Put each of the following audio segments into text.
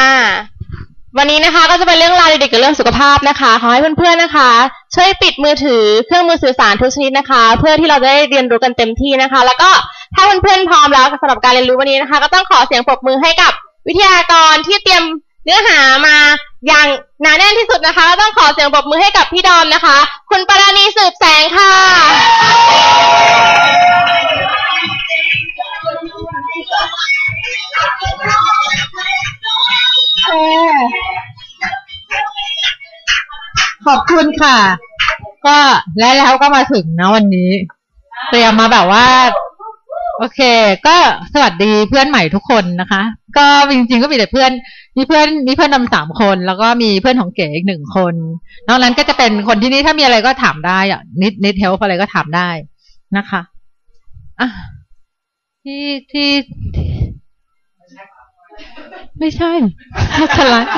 อ่า วันนี้นะคะก็จะเป็นเรื่องราวเด็กๆกับเรื่องสุขภาพนะคะ ขอให้เพื่อนๆนะคะ ช่วยปิดมือถือเครื่องมือสื่อสารทุกชนิดนะคะ เพื่อที่เราจะได้เรียนรู้กันเต็มที่นะคะ แล้วก็ถ้าเพื่อนๆพร้อมแล้วสำหรับการเรียนรู้วันนี้นะคะ ก็ต้องขอเสียงปรบมือให้กับวิทยากรที่เตรียม นื้อหามาอย่างหนาแน่นที่สุดนะคะก็ต้องขอเสียงปรบมือให้กับพี่ดอมนะคะ คุณปราณีสืบแสงค่ะขอบคุณค่ะ ก็และแล้วก็มาถึงนะวันนี้ เตรียมมาแบบว่า โอเค ก็สวัสดีเพื่อนใหม่ทุกคนนะคะ ก็จริงๆก็มีแต่เพื่อน มีเพื่อนมีเพื่อนนำสามคน แล้วก็มีเพื่อนของเก๋อีกหนึ่งคนนอกนั้นก็จะเป็นคนที่นี่ถ้ามีอะไรก็ถามได้อะนิดนิดเทลอะไรก็ถามได้นะคะอะที่ที่ ไม่ใช่สไลด์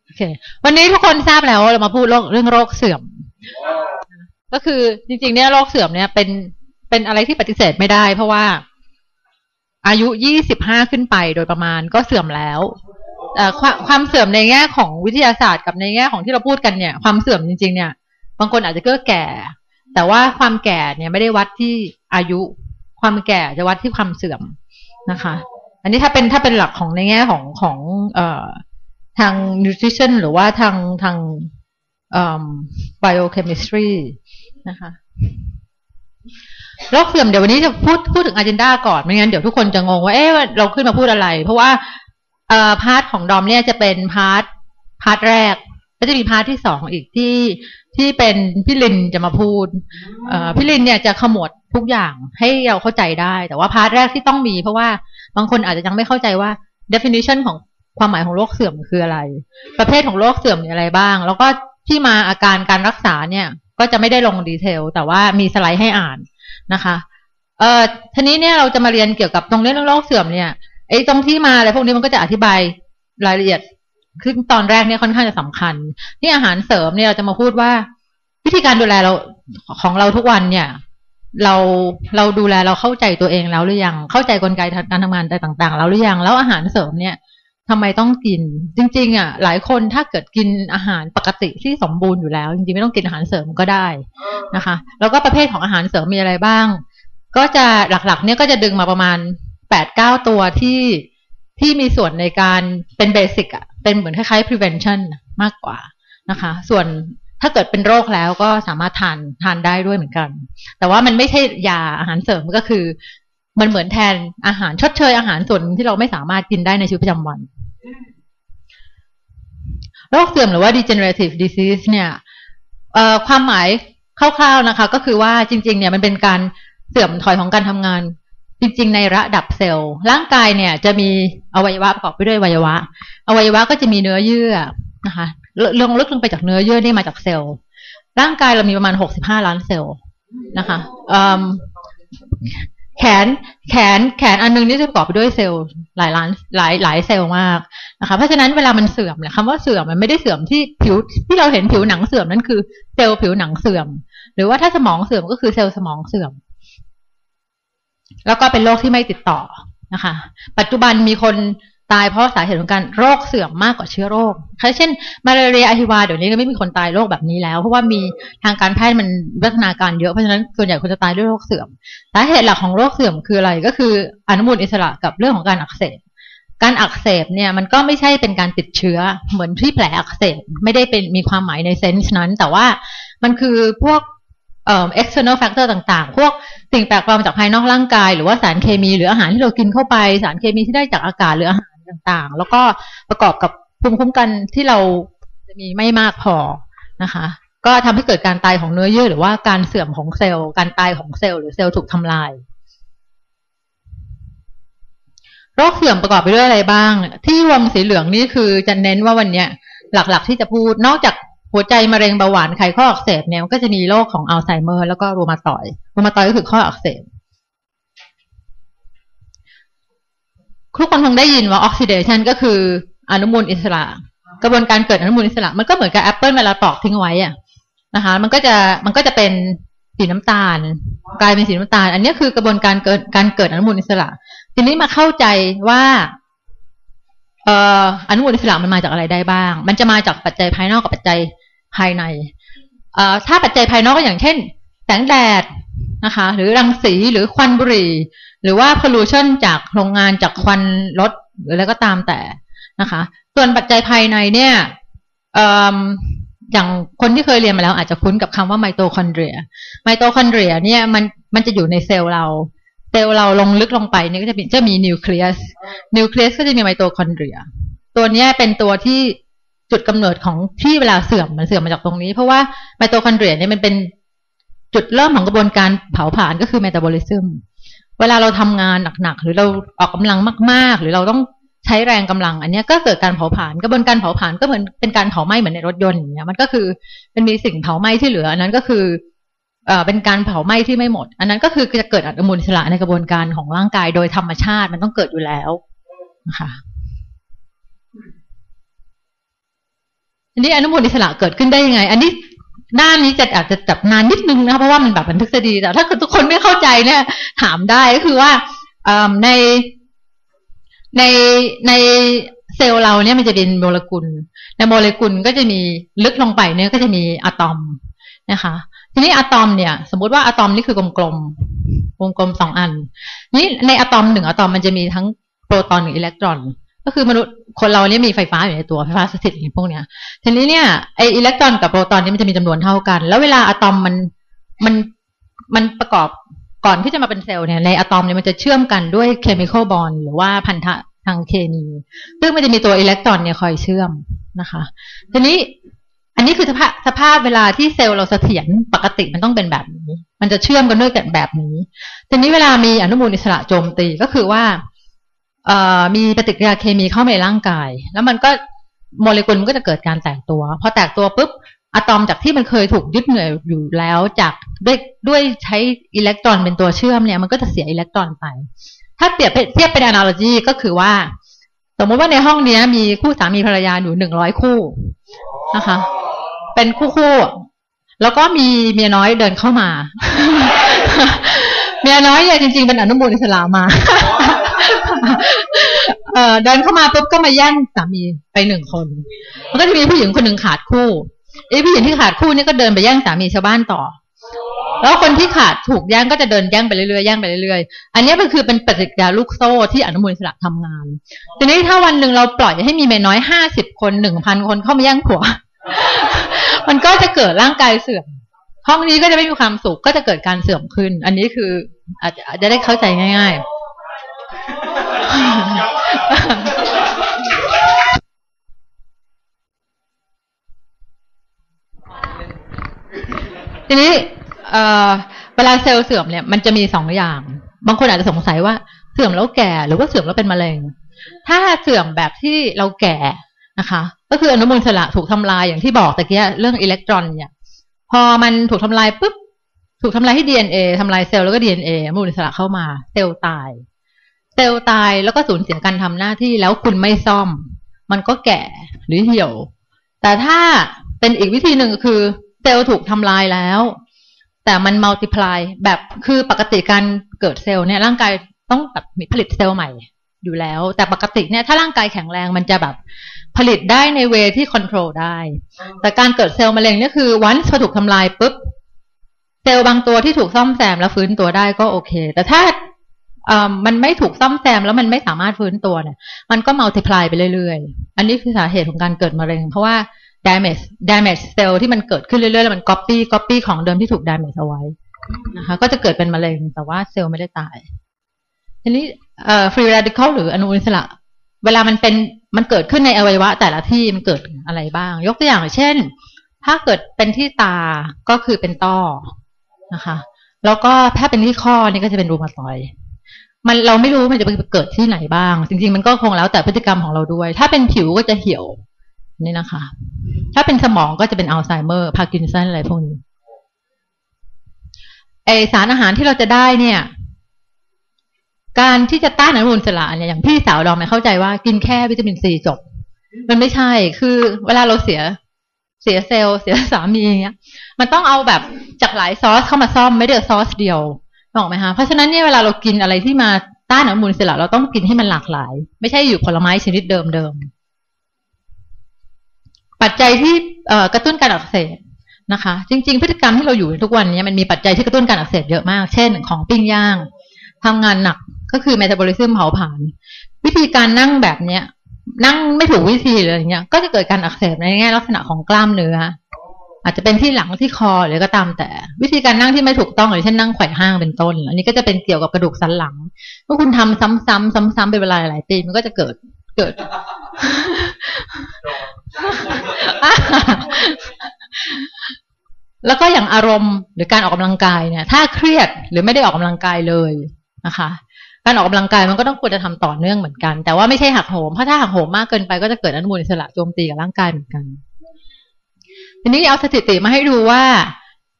โอเควันนี้ทุกคนทราบแล้วว่าเรามาพูดเรื่องโรคเสื่อม ก็คือจริง ๆ เนี่ยโรคเสื่อมเนี่ยเป็นเป็นอะไรที่ปฏิเสธไม่ได้ เพราะว่าอายุยี่สิบห้าขึ้นไปโดยประมาณก็เสื่อมแล้วความความเสื่อมในแง่ของวิทยาศาสตร์กับในแง่ของที่เราพูดกันเนี่ย ความเสื่อมจริง ๆ เนี่ย บางคนอาจจะก็แก่ แต่ว่าความแก่เนี่ยไม่ได้วัดที่อายุ ความแก่จะวัดที่ความเสื่อมนะคะ อันนี้ถ้าเป็นถ้าเป็นหลักของในแง่ของของเอ่อ ทาง nutrition หรือว่าทางทาง biochemistry นะคะโรคเสื่อมเดี๋ยววันนี้จะพูดพูดถึง agenda ก่อนไม่งั้นเดี๋ยวทุกคนจะงงว่าเอ๊ะเราขึ้นมาพูดอะไร เพราะว่าเอ่อ part ของดอมเนี่ยจะเป็น part part แรกก็จะมี part ที่สองอีกที่ที่เป็นพี่ลินจะมาพูดเอ่อพี่ลินเนี่ยจะขมวดทุกอย่างให้เราเข้าใจได้ แต่ว่า part แรกที่ต้องมี เพราะว่าบางคนอาจจะยังไม่เข้าใจว่า definition ของ ความหมายของโรคเสื่อมคืออะไร ประเภทของโรคเสื่อมมีอะไรบ้าง แล้วก็ที่มาอาการการรักษาเนี่ย ก็จะไม่ได้ลง detail แต่ว่ามีสไลด์ให้อ่านนะคะเอ่อทีนี้เนี่ยเราจะมาเรียนเกี่ยวกับตรงเรื่องโรคเสื่อมเนี่ยไอ้ตรงที่มาอะไรพวกนี้มันก็จะอธิบายรายละเอียดขึ้นตอนแรกเนี่ยค่อนข้างจะสำคัญที่อาหารเสริมเนี่ยเราจะมาพูดว่า วิธีการดูแลเราของเราทุกวันเนี่ย เราเราดูแลเราเข้าใจตัวเองแล้วหรือยัง เข้าใจกลไกการทำงานต่างๆ แล้วหรือยัง แล้วอาหารเสริมเนี่ย ทำไมต้องกิน จริง ๆ อะ หลายคนถ้าเกิดกินอาหารปกติที่สมบูรณ์อยู่แล้ว จริงๆไม่ต้องกินอาหารเสริมก็ได้นะคะ แล้วก็ประเภทของอาหารเสริมมีอะไรบ้าง ก็จะหลักๆ เนี่ยก็จะดึงมาประมาณแปดเก้าตัวที่ที่มีส่วนในการเป็นเบสิกอะเป็นเหมือนคล้ายๆ prevention มากกว่านะคะ ส่วนถ้าเกิดเป็นโรคแล้วก็สามารถทานทานได้ด้วยเหมือนกัน แต่ว่ามันไม่ใช่ยาอาหารเสริมก็คือ มันเหมือนแทนอาหารชดเชยอาหารส่วนที่เราไม่สามารถกินได้ในชีวิตประจำวันโรคเสื่อมหรือว่า degenerative disease เนี่ยความหมายคร่าวๆนะคะ ก็คือว่าจริง ๆ เนี่ยมันเป็นการเสื่อมถอยของการทำงาน จริง ๆ ในระดับเซลล์ร่างกายเนี่ยจะมีอวัยวะประกอบไปด้วยอวัยวะ อวัยวะก็จะมีเนื้อเยื่อนะคะลงลึกลงไปจากเนื้อเยื่อนี่มาจากเซลล์ร่างกายเรามีประมาณหกสิบห้าล้านเซลล์นะคะ แขนแขนแขนอันนึงนี่จะประกอบไปด้วยเซลล์หลายล้านหลายหลายเซลล์มากนะคะเพราะฉะนั้นเวลามันเสื่อมเนี่ยคำว่าเสื่อมมันไม่ได้เสื่อมที่ผิวที่เราเห็นผิวหนังเสื่อมนั่นคือเซลล์ผิวหนังเสื่อม หรือว่าถ้าสมองเสื่อมก็คือเซลล์สมองเสื่อม แล้วก็เป็นโรคที่ไม่ติดต่อนะคะ ปัจจุบันมีคน ตายเพราะสาเหตุของการโรคเสื่อมมากกว่าเชื้อโรคเช่น มาลาเรียอหิวาเดี๋ยวนี้ก็ไม่มีคนตายโรคแบบนี้แล้ว เพราะว่ามีทางการแพทย์มันวัฒนาการเยอะเพราะฉะนั้นส่วนใหญ่คนจะตายด้วยโรคเสื่อม สาเหตุหลักของโรคเสื่อมคืออะไรก็คืออนุมูลอิสระกับเรื่องของการอักเสบการอักเสบเนี่ยมันก็ไม่ใช่เป็นการติดเชื้อเหมือนที่แผลอักเสบไม่ได้เป็นมีความหมายในเซนส์นั้น แต่ว่ามันคือพวกเอ่อ external factor ต่างๆ พวกสิ่งแปลกปลอมจากภายนอกร่างกาย หรือว่าสารเคมีหรืออาหารที่เรากินเข้าไป สารเคมีที่ได้จากอากาศหรืออาหาร ต่างๆ แล้วก็ประกอบกับภูมิคุ้มกันที่เราจะมีไม่มากพอนะคะ ก็ทำให้เกิดการตายของเนื้อเยื่อหรือว่าการเสื่อมของเซลล์ การตายของเซลล์หรือเซลล์ถูกทำลายโรคเสื่อมประกอบไปด้วยอะไรบ้าง ที่วงสีเหลืองนี่คือจะเน้นว่าวันเนี้ย หลักๆที่จะพูดนอกจากหัวใจมะเร็งเบาหวานไขข้ออักเสบเนี่ยก็จะมีโรคของอัลไซเมอร์แล้วก็รูมาตอยด์รูมาตอยด์ก็คือข้ออักเสบ ทุกคนคงได้ยินว่าออกซิเดชันก็คืออนุมูลอิสระ กระบวนการเกิดอนุมูลอิสระ มันก็เหมือนกับแอปเปิลเวลาปอกทิ้งไว้อะนะคะ มันก็จะมันก็จะเป็นสีน้ำตาล กลายเป็นสีน้ำตาล อันนี้คือกระบวนการเกิดการเกิดอนุมูลอิสระ ทีนี้มาเข้าใจว่าเอ่ออนุมูลอิสระมันมาจากอะไรได้บ้าง มันจะมาจากปัจจัยภายนอกกับปัจจัยภายในเอ่อถ้าปัจจัยภายนอกก็อย่างเช่น แสงแดด นะคะ หรือรังสีหรือควันบุหรี่ หรือว่า pollution จากโรงงานจากควันรถหรืออะไรก็ตามแต่นะคะ ส่วนปัจจัยภายในเนี่ยอย่างคนที่เคยเรียนมาแล้วอาจจะคุ้นกับคำว่าไมโตคอนเดรีย ไมโตคอนเดรียเนี่ยมันมันจะอยู่ในเซลล์เรา เซลล์เราลงลึกลงไปเนี่ยก็จะมีจะมีนิวเคลียส นิวเคลียสก็จะมีไมโตคอนเดรีย ตัวนี้เป็นตัวที่จุดกำเนิดของที่เวลาเสื่อมมันเสื่อมมาจากตรงนี้ เพราะว่าไมโตคอนเดรียเนี่ยมันเป็น จุดเริ่มของกระบวนการเผาผลาญก็คือเมตาบอลิซึมเวลาเราทำงานหนักๆ หรือเราออกกำลังมาก ๆ หรือเราต้องใช้แรงกำลัง อันนี้ก็เกิดการเผาผลาญกระบวนการเผาผลาญก็เหมือนเป็นการเผาไหม้เหมือนในรถยนต์อย่างเงี้ยมันก็คือเป็นมีสิ่งเผาไหม้ที่เหลือ อันนั้นก็คือเอ่อเป็นการเผาไหม้ที่ไม่หมด อันนั้นก็คือจะเกิดอนุมูลอิสระในกระบวนการของร่างกายโดยธรรมชาติมันต้องเกิดอยู่แล้วนะคะอันนี้อนุมูลอิสระเกิดขึ้นได้ยังไง อันนี้ ด้านนี้จะอาจจะจับนานนิดนึงนะเพราะว่ามันแบบเป็นทฤษฎีแต่ถ้าทุกคนไม่เข้าใจเนี่ย ถามได้ก็คือว่าในในในเซลล์เราเนี่ยมันจะเป็นโมเลกุล ในโมเลกุลก็จะมีลึกลงไปเนี่ยก็จะมีอะตอมนะคะ ทีนี้อะตอมเนี่ย สมมติว่าอะตอมนี่คือกลมๆวงกลมสองอัน นี่ในอะตอมหนึ่งอะตอมมันจะมีทั้งโปรตอนหรืออิเล็กตรอน ก็คือมนุษย์คนเราเนี่ยมีไฟฟ้าอยู่ในตัวไฟฟ้าสถิตอย่างพวกเนี้ย ทีนี้เนี่ยไออิเล็กตรอนกับโปรตอนนี่มันจะมีจำนวนเท่ากัน แล้วเวลาอะตอมมันมันมันประกอบก่อนที่จะมาเป็นเซลล์เนี่ยในอะตอมเนี่ยมันจะเชื่อมกันด้วยเคมีคอลบอลหรือว่าพันธะทางเคมี ซึ่งมันจะมีตัวอิเล็กตรอนเนี่ยคอยเชื่อมนะคะ ทีนี้อันนี้คือสภาพสภาพเวลาที่เซลล์เราเสถียรปกติมันต้องเป็นแบบนี้ มันจะเชื่อมกันด้วยกันแบบนี้ ทีนี้เวลามีอนุมูลอิสระโจมตีก็คือว่า มีปฏิกิริยาเคมีเข้าในร่างกาย แล้วมันก็โมเลกุลมันก็จะเกิดการแตกตัว พอแตกตัวปุ๊บอะตอมจากที่มันเคยถูกยึดเหนี่ยวอยู่แล้วจากด้วยด้วยใช้อิเล็กตรอนเป็นตัวเชื่อมเนี่ยมันก็จะเสียอิเล็กตรอนไป ถ้าเปรียบเทียบเป็น analogy ก็คือว่า สมมติว่าในห้องนี้มีคู่สามีภรรยาอยู่หนึ่งร้อยคู่นะคะ เป็นคู่คู่แล้วก็มีเมียน้อยเดินเข้ามา เมียน้อยเนี่ยจริง ๆ เป็นอนุมูลอิสระมา เออเดินเข้ามาปุ๊บก็มาแย่งสามีไปหนึ่งคน มันก็จะมีผู้หญิงคนหนึ่งขาดคู่ไอ้ผู้หญิงที่ขาดคู่นี่ก็เดินไปแย่งสามีชาวบ้านต่อ แล้วคนที่ขาดถูกแย่งก็จะเดินแย่งไปเรื่อยๆแย่งไปเรื่อยๆ อันนี้มันคือเป็นปฏิกิริยาลูกโซ่ที่อนุมูลอิสระทำงาน ทีนี้ถ้าวันหนึ่งเราปล่อยให้มีเมน้อยห้าสิบคนหนึ่งพันคนเข้ามาแย่งผัว มันก็จะเกิดร่างกายเสื่อมห้องนี้ก็จะไม่มีความสุขก็จะเกิดการเสื่อมขึ้น อันนี้คืออาจจะได้เข้าใจง่าย ๆ ทีนี้เเวลาเซลล์เสื่อมเนี่ยมันจะมีสองอย่าง บางคนอาจจะสงสัยว่าเสื่อมแล้วแก่หรือว่าเสื่อมแล้วเป็นมะเร็ง ถ้าเสื่อมแบบที่เราแก่นะคะ ก็คืออนุมูลอิสระถูกทำลายอย่างที่บอกตะกี้เรื่องอิเล็กตรอนเนี่ย พอมันถูกทำลายปุ๊บถูกทำลายที่ดีเอ็นเอทำลายเซลล์แล้วก็ดีเอ็นเออนุมูลอิสระเข้ามา เซลล์ตาย เซลล์ตายแล้วก็สูญเสียการทำหน้าที่แล้วคุณไม่ซ่อม มันก็แก่หรือเหี่ยว แต่ถ้าเป็นอีกวิธีหนึ่งก็คือเซลล์ถูกทำลายแล้ว แต่มัน multiply แบบคือปกติการเกิดเซลล์เนี่ยร่างกายต้องแบบมีผลิตเซลล์ใหม่อยู่แล้ว แต่ปกติเนี่ยถ้าร่างกายแข็งแรงมันจะแบบผลิตได้ใน way ที่ control ได้ แต่การเกิดเซลล์มะเร็งเนี่ยคือวันพอถูกทำลายปุ๊บ เซลล์บางตัวที่ถูกซ่อมแซมแล้วฟื้นตัวได้ก็โอเค แต่ถ้า มันไม่ถูกซ่อมแซมแล้วมันไม่สามารถฟื้นตัวเนี่ย มันก็ multiply ไปเรื่อยๆ อันนี้คือสาเหตุของการเกิดมะเร็ง เพราะว่า damage damage cell ที่มันเกิดขึ้นเรื่อยๆ แล้วมัน copy copy ของเดิมที่ถูก damage เอาไว้นะคะ ก็จะเกิดเป็นมะเร็ง แต่ว่าเซลล์ไม่ได้ตาย ทีนี้เอ่อ free radical หรืออนุมูลอิสระ เวลามันเป็นมันเกิดขึ้นในอวัยวะ แต่ละที่มันเกิดอะไรบ้าง ยกตัวอย่างเช่น ถ้าเกิดเป็นที่ตาก็คือเป็นต้อนะคะ แล้วก็ถ้าเป็นที่ข้อนี่ก็จะเป็นรูมาตอยด์ มันเราไม่รู้มันจะไปเกิดที่ไหนบ้าง จริง ๆ มันก็คงแล้วแต่พฤติกรรมของเราด้วย ถ้าเป็นผิวก็จะเหี่ยวนี่นะคะ ถ้าเป็นสมองก็จะเป็นอัลไซเมอร์พาร์กินสันอะไรพวกนี้ไอสารอาหารที่เราจะได้เนี่ย การที่จะต้านอนุมูลอิสระเนี่ยอย่างพี่สาวดอมไม่เข้าใจว่ากินแค่วิตามินซีจบ มันไม่ใช่คือเวลาเราเสียเสียเซลล์เสียสามีอย่างเงี้ย มันต้องเอาแบบจากหลายซอสเข้ามาซ่อมไม่ได้ซอสเดียว บอกไหมคะเพราะฉะนั้นเนี่ยเวลาเรากินอะไรที่มาต้านอนุมูลอิสระเราต้องกินให้มันหลากหลาย ไม่ใช่อยู่ผลไม้ชนิดเดิมๆปัจจัยที่กระตุ้นการอักเสบนะคะ จริง ๆ พฤติกรรมที่เราอยู่ทุกวันนี้มันมีปัจจัยที่กระตุ้นการอักเสบเยอะมาก เช่น ของปิ้งย่างทำงานหนักก็คือเมตาบอลิซึมเผาผลาญวิธีการนั่งแบบเนี้ย นั่งไม่ถูกวิธีเลยอย่างเงี้ยก็จะเกิดการอักเสบในแง่ลักษณะของกล้ามเนื้อ อาจจะเป็นที่หลังที่คอหรือก็ตามแต่ วิธีการนั่งที่ไม่ถูกต้องหรือเช่นนั่งไขว่ห้างเป็นต้น อันนี้ก็จะเป็นเกี่ยวกับกระดูกสันหลังเมื่อคุณทำซ้ำๆซ้ำๆเป็นเวลาหลายปีมันก็จะเกิดเกิด แล้วก็อย่างอารมณ์หรือการออกกำลังกายเนี่ย ถ้าเครียดหรือไม่ได้ออกกำลังกายเลยนะคะการออกกำลังกายมันก็ต้องควรจะทำต่อเนื่องเหมือนกัน แต่ว่าไม่ใช่หักโหมเพราะถ้าหักโหมมากเกินไปก็จะเกิดอนุมูลอิสระโจมตีกับร่างกายเหมือนกัน ทีนี้เอาสถิติมาให้ดูว่า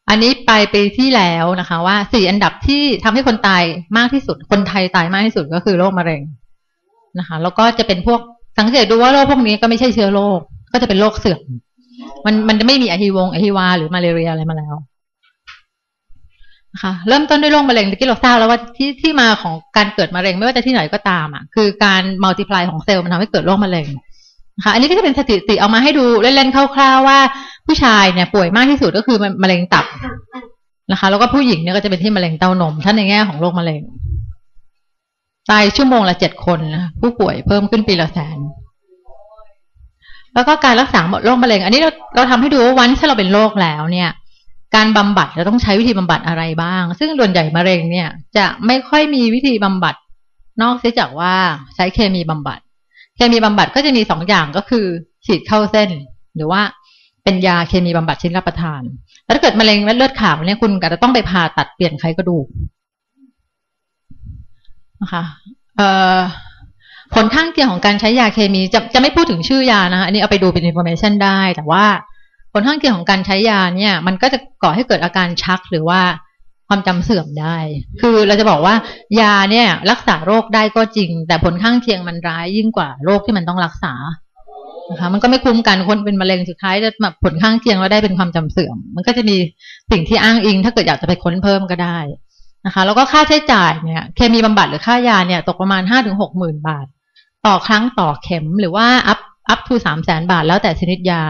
อันนี้ไปปีที่แล้วนะคะ ว่าสี่อันดับที่ทำให้คนตายมากที่สุด คนไทยตายมากที่สุดก็คือโรคมะเร็งนะคะ แล้วก็จะเป็นพวกสังเกตดูว่าโรคพวกนี้ก็ไม่ใช่เชื้อโรคก็จะเป็นโรคเสื่อมมันมันจะไม่มีอหิวงอหิวา หรือมาเรียอะไรมาแล้วนะคะเริ่มต้นด้วยโรคมะเร็งเมื่อกี้เราทราบแล้วว่าที่ที่มาของการเกิดมะเร็งไม่ว่าจะที่ไหนก็ตามอะคือการมัลติพลายของเซลล์มันทำให้เกิดโรคมะเร็ง นะคะอันนี้ก็จะเป็นสถิติเอามาให้ดูเล่นๆคร่าวๆว่า ผู้ชายเนี่ยป่วยมากที่สุดก็คือมะเร็งตับนะคะ แล้วก็ผู้หญิงเนี่ยก็จะเป็นที่มะเร็งเต้านมถ้านในแง่ของโรคมะเร็งตายชั่วโมงละเจ็ดคนนะผู้ป่วยเพิ่มขึ้นปีละแสน แล้วก็การรักษาโรคมะเร็ง อันนี้เราเราทำให้ดูว่าวันที่เราเป็นโรคแล้วเนี่ย การบำบัดเราต้องใช้วิธีบำบัดอะไรบ้าง ซึ่งส่วนใหญ่มะเร็งเนี่ย จะไม่ค่อยมีวิธีบำบัด นอกเสียจากว่าใช้เคมีบำบัด เคมีบำบัดก็จะมีสองอย่างก็คือ ฉีดเข้าเส้น หรือว่าเป็นยาเคมีบำบัดชนิดรับประทานแล้วถ้าเกิดมะเร็งเม็ดเลือดขาวเนี่ยคุณอาจจะต้องไปผ่าตัดเปลี่ยนไขกระดูกนะคะผลข้างเคียงของการใช้ยาเคมีจะจะไม่พูดถึงชื่อยานะคะอันนี้เอาไปดูเป็น information ได้ แต่ว่าผลข้างเคียงของการใช้ยาเนี่ย มันก็จะก่อให้เกิดอาการชักหรือว่า ความจำเสื่อมได้ คือเราจะบอกว่ายาเนี่ย รักษาโรคได้ก็จริง แต่ผลข้างเคียงมันร้ายยิ่งกว่าโรคที่มันต้องรักษานะคะมันก็ไม่คุ้มกันคนเป็นมะเร็งสุดท้ายจะแบบผลข้างเคียงแล้วได้เป็นความจำเสื่อม มันก็จะมีสิ่งที่อ้างอิง ถ้าเกิดอยากจะไปค้นเพิ่มก็ได้นะคะ แล้วก็ค่าใช้จ่ายเนี่ย เคมีบำบัดหรือค่ายาเนี่ย ตกประมาณห้าถึงหกหมื่นบาท ต่อครั้งต่อเข็มหรือว่าอัพอัพทูสามแสนบาทแล้วแต่ชนิดยา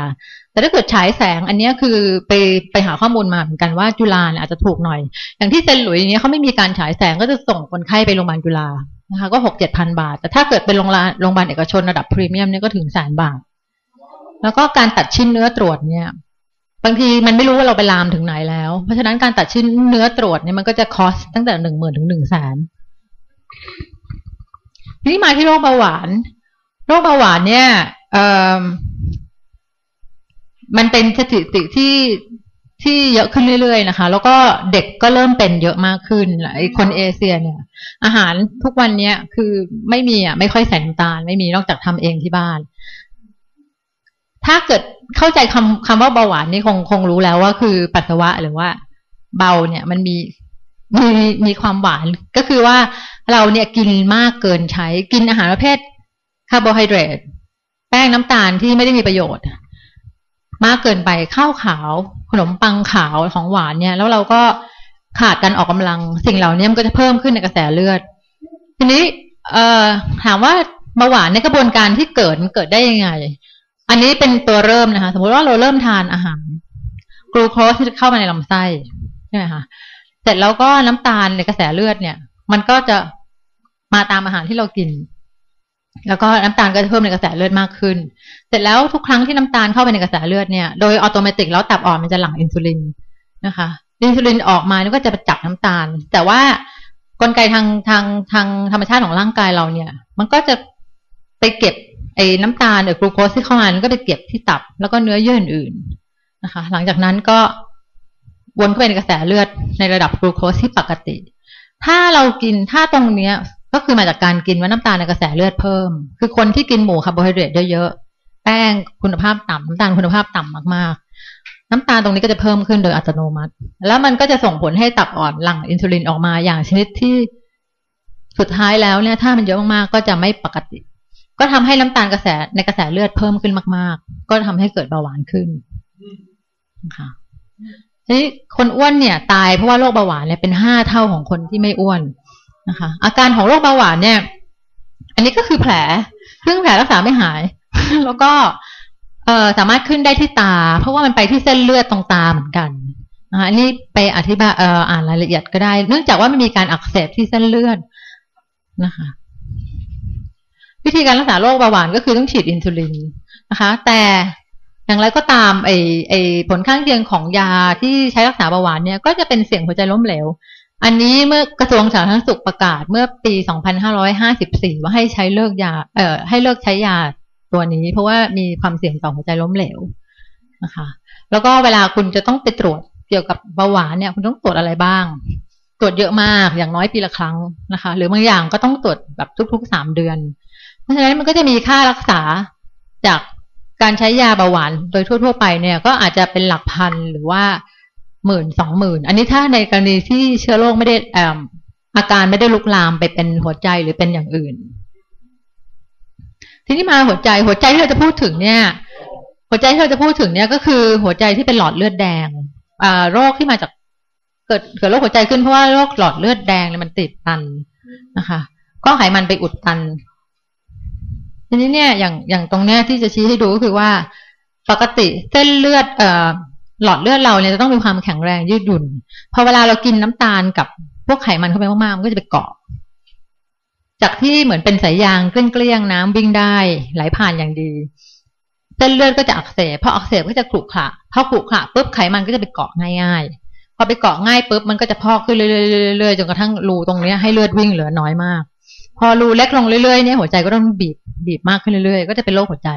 แต่ถ้าเกิดฉายแสงอันนี้คือไปไปหาข้อมูลมาเหมือนกันว่าจุฬาเนี่ยอาจจะถูกหน่อย อย่างที่เซนหลุยอย่างเนี้ยเขาไม่มีการฉายแสงก็จะส่งคนไข้ไปโรงพยาบาลจุฬานะคะก็หกเจ็ดพันบาท แต่ถ้าเกิดเป็นโรงพยาบาลโรงพยาบาลเอกชนระดับพรีเมียมเนี่ยก็ถึงแสนบาท แล้วก็การตัดชิ้นเนื้อตรวจเนี่ย บางทีมันไม่รู้ว่าเราไปลามถึงไหนแล้ว เพราะฉะนั้นการตัดชิ้นเนื้อตรวจเนี่ยมันก็จะคอสตั้งแต่หนึ่งหมื่นถึงหนึ่งแสนทีนี้มาที่โรคเบาหวาน โรคเบาหวานเนี่ย มันเป็นสถิติที่ที่เยอะขึ้นเรื่อยๆนะคะ แล้วก็เด็กก็เริ่มเป็นเยอะมากขึ้นไอ้คนเอเชียเนี่ย อาหารทุกวันเนี้ยคือไม่มีอะไม่ค่อยใส่น้ำตาล ไม่มีนอกจากทำเองที่บ้าน ถ้าเกิดเข้าใจคำคำว่าเบาหวานนี่คงคงรู้แล้วว่าคือปัสสาวะหรือว่าเบาเนี่ยมันมีมีมีความหวานก็คือว่าเราเนี่ยกินมากเกินใช้กินอาหารประเภทคาร์โบไฮเดรตแป้งน้ำตาลที่ไม่ได้มีประโยชน์ มากเกินไปข้าวขาว ขนมปังขาวของหวานเนี่ย แล้วเราก็ขาดการออกกำลัง สิ่งเหล่านี้มันก็จะเพิ่มขึ้นในกระแสเลือด ทีนี้ เอ่อถามว่าเบาหวานในกระบวนการที่เกิดมันเกิดได้ยังไง อันนี้เป็นตัวเริ่มนะคะ สมมติว่าเราเริ่มทานอาหาร กลูโคสที่เข้ามาในลำไส้ใช่ไหมคะเสร็จแล้วก็น้ำตาลในกระแสเลือดเนี่ย มันก็จะมาตามอาหารที่เรากิน แล้วก็น้ำตาลก็จะเพิ่มในกระแสเลือดมากขึ้น เสร็จแล้วทุกครั้งที่น้ำตาลเข้าไปในกระแสเลือดเนี่ย โดยอัตโนมัติแล้วตับอ่อนมันจะหลั่งอินซูลินนะคะ อินซูลินออกมาแล้วก็จะไปจับน้ำตาล แต่ว่ากลไกทางทางทางธรรมชาติของร่างกายเราเนี่ย มันก็จะไปเก็บไอ้น้ำตาลหรือกลูโคสที่เข้ามาก็ไปเก็บที่ตับแล้วก็เนื้อเยื่ออื่นๆนะคะ หลังจากนั้นก็วนเข้าไปในกระแสเลือดในระดับกลูโคสที่ปกติ ถ้าเรากินถ้าตรงเนี้ย ก็คือมาจากการกินว่าน้ำตาลในกระแสเลือดเพิ่ม คือคนที่กินหมู่คาร์โบไฮเดรตเยอะๆแป้งคุณภาพต่ำน้ำตาลคุณภาพต่ำมากๆ น้ำตาลตรงนี้ก็จะเพิ่มขึ้นโดยอัตโนมัติ แล้วมันก็จะส่งผลให้ตับอ่อนหลั่งอินซูลินออกมาอย่างชนิดที่สุดท้ายแล้วเนี่ย ถ้ามันเยอะมากๆก็จะไม่ปกติ ก็ทำให้น้ำตาลกระแสในกระแสเลือดเพิ่มขึ้นมาก ๆ ก็ทำให้เกิดเบาหวานขึ้นนะคะทีนี้คนอ้วนเนี่ย ตายเพราะว่าโรคเบาหวานเนี่ยเป็นห้าเท่าของคนที่ไม่อ้วน นะคะ อาการของโรคเบาหวานเนี่ย อันนี้ก็คือแผลซึ่งแผลรักษาไม่หาย แล้วก็เออสามารถขึ้นได้ที่ตา เพราะว่ามันไปที่เส้นเลือดตรงตาเหมือนกันนะคะอันนี้ไปอธิบายเอ่ออ่านรายละเอียดก็ได้ เนื่องจากว่ามันมีการอักเสบที่เส้นเลือดนะคะ วิธีการรักษาโรคเบาหวานก็คือต้องฉีดอินซูลินนะคะ แต่อย่างไรก็ตามไอไอผลข้างเคียงของยาที่ใช้รักษาเบาหวานเนี่ย ก็จะเป็นเสี่ยงหัวใจล้มเหลว อันนี้เมื่อกระทรวงสาธารณสุขประกาศเมื่อปี 2554 ว่าให้ใช้เลิกยา เอ่อ ให้เลิกใช้ยาตัวนี้ เพราะว่ามีความเสี่ยงต่อหัวใจล้มเหลวนะคะ แล้วก็เวลาคุณจะต้องไปตรวจเกี่ยวกับเบาหวานเนี่ย คุณต้องตรวจอะไรบ้าง ตรวจเยอะมากอย่างน้อยปีละครั้งนะคะ หรือบางอย่างก็ต้องตรวจแบบทุกๆสามเดือน เพราะฉะนั้นมันก็จะมีค่ารักษาจากการใช้ยาเบาหวานโดยทั่ว ๆ ไปเนี่ย ก็อาจจะเป็นหลักพันหรือว่า หมื่นสองหมื่นอันนี้ถ้าในกรณีที่เชื้อโรคไม่ได้อาการไม่ได้ลุกลามไปเป็นหัวใจหรือเป็นอย่างอื่น ทีนี้มาหัวใจหัวใจที่เราจะพูดถึงเนี่ย หัวใจที่เราจะพูดถึงเนี่ยก็คือหัวใจที่เป็นหลอดเลือดแดงอ่าโรคที่มาจากเกิดเกิดโรคหัวใจขึ้นเพราะว่าโรคหลอดเลือดแดงเนี่ยมันติดตันนะคะ ก็ไขมันไปอุดตันทีนี้เนี่ยอย่างอย่างตรงเนี้ยที่จะชี้ให้ดูก็คือว่า ปกติเส้นเลือด เอ่อ หลอดเลือดเราเนี่ยจะต้องมีความแข็งแรงยืดหยุ่น พอเวลาเรากินน้ำตาลกับพวกไขมันเข้าไปมากๆ มันก็จะไปเกาะ จากที่เหมือนเป็นสายยางเกลี้ยงๆน้ำวิ่งได้ ไหลผ่านอย่างดี เส้นเลือดก็จะอักเสบพออักเสบก็จะขรุขระพอขรุขระปุ๊บไขมันก็จะไปเกาะง่ายๆ พอไปเกาะง่ายปุ๊บมันก็จะพอกขึ้นเรื่อยๆจนกระทั่งรูตรงเนี้ยให้เลือดวิ่งเหลือน้อยมาก พอรูเล็กลงเรื่อยๆเนี่ยหัวใจก็ต้องบีบบีบมากขึ้นเรื่อยๆ ก็จะเป็นโรคหัวใจ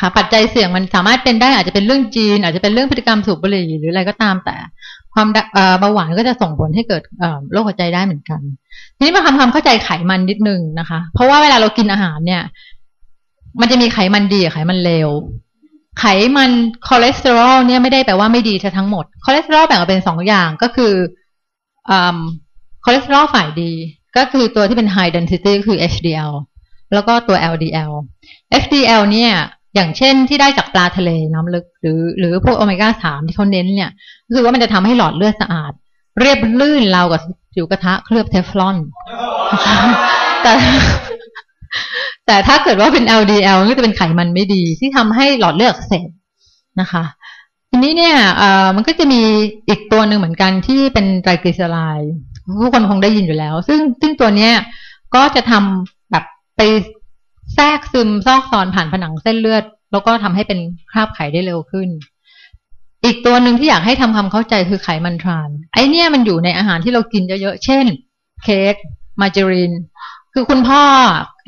ค่ะ ปัจจัยเสี่ยงมันสามารถเป็นได้อาจจะเป็นเรื่องจีน อาจจะเป็นเรื่องพฤติกรรมสูบบุหรี่หรืออะไรก็ตามแต่ ความเบาหวานก็จะส่งผลให้เกิดโรคหัวใจได้เหมือนกัน ทีนี้มาทำความเข้าใจไขมันนิดนึงนะคะ เพราะว่าเวลาเรากินอาหารเนี่ย มันจะมีไขมันดีกับไขมันเลวไขมันคอเลสเตอรอลเนี่ยไม่ได้แปลว่าไม่ดีทั้งหมดคอเลสเตอรอลแบ่งออกเป็นสองอย่างก็คือคอเลสเตอรอลฝ่ายดี ก็คือตัวที่เป็น high density ก็คือ HDL แล้วก็ตัว LDL HDL เนี่ย อย่างเช่นที่ได้จากปลาทะเลน้ำลึกหรือ หรือพวกโอเมก้าสามที่เขาเน้นเนี่ยคือว่ามันจะทำให้หลอดเลือดสะอาด เรียบลื่นราวกับผิวกระทะเคลือบเทฟลอนแต่แต่ถ้าเกิดว่าเป็น LDL ก็จะเป็นไขมันไม่ดีที่ทำให้หลอดเลือดเสพนะคะ ทีนี้เนี่ยเอ่อมันก็จะมีอีกตัวหนึ่งเหมือนกันที่เป็นไตรกลีเซอไรด์ผู้คนคงได้ยินอยู่แล้ว ซึ่งซึ่งตัวเนี้ยก็จะทำแบบไป แทรกซึมซอกซอนผ่านผนังเส้นเลือด แล้วก็ทำให้เป็นคราบไขได้เร็วขึ้น อีกตัวหนึ่งที่อยากให้ทำความเข้าใจคือไขมันทราน ไอเนี่ยมันอยู่ในอาหารที่เรากินเยอะๆ เช่น เค้กมาจารีน คือคุณพ่อ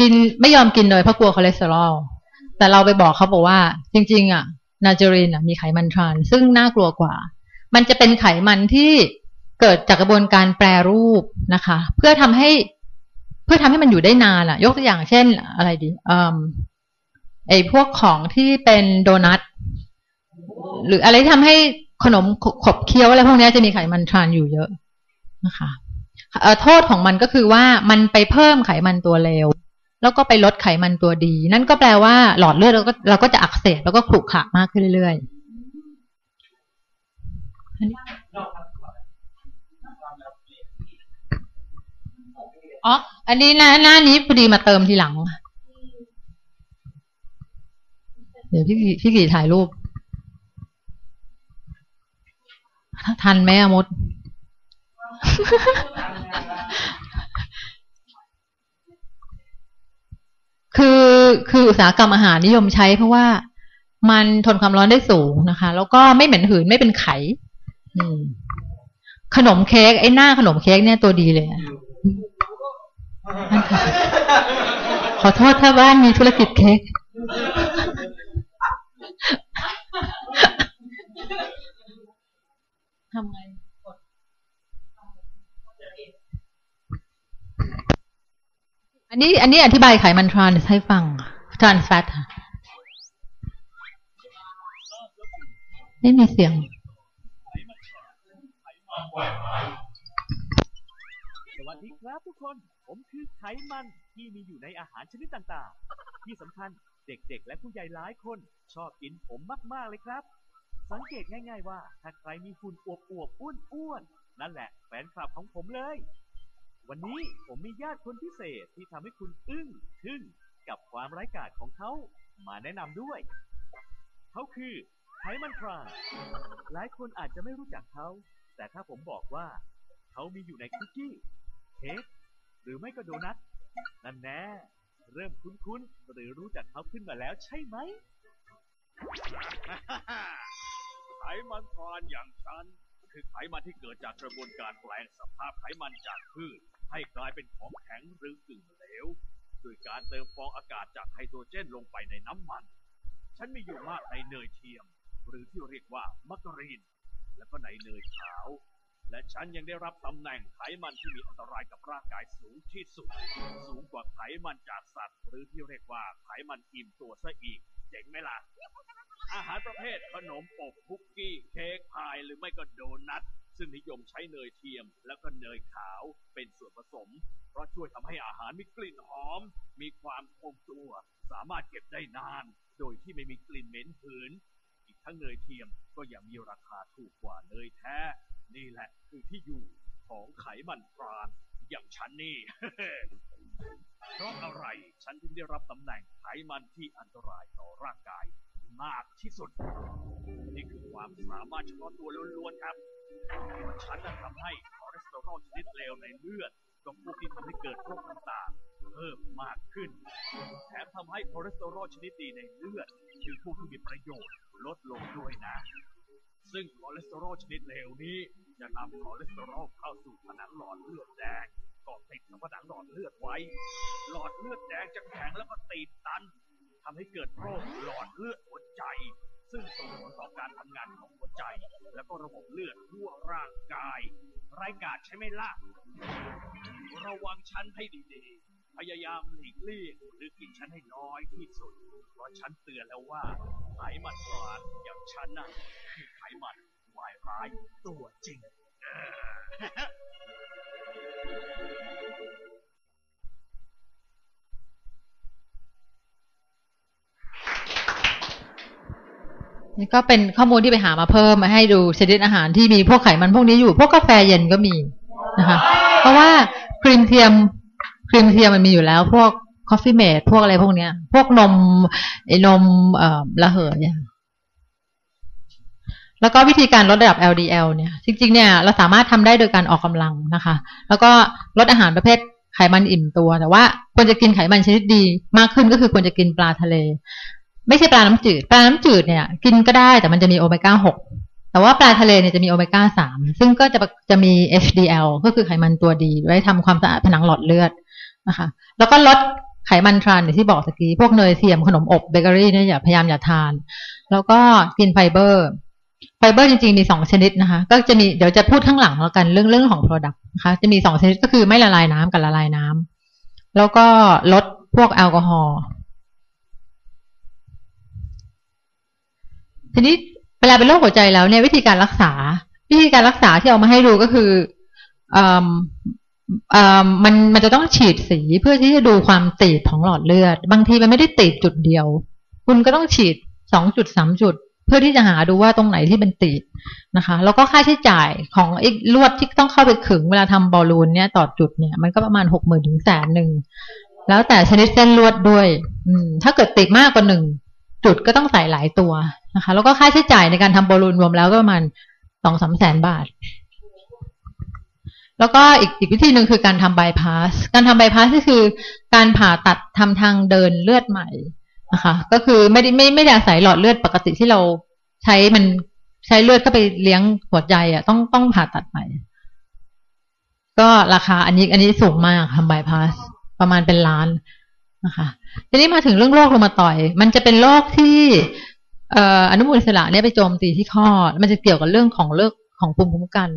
กินไม่ยอมกินเลยเพราะกลัวคอเลสเตอรอล แต่เราไปบอกเขาบอกว่า จริง ๆ อะ นาจารีนอะมีไขมันทราน ซึ่งน่ากลัวกว่า มันจะเป็นไขมันที่เกิดจากกระบวนการแปรรูปนะคะ เพื่อทำให้ เพื่อทำให้มันอยู่ได้นานอะยกตัวอย่างเช่น อะไรดีอ่าไอพวกของที่เป็นโดนัทหรืออะไรที่ทำให้ขนมขบเคี้ยวอะไรพวกนี้จะมีไขมันทรานอยู่เยอะนะคะโทษของมันก็คือว่ามันไปเพิ่มไขมันตัวเลวแล้วก็ไปลดไขมันตัวดี นั่นก็แปลว่าหลอดเลือดเราก็เราก็จะอักเสบแล้วก็ขรุขระมากขึ้นเรื่อยๆ อ๋อ อันนี้น้าหน้านี้พอดีมาเติมทีหลัง เดี๋ยวพี่พี่กี่ถ่ายรูป ทันไหมอะมด คือคืออุตสาหกรรมอาหารนิยมใช้เพราะว่ามันทนความร้อนได้สูงนะคะ แล้วก็ไม่เหม็นหืนไม่เป็นไขขนมเค้กไอ้หน้าขนมเค้กเนี่ยตัวดีเลย ขอโทษถ้าบ้านมีธุรกิจเค้กทำไงอันนี้ อันนี้อธิบายไขมันทรานให้ฟังทรานแฟตไม่มีเสียง วัสดีครับทุกคน ผ มคือไขมันที่มีอยู่ในอาหารชนิดต่างๆ ที่สำคัญเด็กๆ และผู้ใหญ่หลายคนชอบกินผมมากๆเลยครับ สังเกตง่าย ๆ ว่าถ้าใครมีหุ่นอวบๆอ้วนๆนั่นแหละแฟนคลับของผมเลย วันนี้ผมมีญาติคนพิเศษที่ทำให้คุณอึ้งทึ่งกับความไร้กาจของเขามาแนะนำด้วย เขาคือไขมันทรานหลายคนอาจจะไม่รู้จักเขา แต่ถ้าผมบอกว่า เขามีอยู่ในคุกกี้เค้ก หรือไม่ก็โดนัทนั่นแน่เริ่มคุ้นๆหรือรู้จักเขาขึ้นมาแล้วใช่ไหมไขมันทรานอย่างฉัน คือไขมันที่เกิดจากกระบวนการแปลงสภาพไขมันจากพืช ให้กลายเป็นของแข็งหรือกึ่งเหลวโดยการเติมฟองอากาศจากไฮโดรเจนลงไปในน้ำมัน ฉันมีอยู่มากในเนยเทียม หรือที่เรียกว่ามักกรีน และก็ในเนยขาว และฉันยังได้รับตำแหน่งไขมันที่มีอันตรายกับร่างกายสูงที่สุด สูงกว่าไขมันจากสัตว์ หรือที่เรียกว่าไขมันอิ่มตัวซะอีก เจ๋งไหมล่ะ อาหารประเภทขนมอบคุกกี้ เค้กพายหรือไม่ก็โดนัท ซึ่งนิยมใช้เนยเทียม แล้วก็เนยขาวเป็นส่วนผสม เพราะช่วยทำให้อาหารมีกลิ่นหอม มีความคงตัว สามารถเก็บได้นาน โดยที่ไม่มีกลิ่นเหม็นหืน อีกทั้งเนยเทียมก็ยังมีราคาถูกกว่าเนยแท้ นี่แหละคือที่อยู่ของไขมันทรานอย่างฉันนี่ เพราะอะไรฉันถึงได้รับตำแหน่งไขมันที่อันตรายต่อร่างกายมากที่สุด นี่คือความสามารถเฉพาะตัวล้วนๆครับ ฉันน่ะทำให้คอเลสเตอรอลชนิดเลวในเลือดกับพวกที่ทำให้เกิดโรคต่างๆเพิ่มมากขึ้น แถมทำให้คอเลสเตอรอลชนิดดีในเลือดคือพวกที่มีประโยชน์ลดลงด้วยนะ ซึ่งคอเลสเตอรอลชนิดเลวนี้ จะนำคอเลสเตอรอลเข้าสู่ผนังหลอดเลือดแดงกาะติดกับผนังหลอดเลือดไว้ หลอดเลือดแดงจะแข็งแล้วก็ตีบตันทำให้เกิดโรคหลอดเลือดหัวใจ ซึ่งส่งผลต่อการทำงานของหัวใจ แล้วก็ระบบเลือดทั่วร่างกายไร้กาจใช่ไหมล่ะ ระวังฉันให้ดีๆ พยายามหลีกเลี่ยงหรือกินฉันให้น้อยที่สุด เพราะฉันเตือนแล้วว่า ไขมันทรานอย่างฉันน่ะคือไขมันวายร้ายตัวจริง นี่ก็เป็นข้อมูลที่ไปหามาเพิ่มมาให้ดูชนิดอาหารที่มีพวกไขมันพวกนี้อยู่ พวกกาแฟเย็นก็มีนะคะ เพราะว่าครีมเทียม ครีมเทียมมันมีอยู่แล้ว พวก Coffee-mate พวกอะไรพวกเนี้ย พวกนมไอ้นมเอ่อระเหยเนี่ยแล้วก็วิธีการลดระดับ LDL เนี่ย จริงๆ เนี่ยเราสามารถทำได้โดยการออกกำลังนะคะ แล้วก็ลดอาหารประเภทไขมันอิ่มตัว แต่ว่าควรจะกินไขมันชนิดดีมากขึ้นก็คือควรจะกินปลาทะเล ไม่ใช่ปลาน้ำจืด ปลาน้ำจืดเนี่ย กินก็ได้แต่มันจะมีโอเมก้าหกแต่ว่าปลาทะเลเนี่ยจะมีโอเมก้าสามซึ่งก็จะจะมี HDL ก็คือไขมันตัวดี ไว้ทำความสะอาดผนังหลอดเลือด นะคะ แล้วก็ลดไขมัน trans อย่างที่บอกตะกี้ พวกเนยเทียมขนมอบเบเกอรี่เนี่ยอย่าพยายามอย่าทาน แล้วก็กิน fiber fiber จริงๆมีสองชนิดนะคะ ก็จะมีเดี๋ยวจะพูดข้างหลังแล้วกันเรื่องเรื่องของ Product นะคะ จะมีสองชนิดก็คือไม่ละลายน้ำกับละลายน้ำแล้วก็ลดพวกแอลกอฮอล์ทีนี้เวลาเป็นโรคหัวใจแล้วเนี่ยวิธีการรักษา วิธีการรักษาที่เอามาให้ดูก็คืออ มันมันจะต้องฉีดสีเพื่อที่จะดูความตีบของหลอดเลือด บางทีมันไม่ได้ตีบจุดเดียว คุณก็ต้องฉีดสองจุดสามจุด เพื่อที่จะหาดูว่าตรงไหนที่เป็นตีบนะคะ แล้วก็ค่าใช้จ่ายของไอ้ลวดที่ต้องเข้าไปขึงเวลาทำบอลลูนเนี่ยต่อจุดเนี่ยมันก็ประมาณหกหมื่นถึงแสนหนึ่งแล้วแต่ชนิดเส้นลวดด้วย อืม ถ้าเกิดติดมากกว่าหนึ่งจุดก็ต้องใส่หลายตัวนะคะ แล้วก็ค่าใช้จ่ายในการทำบอลลูนรวมแล้วก็ประมาณสองสามแสนบาท แล้วก็อีกอีกวิธีหนึ่งคือการทำบายพาส การทำบายพาสก็คือการผ่าตัดทำทางเดินเลือดใหม่นะคะ ก็คือไม่ได้ไม่ไม่ได้อาศัยหลอดเลือดปกติที่เราใช้มันใช้เลือดเข้าไปเลี้ยงหัวใจอะต้องต้องผ่าตัดใหม่ ก็ราคาอันนี้อันนี้สูงมากทำบายพาสประมาณเป็นล้านนะคะทีนี้มาถึงเรื่องโรครูมาตอย มันจะเป็นโรคที่เอ่ออนุมูลอิสระเนี่ยไปโจมตีที่ข้อ มันจะเกี่ยวกับเรื่องของเลือกของภูมิคุ้มกัน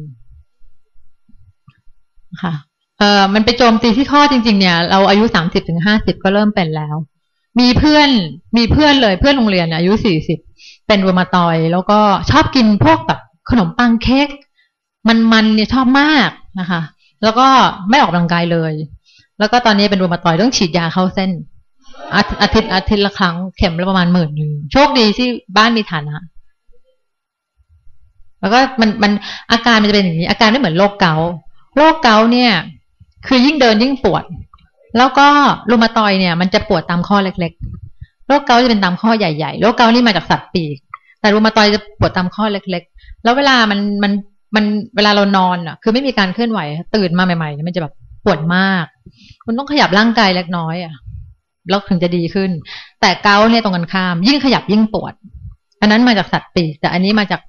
ค่ะเอ่อมันไปโจมตีที่ข้อจริง ๆ เนี่ย เราอายุสามสิบถึงห้าสิบก็เริ่มเป็นแล้ว มีเพื่อนมีเพื่อนเลยเพื่อนโรงเรียนอายุสี่สิบเป็นรูมาตอย แล้วก็ชอบกินพวกแบบขนมปังเค้กมันๆเนี่ยชอบมากนะคะ แล้วก็ไม่ออกกำลังกายเลย แล้วก็ตอนนี้เป็นรูมาตอยต้องฉีดยาเข้าเส้นอาทิตย์อาทิตย์อาทิตย์ละครั้งเข็มละประมาณหมื่นหนึ่งโชคดีที่บ้านมีฐานะแล้วก็มันมันอาการมันจะเป็นอย่างนี้ อาการไม่เหมือนโรคเกา โรคเกาต์เนี่ย คือยิ่งเดินยิ่งปวด แล้วก็รูมาตอยเนี่ย มันจะปวดตามข้อเล็ก ๆ โรคเกาต์จะเป็นตามข้อใหญ่ๆ โรคเกาต์นี่มาจากสัตว์ปีก แต่รูมาตอยจะปวดตามข้อเล็ก ๆ แล้วเวลามันมันมันเวลาเรานอนอะ คือไม่มีการเคลื่อนไหว ตื่นมาใหม่ๆเนี่ยมันจะแบบปวดมาก คุณต้องขยับร่างกายเล็กน้อยอะแล้วถึงจะดีขึ้น แต่เกาต์เนี่ยตรงกันข้าม ยิ่งขยับยิ่งปวด อันนั้นมาจากสัตว์ปีกแต่อันนี้มาจาก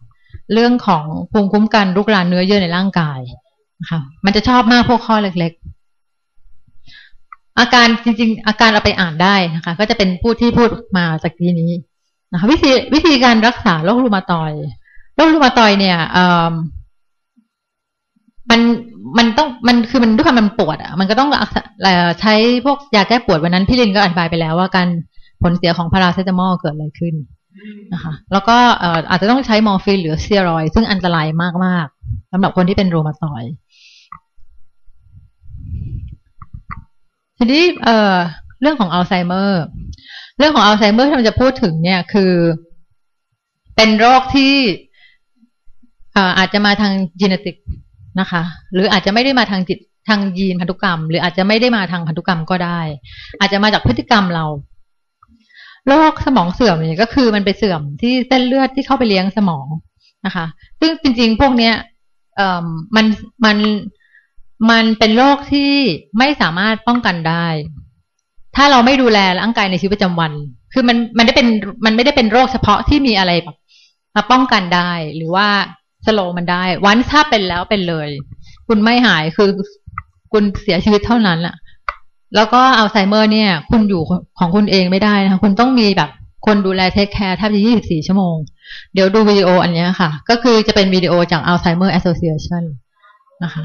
เรื่องของภูมิคุ้มกันลุกลานเนื้อเยื่อในร่างกาย คะมันจะชอบมากพวกข้อเล็ก ๆ อาการจริง ๆ อาการเราไปอ่านได้นะคะ ก็จะเป็นผู้ที่พูดมาจากทีนี้นะคะ วิธีวิธีการรักษาโรครูมาตอยโรครูมาตอยเนี่ยมันมันต้องมันคือมันด้วยความมันปวดอะมันก็ต้องใช้พวกยาแก้ปวดวันนั้นพี่ลินก็อธิบายไปแล้วว่าการผลเสียของพาราเซตามอลเกิดอะไรขึ้นนะคะแล้วก็อาจจะต้องใช้มอร์ฟีนหรือสเตียรอยด์ ซึ่งอันตรายมากๆสำหรับคนที่เป็น rheumatoid ทีนี้เอ่อเรื่องของอัลไซเมอร์ เรื่องของอัลไซเมอร์ที่เราจะพูดถึงเนี่ยคือ เป็นโรคที่อาจจะมาทาง genetic นะคะ หรืออาจจะไม่ได้มาทางจิตทางยีนพันธุกรรม หรืออาจจะไม่ได้มาทางพันธุกรรมก็ได้ อาจจะมาจากพฤติกรรมเราโรคสมองเสื่อมเนี่ยก็คือมันไปเสื่อมที่เส้นเลือดที่เข้าไปเลี้ยงสมองนะคะ ซึ่งจริงๆ พวกเนี้ยเอ่อมันมัน มันเป็นโรคที่ไม่สามารถป้องกันได้ ถ้าเราไม่ดูแลร่างกายในชีวิตประจำวัน คือมันมันได้เป็นมันไม่ได้เป็นโรคเฉพาะที่มีอะไรแบบมาป้องกันได้ หรือว่าสโลมันได้ วันถ้าเป็นแล้วเป็นเลย คุณไม่หายคือคุณเสียชีวิตเท่านั้นแหละแล้วก็อัลไซเมอร์เนี่ย คุณอยู่ของคุณเองไม่ได้นะคะคุณต้องมีแบบคนดูแล take care แทบจะ 24 ชั่วโมง เดี๋ยวดูวิดีโออันนี้ค่ะ ก็คือจะเป็นวิดีโอจาก Alzheimer Association นะคะ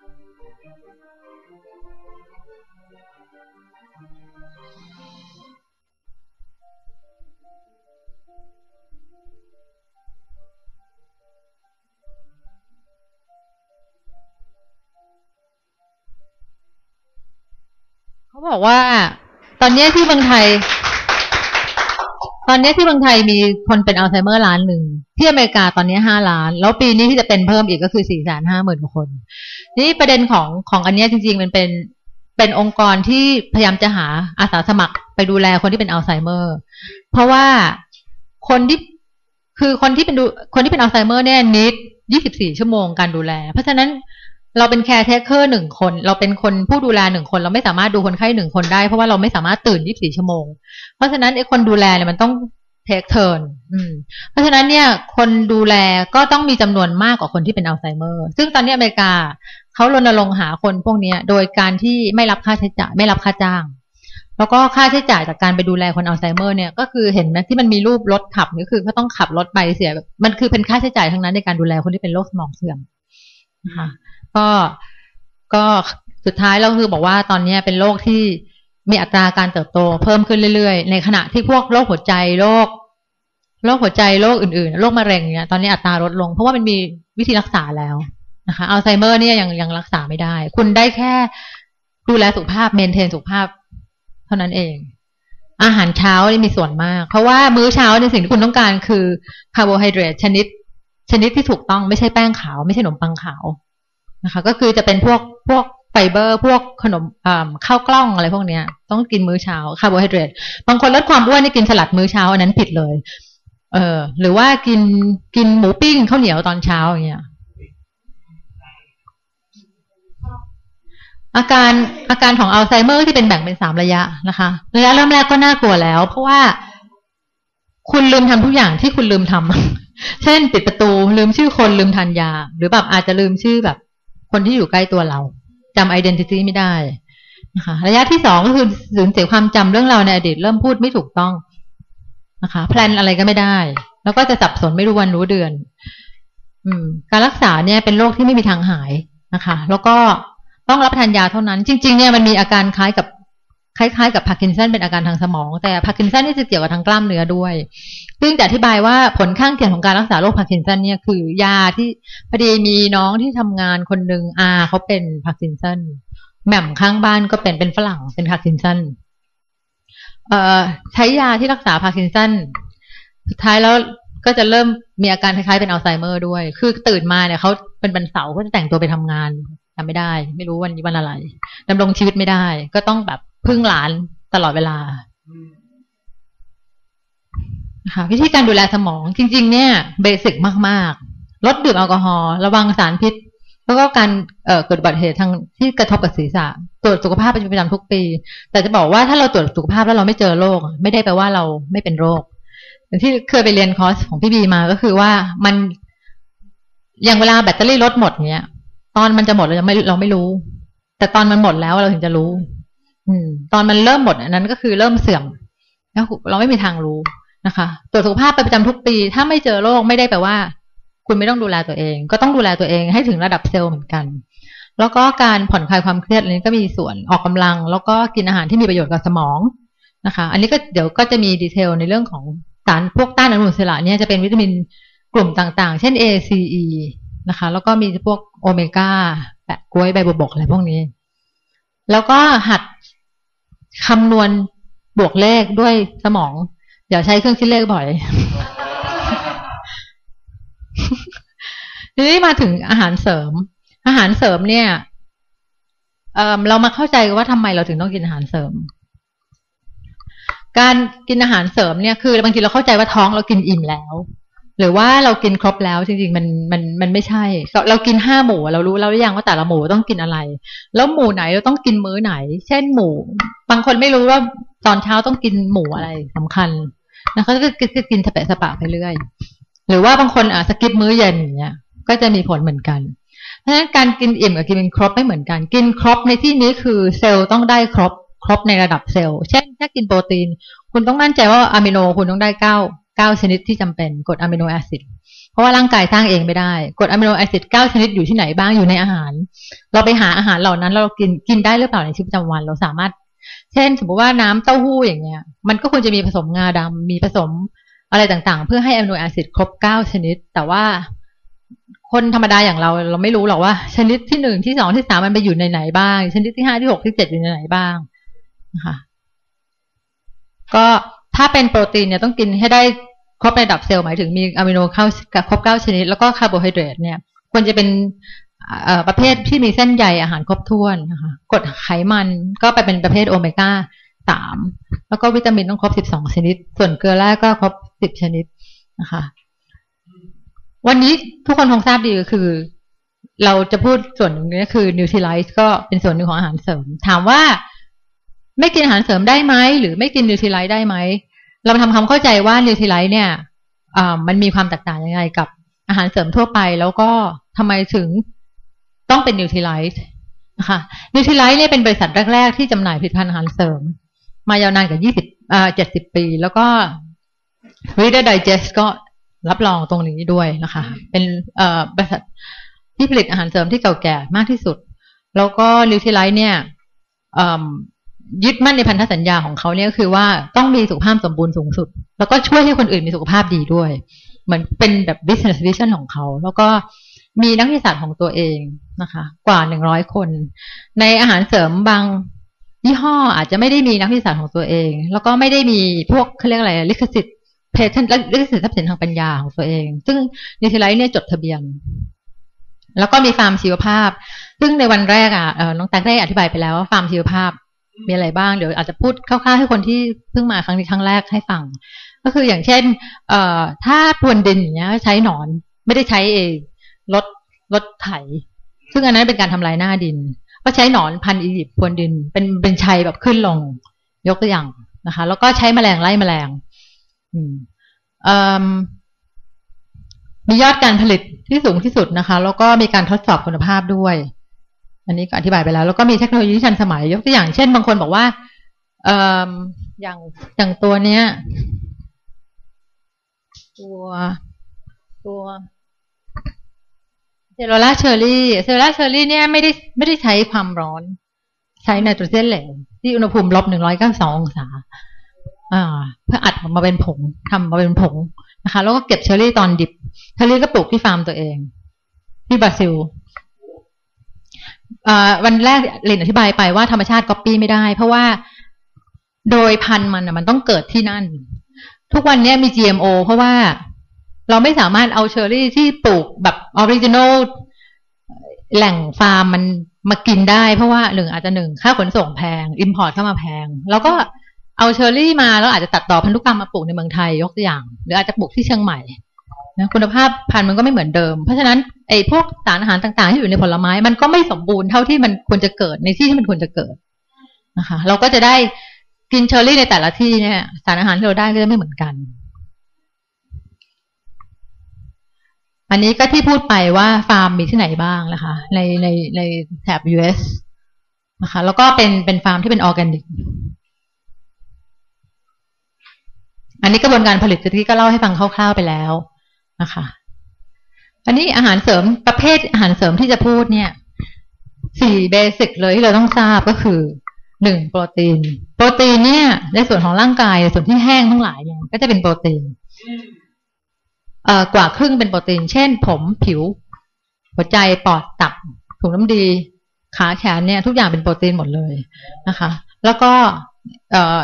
เขาบอกว่า ตอนนี้ที่เมืองไทย ตอนนี้ที่เมืองไทยมีคนเป็นอัลไซเมอร์ล้านหนึ่งที่อเมริกาตอนนี้ห้าล้าน แล้วปีนี้ที่จะเป็นเพิ่มอีกก็คือสี่แสนห้าหมื่นคน นี่ประเด็นของของอันนี้จริงๆมันเป็นเป็นองค์กรที่พยายามจะหาอาสาสมัครไปดูแลคนที่เป็นอัลไซเมอร์ เพราะว่าคนที่คือคนที่เป็นดูคนที่เป็นอัลไซเมอร์เนี่ย need ยี่สิบสี่ชั่วโมงการดูแล เพราะฉะนั้น เราเป็น caretaker หนึ่งคน เราเป็นคนผู้ดูแลหนึ่งคน เราไม่สามารถดูคนไข้หนึ่งคนได้ เพราะว่าเราไม่สามารถตื่น 24 ชั่วโมง เพราะฉะนั้นไอ้คนดูแลเนี่ยมันต้อง take turn เพราะฉะนั้นเนี่ย คนดูแลก็ต้องมีจำนวนมากกว่าคนที่เป็นอัลไซเมอร์ ซึ่งตอนนี้อเมริกาเขารณรงค์หาคนพวกนี้โดยการที่ไม่รับค่าใช้จ่ายไม่รับค่าจ้าง แล้วก็ค่าใช้จ่ายจากการไปดูแลคนอัลไซเมอร์เนี่ยก็คือเห็นไหมที่มันมีรูปรถขับก็คือเขาต้องขับรถไปเสียมันคือเป็นค่าใช้จ่ายทั้งนั้นในการดูแลคนที่เป็นโรคสมองเสื่อมนะคะ ก็ก็สุดท้ายเราคือบอกว่าตอนนี้เป็นโรคที่มีอัตราการเติบโตเพิ่มขึ้นเรื่อยๆ ในขณะที่พวกโรคหัวใจโรคโรคหัวใจโรคอื่นๆโรคมะเร็งเนี่ยตอนนี้อัตราลดลง เพราะว่ามันมีวิธีรักษาแล้วนะคะอัลไซเมอร์เนี่ยยังยังรักษาไม่ได้ คุณได้แค่ดูแลสุขภาพ maintain สุขภาพ เท่านั้นเอง อาหารเช้านี่มีส่วนมาก เพราะว่ามื้อเช้าในสิ่งที่คุณต้องการคือคาร์โบไฮเดรตชนิด ชนิดที่ถูกต้องไม่ใช่แป้งขาว ไม่ใช่ขนมปังขาว นะคะ ก็คือจะเป็นพวกพวกไฟเบอร์ พวกขนมข้าวกล้องอะไรพวกเนี้ย ต้องกินมื้อเช้าคาร์โบไฮเดรตบางคนลดความอ้วนนี่กินสลัดมื้อเช้าอันนั้นผิดเลย เออ หรือว่ากินกินหมูปิ้งข้าวเหนียวตอนเช้าอย่างเงี้ยอาการอาการของอัลไซเมอร์ที่เป็นแบ่งเป็นสามระยะนะคะ ระยะเริ่มแรกก็น่ากลัวแล้ว เพราะว่าคุณลืมทำทุกอย่างที่คุณลืมทำเช่น ปิดประตูลืมชื่อคนลืมทานยา หรือแบบอาจจะลืมชื่อแบบ คนที่อยู่ใกล้ตัวเราจำ identity ไม่ได้นะคะระยะที่สองก็คือสูญเสียความจำเรื่องเราในอดีตเริ่มพูดไม่ถูกต้องนะคะ plan อะไรก็ไม่ได้ แล้วก็จะสับสนไม่รู้วันรู้เดือน อืม การรักษาเนี่ยเป็นโรคที่ไม่มีทางหายนะคะ แล้วก็ต้องรับทานยาเท่านั้น จริง ๆ เนี่ยมันมีอาการคล้ายกับคล้ายๆ กับพาร์กินสันเป็นอาการทางสมอง แต่พาร์กินสันนี่จะเกี่ยวกับทางกล้ามเนื้อด้วย ซึ่งจะอธิบายว่าผลข้างเคียงของการรักษาโรคพาร์กินสันเนี่ยคือยาที่พอดีมีน้องที่ทำงานคนหนึ่งอาเขาเป็นพาร์กินสันแหม่มข้างบ้านก็เป็นเป็นฝรั่งเป็นพาร์กินสันใช้ยาที่รักษาพาร์กินสันสุดท้ายแล้วก็จะเริ่มมีอาการคล้ายๆเป็นอัลไซเมอร์ด้วย คือตื่นมาเนี่ยเขาเป็นวันเสาร์ก็จะแต่งตัวไปทำงานจำไม่ได้ ไม่รู้วันนี้วันอะไรดำรงชีวิตไม่ได้ ก็ต้องแบบพึ่งหลานตลอดเวลา ค่ะวิธีการดูแลสมองจริง ๆ เนี่ยเบสิกมากๆ ลดดื่มแอลกอฮอล์ระวังสารพิษ แล้วก็การเเกิดอุบัติเหตุทางที่กระทบกับศีรษะ ตรวจสุขภาพเป็นประจำทุกปี แต่จะบอกว่าถ้าเราตรวจสุขภาพแล้วเราไม่เจอโรคไม่ได้แปลว่าเราไม่เป็นโรคที่เคยไปเรียนคอร์สของพี่บีมาก็คือว่ามันอย่างเวลาแบตเตอรี่ลดหมดเนี้ย ตอนมันจะหมดเราไม่เราไม่รู้ แต่ตอนมันหมดแล้วเราถึงจะรู้ อืม ตอนมันเริ่มหมดอันนั้นก็คือเริ่มเสื่อมแล้วเราไม่มีทางรู้ นะคะตรวจสุขภาพไปประจำทุกปี ถ้าไม่เจอโรคไม่ได้แปลว่า คุณไม่ต้องดูแลตัวเอง ก็ต้องดูแลตัวเองให้ถึงระดับเซลล์เหมือนกัน แล้วก็การผ่อนคลายความเครียดอันนี้ก็มีส่วนออกกำลัง แล้วก็กินอาหารที่มีประโยชน์กับสมองนะคะ อันนี้ก็เดี๋ยวก็จะมีดีเทลในเรื่องของสารพวกต้านอนุมูลอิสระเนี่ยจะเป็นวิตามินกลุ่มต่างๆ เช่น A C E นะคะ แล้วก็มีพวกโอเมก้าแปะกล้วยใบบวบกอะไรพวกนี้ แล้วก็หัดคำนวณบวกเลขด้วยสมอง เดี๋ยวใช้เครื่องคิดเลขบ่อยทีนี้มาถึงอาหารเสริม อาหารเสริมเนี่ยเเรามาเข้าใจว่าทำไมเราถึงต้องกินอาหารเสริม การกินอาหารเสริมเนี่ยคือบางทีเราเข้าใจว่าท้องเรากินอิ่มแล้ว หรือว่าเรากินครบแล้วจริงๆมันมันมันไม่ใช่ เรากินห้าหมูเรารู้แล้วหรือยังว่าแต่ละหมูต้องกินอะไร แล้วหมูไหนเราต้องกินมื้อไหน เช่นหมู บางคนไม่รู้ว่าตอนเช้าต้องกินหมูอะไรสำคัญ นะคะก็จะกินสเปะสปะไปเรื่อย หรือว่าบางคนอะสกิปมื้อเย็นอย่างเงี้ย ก็จะมีผลเหมือนกันเพราะฉะนั้นการกินอิ่มกับกินครบไม่เหมือนกัน กินครบในที่นี้คือเซลล์ต้องได้ครบครบในระดับเซลล์ เช่นถ้ากินโปรตีน คุณต้องมั่นใจว่าอะมิโนคุณต้องได้เก้าเก้าชนิดที่จำเป็นกรด amino acid เพราะว่าร่างกายสร้างเองไม่ได้กรด amino acid เก้าชนิดอยู่ที่ไหนบ้างอยู่ในอาหาร เราไปหาอาหารเหล่านั้น เรากินกินได้หรือเปล่าในชีวิตประจำวัน เราสามารถ เช่น สมมติว่าน้ำเต้าหู้อย่างเงี้ย มันก็ควรจะมีผสมงาดำมีผสมอะไรต่างๆ เพื่อให้ amino acid ครบเก้าชนิด แต่ว่าคนธรรมดาอย่างเราเราไม่รู้หรอกว่า ชนิดที่หนึ่งที่สองที่สามมันไปอยู่ในไหนบ้าง ชนิดที่ห้าที่หกที่เจ็ดอยู่ในไหนบ้างนะคะก็ถ้าเป็นโปรตีนเนี่ยต้องกินให้ได้ครบในระดับเซลล์หมายถึงมีอะมิโนเข้าครบเก้าชนิด แล้วก็คาร์โบไฮเดรตเนี่ยควรจะเป็น ประเภทที่มีเส้นใยอาหารครบถ้วนนะคะกรดไขมันก็ไปเป็นประเภทโอเมก้าสามแล้วก็วิตามินต้องครบสิบสองชนิด ส่วนเกลือแร่ก็ครบสิบชนิดนะคะ วันนี้ทุกคนคงทราบดีก็คือ เราจะพูดส่วนหนึ่งนี้คือ Nutrilite ก็เป็นส่วนหนึ่งของอาหารเสริม ถามว่าไม่กินอาหารเสริมได้ไหมหรือไม่กิน Nutrilite ได้ไหมเราทำความเข้าใจว่า Nutrilite เนี่ยมันมีความแตกต่างยังไงกับอาหารเสริมทั่วไป แล้วก็ทำไมถึง ต้องเป็น Nutrilite นะคะ Nutrilite เนี่ยเป็นบริษัทแรก ๆ ที่จำหน่ายผลิตภัณฑ์อาหารเสริม มายาวนานกว่า20อ่า70ปี แล้วก็ Reader Digest ก็รับรองตรงนี้ด้วยนะคะ เป็นเอ่อบริษัทที่ผลิตอาหารเสริมที่เก่าแก่มากที่สุด แล้วก็นิวทริไลท์เนี่ยยึดมั่นในพันธสัญญาของเขาเนี่ยก็คือว่าต้องมีสุขภาพสมบูรณ์สูงสุด แล้วก็ช่วยให้คนอื่นมีสุขภาพดีด้วย เหมือนเป็นแบบ business vision ของเขา แล้วก็ มีนักวิทยาศาสตร์ของตัวเองนะคะ กว่าหนึ่งร้อยคน ในอาหารเสริมบางยี่ห้ออาจจะไม่ได้มีนักวิทยาศาสตร์ของตัวเอง แล้วก็ไม่ได้มีพวกเขาเรียกอะไรลิขสิทธิ์เพทเทนและลิขสิทธิ์ทรัพย์สินทางปัญญาของตัวเอง ซึ่งNutrilite เนี่ยจดทะเบียน แล้วก็มีฟาร์มชีวภาพ ซึ่งในวันแรกอะน้องแตกได้อธิบายไปแล้วว่าฟาร์มชีวภาพมีอะไรบ้างเดี๋ยวอาจจะพูดคร่าวๆให้คนที่เพิ่งมาครั้งนี้ครั้งแรกให้ฟัง ก็คืออย่างเช่น เอ่อถ้าพรวนดินอย่างเงี้ยใช้หนอนไม่ได้ใช้เอ รถรถไถ ซึ่งอันนั้นเป็นการทำลายหน้าดิน ก็ใช้หนอนพันธุ์อียิปต์พรวนดิน เป็นเป็นชัยแบบขึ้นลง ยกตัวอย่างนะคะ แล้วก็ใช้แมลงไล่แมลง อืมมียอดการผลิตที่สูงที่สุดนะคะ แล้วก็มีการทดสอบคุณภาพด้วย อันนี้ก็อธิบายไปแล้ว แล้วก็มีเทคโนโลยีที่ทันสมัย ยกตัวอย่างเช่น บางคนบอกว่าเอออย่างอย่างตัวเนี้ย ตัวตัว ซลลูลาเชอรี่เซลลูลาเชอรี่เนี่ยไม่ได้ไม่ได้ใช้ความร้อน ใช้ไนโตรเจนเหลวที่อุณหภูมิลบหนึ่งร้อยเก้าสององศาเพื่ออัดมาเป็นผงทำมาเป็นผงนะคะ แล้วก็เก็บเชอรี่ตอนดิบเชอรี่ก็ปลูกที่ฟาร์มตัวเอง ที่บราซิลวันแรกเรนอธิบายไปว่าธรรมชาติก๊อปปี้ไม่ได้ เพราะว่าโดยพันธุ์มันมันต้องเกิดที่นั่น ทุกวันนี้มี GMO เพราะว่า เราไม่สามารถเอาเชอร์รี่ที่ปลูกแบบ originalแหล่งฟาร์มมันมากินได้เพราะว่าหนึ่งอาจจะหนึ่งค่าขนส่งแพง import เข้ามาแพง แล้วก็เอาเชอร์รี่มาแล้วอาจจะตัดต่อพันธุกรรมมาปลูกในเมืองไทยยกตัวอย่าง หรืออาจจะปลูกที่เชียงใหม่นะคุณภาพพันธุ์มันก็ไม่เหมือนเดิม เพราะฉะนั้นไอ้พวกสารอาหารต่างๆ ที่อยู่ในผลไม้ มันก็ไม่สมบูรณ์เท่าที่มันควรจะเกิดในที่ที่มันควรจะเกิดนะคะ เราก็จะได้กินเชอร์รี่ในแต่ละที่เนี่ย สารอาหารที่เราได้ก็จะไม่เหมือนกัน อันนี้ก็ที่พูดไปว่าฟาร์มมีที่ไหนบ้างนะคะ ในในในแถบ US นะคะ แล้วก็เป็นเป็นฟาร์มที่เป็นออร์แกนิก อันนี้กระบวนการผลิตที่ก็เล่าให้ฟังคร่าวๆไปแล้วนะคะ อันนี้อาหารเสริมประเภทอาหารเสริมที่จะพูดเนี่ยสี่ basic เลยที่เราต้องทราบก็คือหนึ่งโปรตีน โปรตีนเนี่ย ในส่วนของร่างกายส่วนที่แห้งทั้งหลายเนี่ยก็จะเป็นโปรตีน กว่าครึ่งเป็นโปรตีน เช่น ผมผิว หัวใจปอดตับถุงน้ำดี ขาแขนเนี่ย ทุกอย่างเป็นโปรตีนหมดเลยนะคะ แล้วก็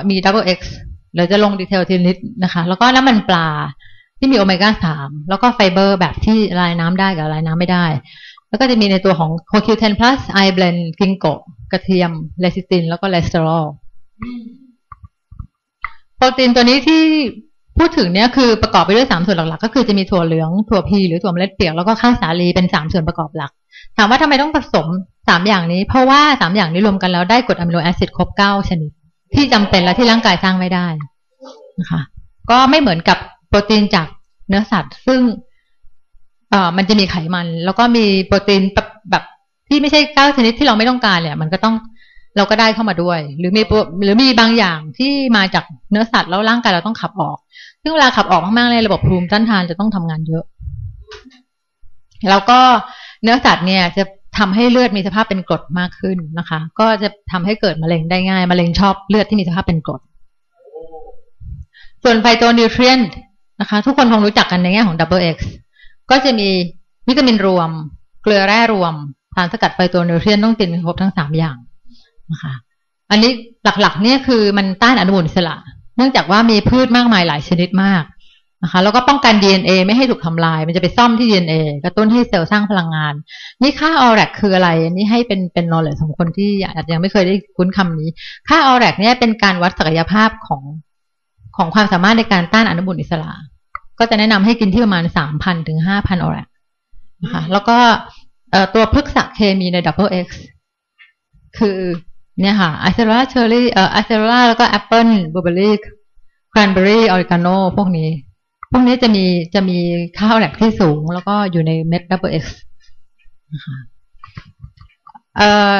มี Double X เดี๋ยวจะลง detail ทีนิดนะคะ แล้วก็น้ำมันปลาที่มีโอเมก้าสามแล้วก็ไฟเบอร์แบบที่ละลายน้ำได้กับละลายน้ำไม่ได้ แล้วก็จะมีในตัวของ CoQ10 Plus eye blend ginkgo กระเทียมเลซิติน แล้วก็คอเลสเตอรอลโปรตีนตัวนี้ที่ พูดถึงเนี่ยคือประกอบไปด้วยสามส่วนหลักๆ ก็คือจะมีถั่วเหลืองถั่วพีหรือถั่วเมล็ดเปียกแล้วก็ข้าวสาลีเป็นสามส่วนประกอบหลัก ถามว่าทำไมต้องผสมสามอย่างนี้ เพราะว่าสามอย่างนี้รวมกันแล้วได้กรดอะมิโนแอซิดครบเก้าชนิด ที่จำเป็นและที่ร่างกายสร้างไม่ได้นะคะก็ไม่เหมือนกับโปรตีนจากเนื้อสัตว์ ซึ่งเอ่อมันจะมีไขมัน แล้วก็มีโปรตีนแบบแบบที่ไม่ใช่เก้าชนิดที่เราไม่ต้องการเนี่ย มันก็ต้องเราก็ได้เข้ามาด้วย หรือมีหรือมีบางอย่างที่มาจากเนื้อสัตว์แล้วร่างกายเราต้องขับออก ซึ่งเวลาขับออกมากๆเลยระบบภูมิต้านทานจะต้องทำงานเยอะ แล้วก็เนื้อสัตว์เนี่ยจะทำให้เลือดมีสภาพเป็นกรดมากขึ้นนะคะ ก็จะทำให้เกิดมะเร็งได้ง่ายมะเร็งชอบเลือดที่มีสภาพเป็นกรด ส่วน phytonutrient นะคะ ทุกคนคงรู้จักกันในแง่ของ Double X ก็จะมีวิตามินรวม เกลือแร่รวมสารสกัดไฟโตนิวเทรียนต้องกินครบทั้งสามอย่างนะคะ อันนี้หลักๆ เนี่ยคือมันต้านอนุมูลอิสระ เนื่องจากว่ามีพืชมากมายหลายชนิดมากนะคะแล้วก็ป้องกัน DNA ไม่ให้ถูกทำลาย มันจะไปซ่อมที่ DNA กระตุ้นให้เซลล์สร้างพลังงาน นี่ค่าออแรกคืออะไรอันนี้ให้เป็นเป็นนอเลสของคนที่อาจจะยังไม่เคยได้คุ้นคำนี้ ค่าออแรกเนี่ยเป็นการวัดศักยภาพของของความสามารถในการต้านอนุมูลอิสระ ก็จะแนะนำให้กินที่ประมาณสามพันถึงห้าพัน ORAC นะคะแล้วก็ตัวพฤกษเคมีใน Double X คือ เนี่ยค่ะ acerola cherry เอ่อ acerola แล้วก็แอปเปิลบลูเบอร์รี่แครนเบอร์รี่ออริกาโนพวกนี้ พวกนี้จะมีจะมีค่า ORAC ที่สูง แล้วก็อยู่ในเม็ด Double X นะคะเอ่อ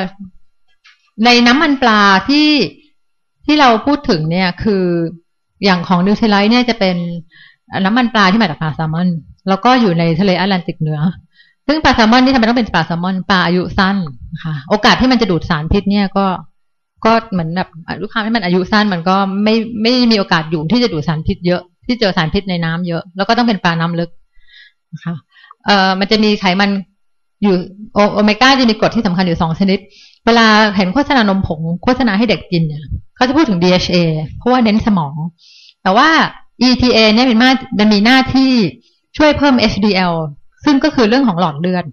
ในน้ำมันปลาที่ที่เราพูดถึงเนี่ยคืออย่างของ Nutrilite เนี่ยจะเป็นน้ำมันปลาที่มาจากปลาแซลมอนแล้วก็อยู่ในทะเลแอตแลนติกเหนือ ซึ่งปลาแซลมอนนี่ทำไมต้องเป็นปลาแซลมอนปลาอายุสั้นนะคะโอกาสที่มันจะดูดสารพิษเนี่ยก็ก็เหมือนแบบลูกค้าที่มันอายุสั้นมันก็ไม่ไม่มีโอกาสอยู่ที่จะดูดสารพิษเยอะ ที่เจอสารพิษในน้ำเยอะ แล้วก็ต้องเป็นปลาน้ำลึกนะคะเอ่อมันจะมีไขมันอยู่โอเมก้าจะมีกรดที่สำคัญอยู่สองชนิด เวลาเห็นโฆษณานมผงโฆษณาให้เด็กกินเนี่ยเขาจะพูดถึง DHA เพราะว่าเน้นสมอง แต่ว่า EPA เนี่ยเป็นมามันมีหน้าที่ช่วยเพิ่ม HDL ซึ่งก็คือเรื่องของหลอดเลือด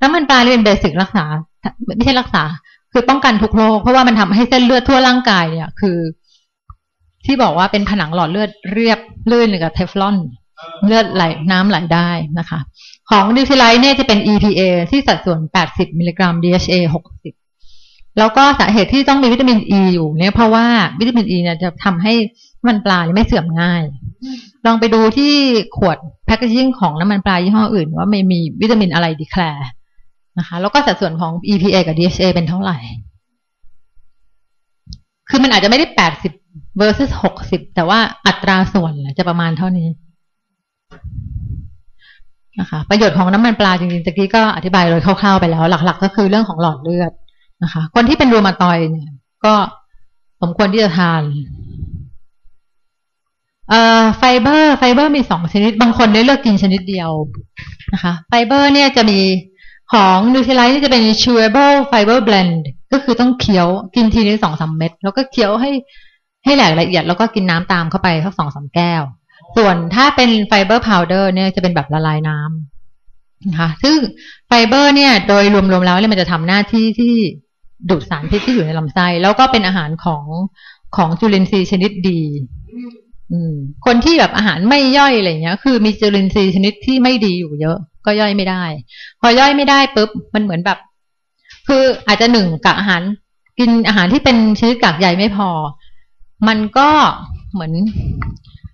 น้ำมันปลาเป็นเบสิกรักษา ไม่ใช่รักษา คือป้องกันทุกโรคเพราะว่ามันทำให้เส้นเลือดทั่วร่างกายเนี่ยคือ ที่บอกว่าเป็นผนังหลอดเลือดเรียบลื่นหรือกับเทฟลอน เลือดไหลน้ำไหลได้นะคะ ของ Nutrilite เนี่ยจะเป็น EPA ที่สัดส่วน 80 มิลลิกรัม DHA 60 แล้วก็สาเหตุที่ต้องมีวิตามิน E อยู่เนี่ยเพราะว่าวิตามิน E เนี่ยจะทำให้น้ำมันปลาไม่เสื่อมง่าย ลองไปดูที่ขวด packaging ของน้ำมันปลายี่ห้ออื่น ว่าไม่มีวิตามินอะไร declare นะคะ แล้วก็สัดส่วนของ EPA กับ DHA เป็นเท่าไหร่ คือมันอาจจะไม่ได้80 versus 60แต่ว่าอัตราส่วนจะประมาณเท่านี้นะคะประโยชน์ของน้ำมันปลาจริงๆตะกี้ก็อธิบายโดยคร่าวๆไปแล้ว หลัก ๆ ก็คือเรื่องของหลอดเลือด นะคะ คนที่เป็น rheumatoid เนี่ย ก็สมควรที่จะทานเอ่อ fiber fiber มีสองชนิด บางคนได้เลือกกินชนิดเดียวนะคะ ไฟเบอร์เนี่ยจะมีของ Nutrilite นี่จะเป็น chewable fiber blend ก็คือต้องเคี้ยวกินทีนี้สองสามเม็ด แล้วก็เคี้ยวให้ให้แหลกละเอียด แล้วก็กินน้ำตามเข้าไปสักสองสามแก้ว ส่วนถ้าเป็นไฟเบอร์พาวเดอร์เนี่ยจะเป็นแบบละลายน้ำนะคะซึ่งไฟเบอร์เนี่ย โดยรวมๆแล้วเนี่ยมันจะทำหน้าที่ที่ ดูดสารพิษที่อยู่ในลำไส้ แล้วก็เป็นอาหารของของจุลินทรีย์ชนิดดีคนที่แบบอาหารไม่ย่อยอะไรเงี้ย คือมีจุลินทรีย์ชนิดที่ไม่ดีอยู่เยอะ ก็ย่อยไม่ได้ พอย่อยไม่ได้ปุ๊บมันเหมือนแบบ คืออาจจะหนึ่งกากอาหาร กินอาหารที่เป็นชนิดกากใยไม่พอ มันก็เหมือน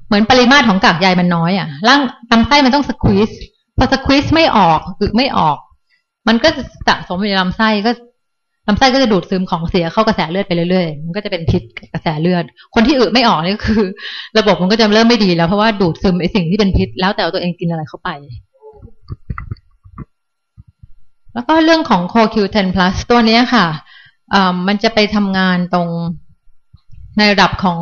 เหมือนปริมาตรของกากใยมันน้อยอะร่างลำไส้มันต้องสควีสพอสควีสไม่ออกอึไม่ออก มันก็สะสมอยู่ในลำไส้ก็ ลำไส้ก็จะดูดซึมของเสียเข้ากระแสเลือดไปเรื่อยๆ มันก็จะเป็นพิษกระแสเลือด คนที่อึไม่ออกนี่ก็คือ ระบบมันก็จะเริ่มไม่ดีแล้ว เพราะว่าดูดซึมไอสิ่งที่เป็นพิษ แล้วแต่ตัวเองกินอะไรเข้าไป แล้วก็เรื่องของ CoQ10 plus ตัวนี้ค่ะมันจะไปทำงานตรงในระดับของ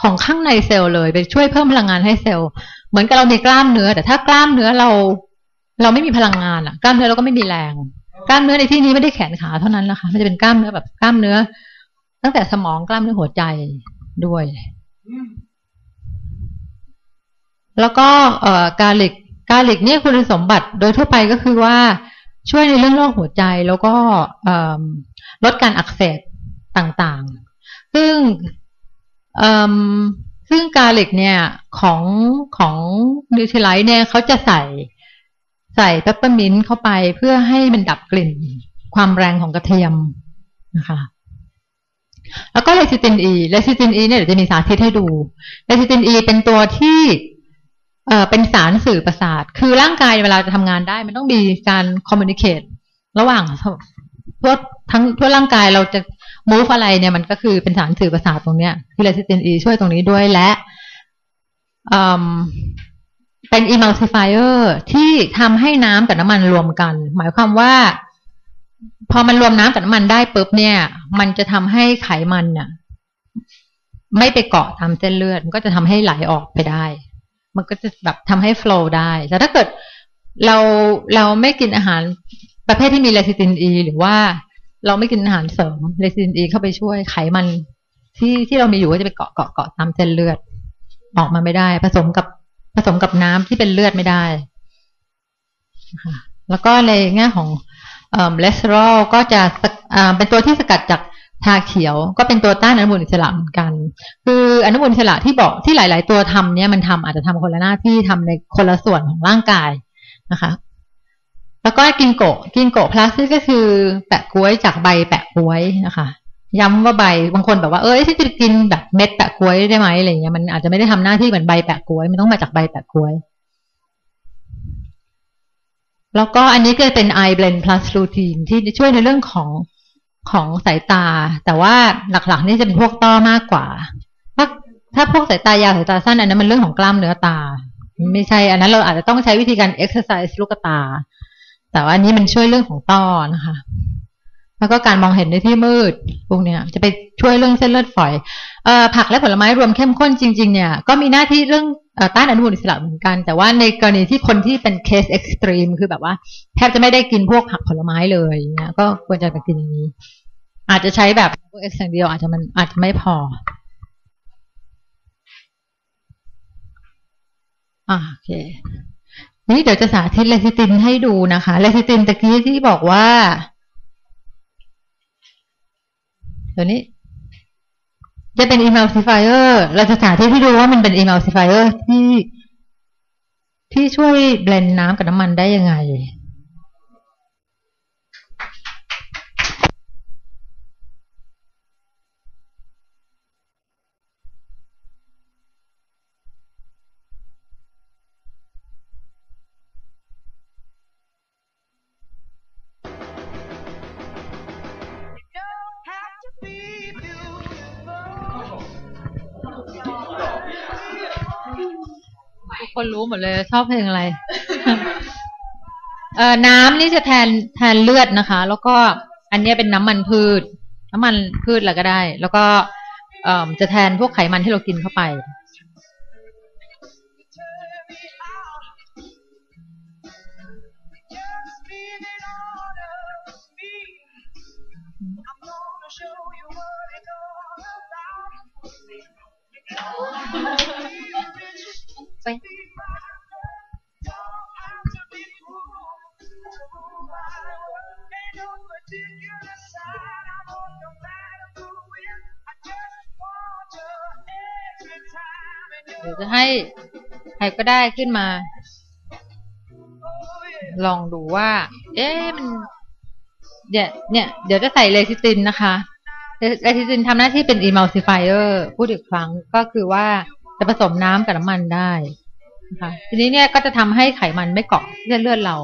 ของข้างในเซลล์เลย ไปช่วยเพิ่มพลังงานให้เซลล์ เหมือนกับเรามีกล้ามเนื้อ แต่ถ้ากล้ามเนื้อเรา เราไม่มีพลังงานอะกล้ามเนื้อเราก็ไม่มีแรง กล้ามเนื้อในที่นี้ไม่ได้แขนขาเท่านั้นนะคะ มันจะเป็นกล้ามเนื้อแบบกล้ามเนื้อ ตั้งแต่สมองกล้ามเนื้อหัวใจด้วย แล้วก็เอ่อ garlic garlic เนี่ยคุณสมบัติโดยทั่วไปก็คือว่าช่วยในเรื่องโรคหัวใจแล้วก็ลดการอักเสบต่างๆ ซึ่งซึ่ง garlic เนี่ยของของ Nutrilite เนี่ยเขาจะใส่ ใส่เปปเปอร์มินต์เข้าไปเพื่อให้มันดับกลิ่น ความแรงของกระเทียมนะคะแล้วก็เลซิติน E เลซิติน E เนี่ยเดี๋ยวจะมีสาธิตให้ดูเลซิตินอีเป็นตัวที่เอ่อเป็นสารสื่อประสาท คือร่างกายเวลาจะทำงานได้ มันต้องมีการคอมมูนิเคตระหว่างทั่วทั้งทั่วร่างกายเราจะมูฟอะไรเนี่ยมันก็คือเป็นสารสื่อประสาทตรงเนี้ยคือเลซิตินอีช่วยตรงนี้ด้วยและ เป็น emulsifier ที่ทำให้น้ำกับน้ำมันรวมกัน หมายความว่า พอมันรวมน้ำกับน้ำมันได้ปุ๊บเนี่ย มันจะทำให้ไขมันน่ะ ไม่ไปเกาะตามเส้นเลือด มันก็จะทำให้ไหลออกไปได้ มันก็จะแบบทำให้ flow ได้ แต่ถ้าเกิดเราเราไม่กินอาหารประเภทที่มีเลซิตินอีหรือว่าเราไม่กินอาหารเสริมเลซิตินอีเข้าไปช่วยไขมันที่ที่เรามีอยู่ก็จะไปเกาะเกาะเกาะตามเส้นเลือดออกมาไม่ได้ ผสมกับ สมกับน้ำที่เป็นเลือดไม่ได้แล้วก็ในแง่ของเลสเตอรอลก็จะเป็นตัวที่สกัดจากชาเขียว ก็เป็นตัวต้านอนุมูลอิสระเหมือนกัน คืออนุมูลอิสระที่บอกที่หลาย ๆ ตัวทำเนี่ยมันทำอาจจะทำคนละหน้าที่ทำในคนละส่วนของร่างกายนะคะแล้วก็ ginkgo ginkgo พลาสติกก็คือแปะก๊วยจากใบแปะก๊วยนะคะ ย้ำว่าใบบางคนแบบว่าเอ้ยที่จะกินแบบเม็ดแปะก๊วยได้ไหมอะไรเงี้ยมันอาจจะไม่ได้ทำหน้าที่เหมือนใบแปะก๊วย มันต้องมาจากใบแปะก๊วย แล้วก็อันนี้ก็เป็น eye blend plus routine ที่ช่วยในเรื่องของของสายตา แต่ว่าหลักๆ นี่จะเป็นพวกต้อมากกว่า ถ้าถ้าพวกสายตายาวสายตาสั้นอันนั้นมันเรื่องของกล้ามเนื้อตา ไม่ใช่ อันนั้นเราอาจจะต้องใช้วิธีการ exercise ลูกตา แต่ว่าอันนี้มันช่วยเรื่องของต้อนะคะ แล้วก็การมองเห็นในที่มืดพวกเนี้ยจะไปช่วยเรื่องเส้นเลือดฝอยเอ่อผักและผลไม้รวมเข้มข้นจริง ๆ เนี่ยก็มีหน้าที่เรื่องต้านอนุมูลอิสระเหมือนกัน แต่ว่าในกรณีที่คนที่เป็น case extreme คือแบบว่า แทบจะไม่ได้กินพวกผักผลไม้เลยเนี่ยก็ควรจะไปกินอย่างนี้ อาจจะใช้ Double X อย่างเดียวอาจจะมันอาจจะไม่พออ่าโอเคนี่เดี๋ยวจะสาธิตเลซิตินให้ดูนะคะเลซิตินตะกี้ที่บอกว่า ตัวนี้ จะเป็น emulsifier เราจะสาธิตให้ดูว่ามันเป็น emulsifier ที่ที่ช่วยเบลนน้ำกับน้ำมันได้ยังไง คนรู้หมดเลย ชอบเพลงอะไร เอ่อน้ำนี่จะแทนแทนเลือดนะคะ แล้วก็อันนี้เป็นน้ำมันพืช น้ำมันพืชอะไรก็ได้ แล้วก็เอ่อจะแทนพวกไขมันที่เรากินเข้าไปเดี๋ยวจะให้ใครก็ได้ขึ้นมา ลองดูว่า เอ๊ะมันเนี่ยเนี่ยเดี๋ยวจะใส่เลซิตินนะคะเลซิตินทำหน้าที่เป็น emulsifier พูดอีกครั้งก็คือว่าจะผสมน้ำกับน้ำมันได้นะคะทีนี้เนี่ยก็จะทำให้ไขมันไม่เกาะเลือดเลือดเรา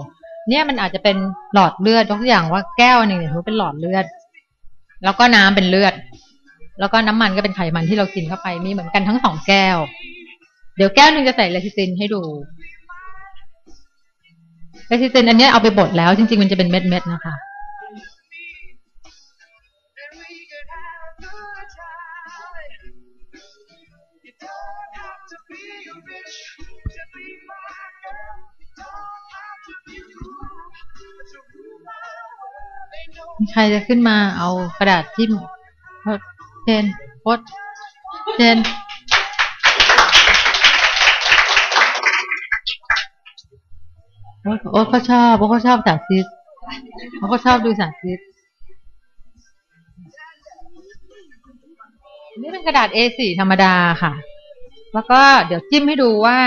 เนี่ยมันอาจจะเป็นหลอดเลือดยกตัวอย่างว่าแก้วหนึ่งเนี่ยถือเป็นหลอดเลือด แล้วก็น้ำเป็นเลือด แล้วก็น้ำมันก็เป็นไขมันที่เรากินเข้าไปมีเหมือนกันทั้งสองแก้ว เดี๋ยวแก้วหนึ่งจะใส่เลซิตินให้ดูเลซิตินอันนี้เอาไปบดแล้ว จริง ๆ มันจะเป็นเม็ดๆนะคะใครจะขึ้นมาเอากระดาษจิ้มเจนพดเจน โอ้โอ้เขาชอบโอ้เขาชอบสาธิตเขาก็ชอบดูสาธิตนี่เป็นกระดาษ A4 ธรรมดาค่ะ แล้วก็เดี๋ยวจิ้มให้ดูว่า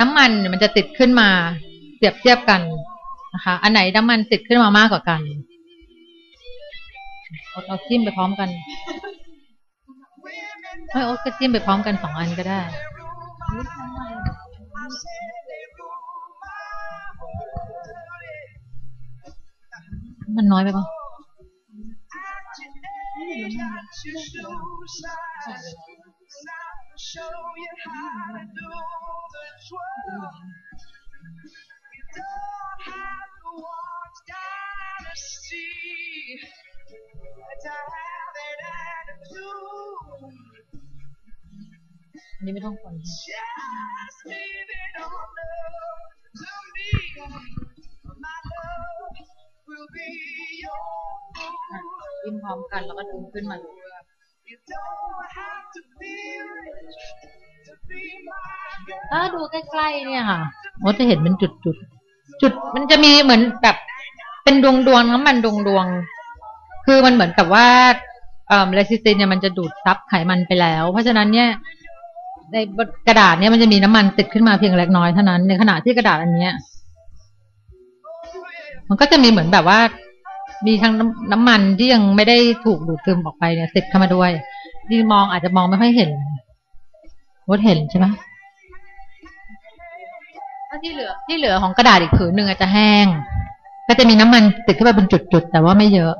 น้ำมันมันจะติดขึ้นมาเปรียบเทียบกันนะคะ อันไหนน้ำมันติดขึ้นมามากกว่ากันเราจิ้มไปพร้อมกันไม่โอ๊ตก็จิ้มไปพร้อมกันสองอันก็ได้ มันน้อยไปปะอันนี้ไม่ต้องคน จิ้มพร้อมกันแล้วก็ดึงขึ้นมาดูถ้าดูใกล้ๆเนี่ยค่ะมดจะเห็นเป็นจุดจุดๆจุดมันจะมีเหมือนแบบเป็นดวงดวงน้ำมันดวงดวงๆคือมันเหมือนกับว่าเอ่อเลซิตินเนี่ยมันจะดูดซับไขมันไปแล้ว เพราะฉะนั้นเนี่ยในกระดาษเนี่ยมันจะมีน้ำมันติดขึ้นมาเพียงเล็กน้อยเท่านั้นในขณะที่กระดาษอันเนี้ย มันก็จะมีเหมือนแบบว่า มีทั้งน้ำน้ำมันที่ยังไม่ได้ถูกดูดซึมออกไปเนี่ยติดเข้ามาด้วยนี่มองอาจจะมองไม่ค่อยเห็นวดเห็นใช่ไหมที่เหลือ ที่เหลือของกระดาษอีกผืนหนึ่งอาจจะแห้ง ก็จะมีน้ำมันติดขึ้นไปเป็นจุดๆแต่ว่าไม่เยอะ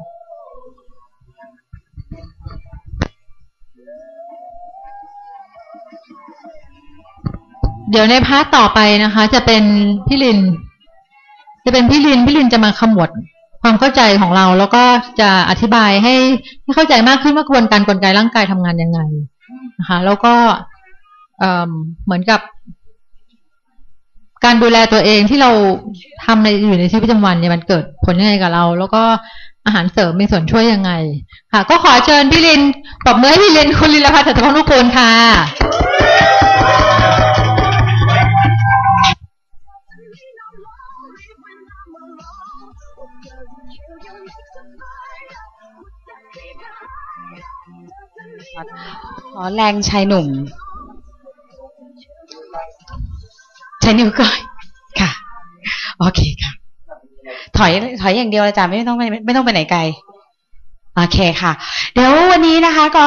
เดี๋ยวในพาร์ทต่อไปนะคะ จะเป็นพี่ลิน จะเป็นพี่ลินพี่ลินจะมาขมวดความเข้าใจของเราแล้วก็จะอธิบายให้ให้เข้าใจมากขึ้นว่ากระบวนการกลไกร่างกายทำงานยังไงนะคะแล้วก็เเหมือนกับ การดูแลตัวเองที่เราทำในอยู่ในชีวิตประจำวันเนี่ยมันเกิดผลยังไงกับเรา แล้วก็อาหารเสริมมีส่วนช่วยยังไง ค่ะ ก็ขอเชิญพี่ลินปรบมือให้พี่ลินคุณลินลพัฒน์สัตพนุกูลค่ะ อ๋อแรงชายหนุ่มใช้นิ้วก้อยค่ะ โอเคค่ะ ถอยถอยอย่างเดียวอาจารย์ไม่ต้องไปไม่ต้องไปไหนไกล โอเคค่ะ เดี๋ยววันนี้นะคะก็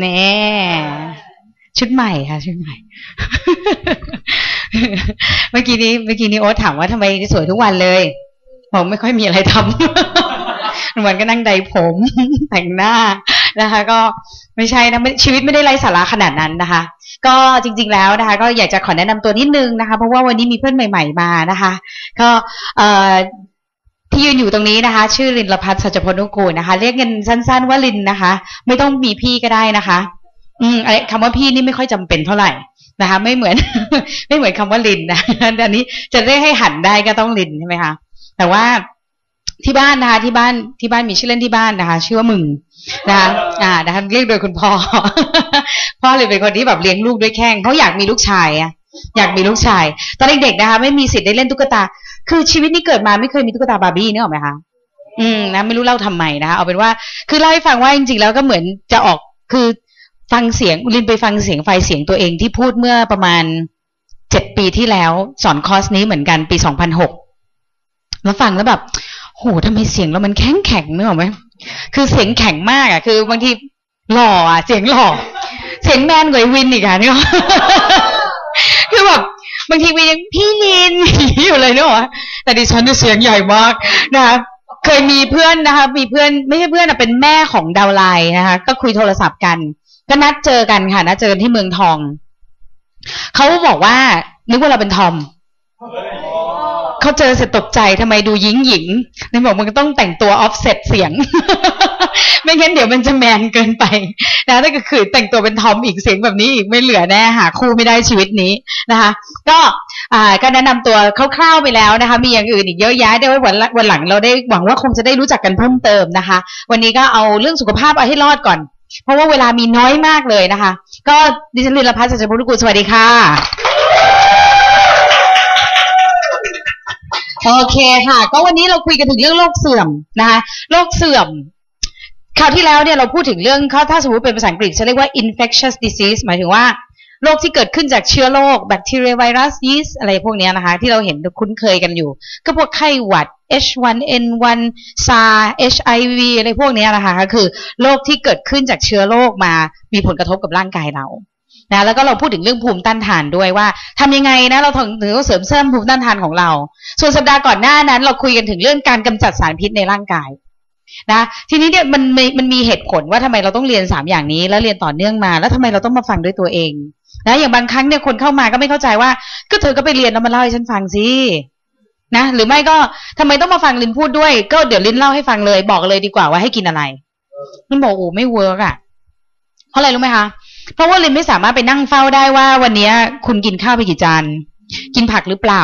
แน่ชุดใหม่ค่ะ ชุดใหม่ เมื่อกี้นี้เมื่อกี้นี้โอ๊ตถามว่าทำไมสวยทุกวันเลยผมไม่ค่อยมีอะไรทำ เหมือนก็นั่งใดผมแต่งหน้านะคะ ก็ไม่ใช่นะไม่ชีวิตไม่ได้ไร้สาระขนาดนั้นนะคะ ก็จริง ๆแล้วนะคะ ก็อยากจะขอแนะนำตัวนิดนึงนะคะ เพราะว่าวันนี้มีเพื่อนใหม่ ๆมานะคะ ก็เอ่อที่ยืนอยู่ตรงนี้นะคะ ชื่อลินลพัฒน์สัจพนุกูลนะคะ เรียกเงินสั้น ๆ ว่าลินนะคะ ไม่ต้องมีพี่ก็ได้นะคะ อืมอะไอ้คำว่าพี่นี่ไม่ค่อยจำเป็นเท่าไหร่นะคะ ไม่เหมือน ไม่เหมือนคำว่าลินนะอันนี้จะเรียกให้หันได้ก็ต้องลินใช่ไหมคะแต่ว่า ที่บ้านนะคะที่บ้านที่บ้านมีชื่อเล่นที่บ้านนะคะ ชื่อว่ามึงนะคะอ่านะคะเรียกโดยคุณพ่อพ่อเลยเป็นคนที่แบบเลี้ยงลูกด้วยแข้งเขาอยากมีลูกชายอะอยากมีลูกชาย ตอนเด็กๆนะคะ ไม่มีสิทธิ์ได้เล่นตุ๊กตา คือชีวิตนี้เกิดมาไม่เคยมีตุ๊กตาบาร์บี้เนึกออไหมคะอืมนะไม่รู้เล่าทำไมนะคะเอาเป็นว่าคือเล่าให้ฟังว่าจริงๆแล้วก็เหมือนจะออกคือฟังเสียงลินไปฟังเสียงไฟเสียงตัวเองที่พูดเมื่อประมาณเจ็ดปีที่แล้วสอนคอร์สนี้เหมือนกันปีสองพันหกแล้วฟังแล้วแบบ โหทำไมเสียงเรามันแข็งแข็งเนออกไหมคือเสียงแข็งมากอะ คือบางทีหล่ออะ เสียงหล่อเสียงแมนกว่าไอ้วินอีกอะเนี่ยคือแบบบางทีวินยังพี่นินอยู่เลยเนกอะแต่ดิฉันเนี่ยเสียงใหญ่มากนะคะเคยมีเพื่อนนะคะ มีเพื่อนไม่ใช่เพื่อนอะเป็นแม่ของดาวไลน์นะคะ ก็คุยโทรศัพท์กัน ก็นัดเจอกันค่ะนัดเจอกันที่เมืองทองเขาบอกว่า นึกว่าเราเป็นทอม เขาเจอเสร็จตกใจทำไมดูยิงหญิงในบอกมันก็ต้องแต่งตัวออฟเซตเสียง ไม่งั้นเดี๋ยวมันจะแมนเกินไปนะถ้าเกิดขืนแต่งตัวเป็นทอมอีกเสียงแบบนี้อีกไม่เหลือแน่หาคู่ไม่ได้ชีวิตนี้นะคะ ก็อ่าก็แนะนำตัวคร่าวๆไปแล้วนะคะ มีอย่างอื่นอีกเยอะแยะเดี๋ยววันวันหลังเราได้หวังว่าคงจะได้รู้จักกันเพิ่มเติมนะคะ วันนี้ก็เอาเรื่องสุขภาพเอาให้รอดก่อน เพราะว่าเวลามีน้อยมากเลยนะคะ ก็ดิฉันลินลพัฒน์สัจพุทธกุลสวัสดีค่ะ โอเคค่ะ ก็วันนี้เราคุยกันถึงเรื่องโรคเสื่อมนะคะโรคเสื่อมคราวที่แล้วเนี่ยเราพูดถึงเรื่องเขาถ้าสมมติเป็นภาษาอังกฤษจะเรียกว่า infectious disease หมายถึงว่าโรคที่เกิดขึ้นจากเชื้อโรคแบคทีเรียไวรัสยีสต์อะไรพวกนี้นะคะ ที่เราเห็นคุ้นเคยกันอยู่ ก็พวกไข้หวัด H1N1 SARS HIV อะไรพวกนี้นะคะ คือโรคที่เกิดขึ้นจากเชื้อโรคมามีผลกระทบกับร่างกายเรา นะแล้วก็เราพูดถึงเรื่องภูมิต้านทานด้วยว่าทำยังไงนะเราถึงถึงเสริมเสริมภูมิต้านทานของเรา ส่วนสัปดาห์ก่อนหน้านั้น เราคุยกันถึงเรื่องการกำจัดสารพิษในร่างกายนะทีนี้เนี่ยมันม,มันมีเหตุผลว่าทำไมเราต้องเรียนสามอย่างนี้ แล้วเรียนต่อเนื่องมา แล้วทำไมเราต้องมาฟังด้วยตัวเองนะอย่างบางครั้งเนี่ยคนเข้ามาก็ไม่เข้าใจว่า ก็เธอก็ไปเรียนแล้วมาเล่าให้ฉันฟังสินะหรือไม่ก็ทำไมต้องมาฟังลินพูดด้วย ก็เดี๋ยวลินเล่าให้ฟังเลย บอกเลยดีกว่าว่าให้กินอะไรลินบอกโอ้ไม่ work อะ เพราะอะไรรู้ไหมคะ เพราะว่าลินไม่สามารถไปนั่งเฝ้าได้ว่า วันนี้คุณกินข้าวไปกี่จานกินผักหรือเปล่า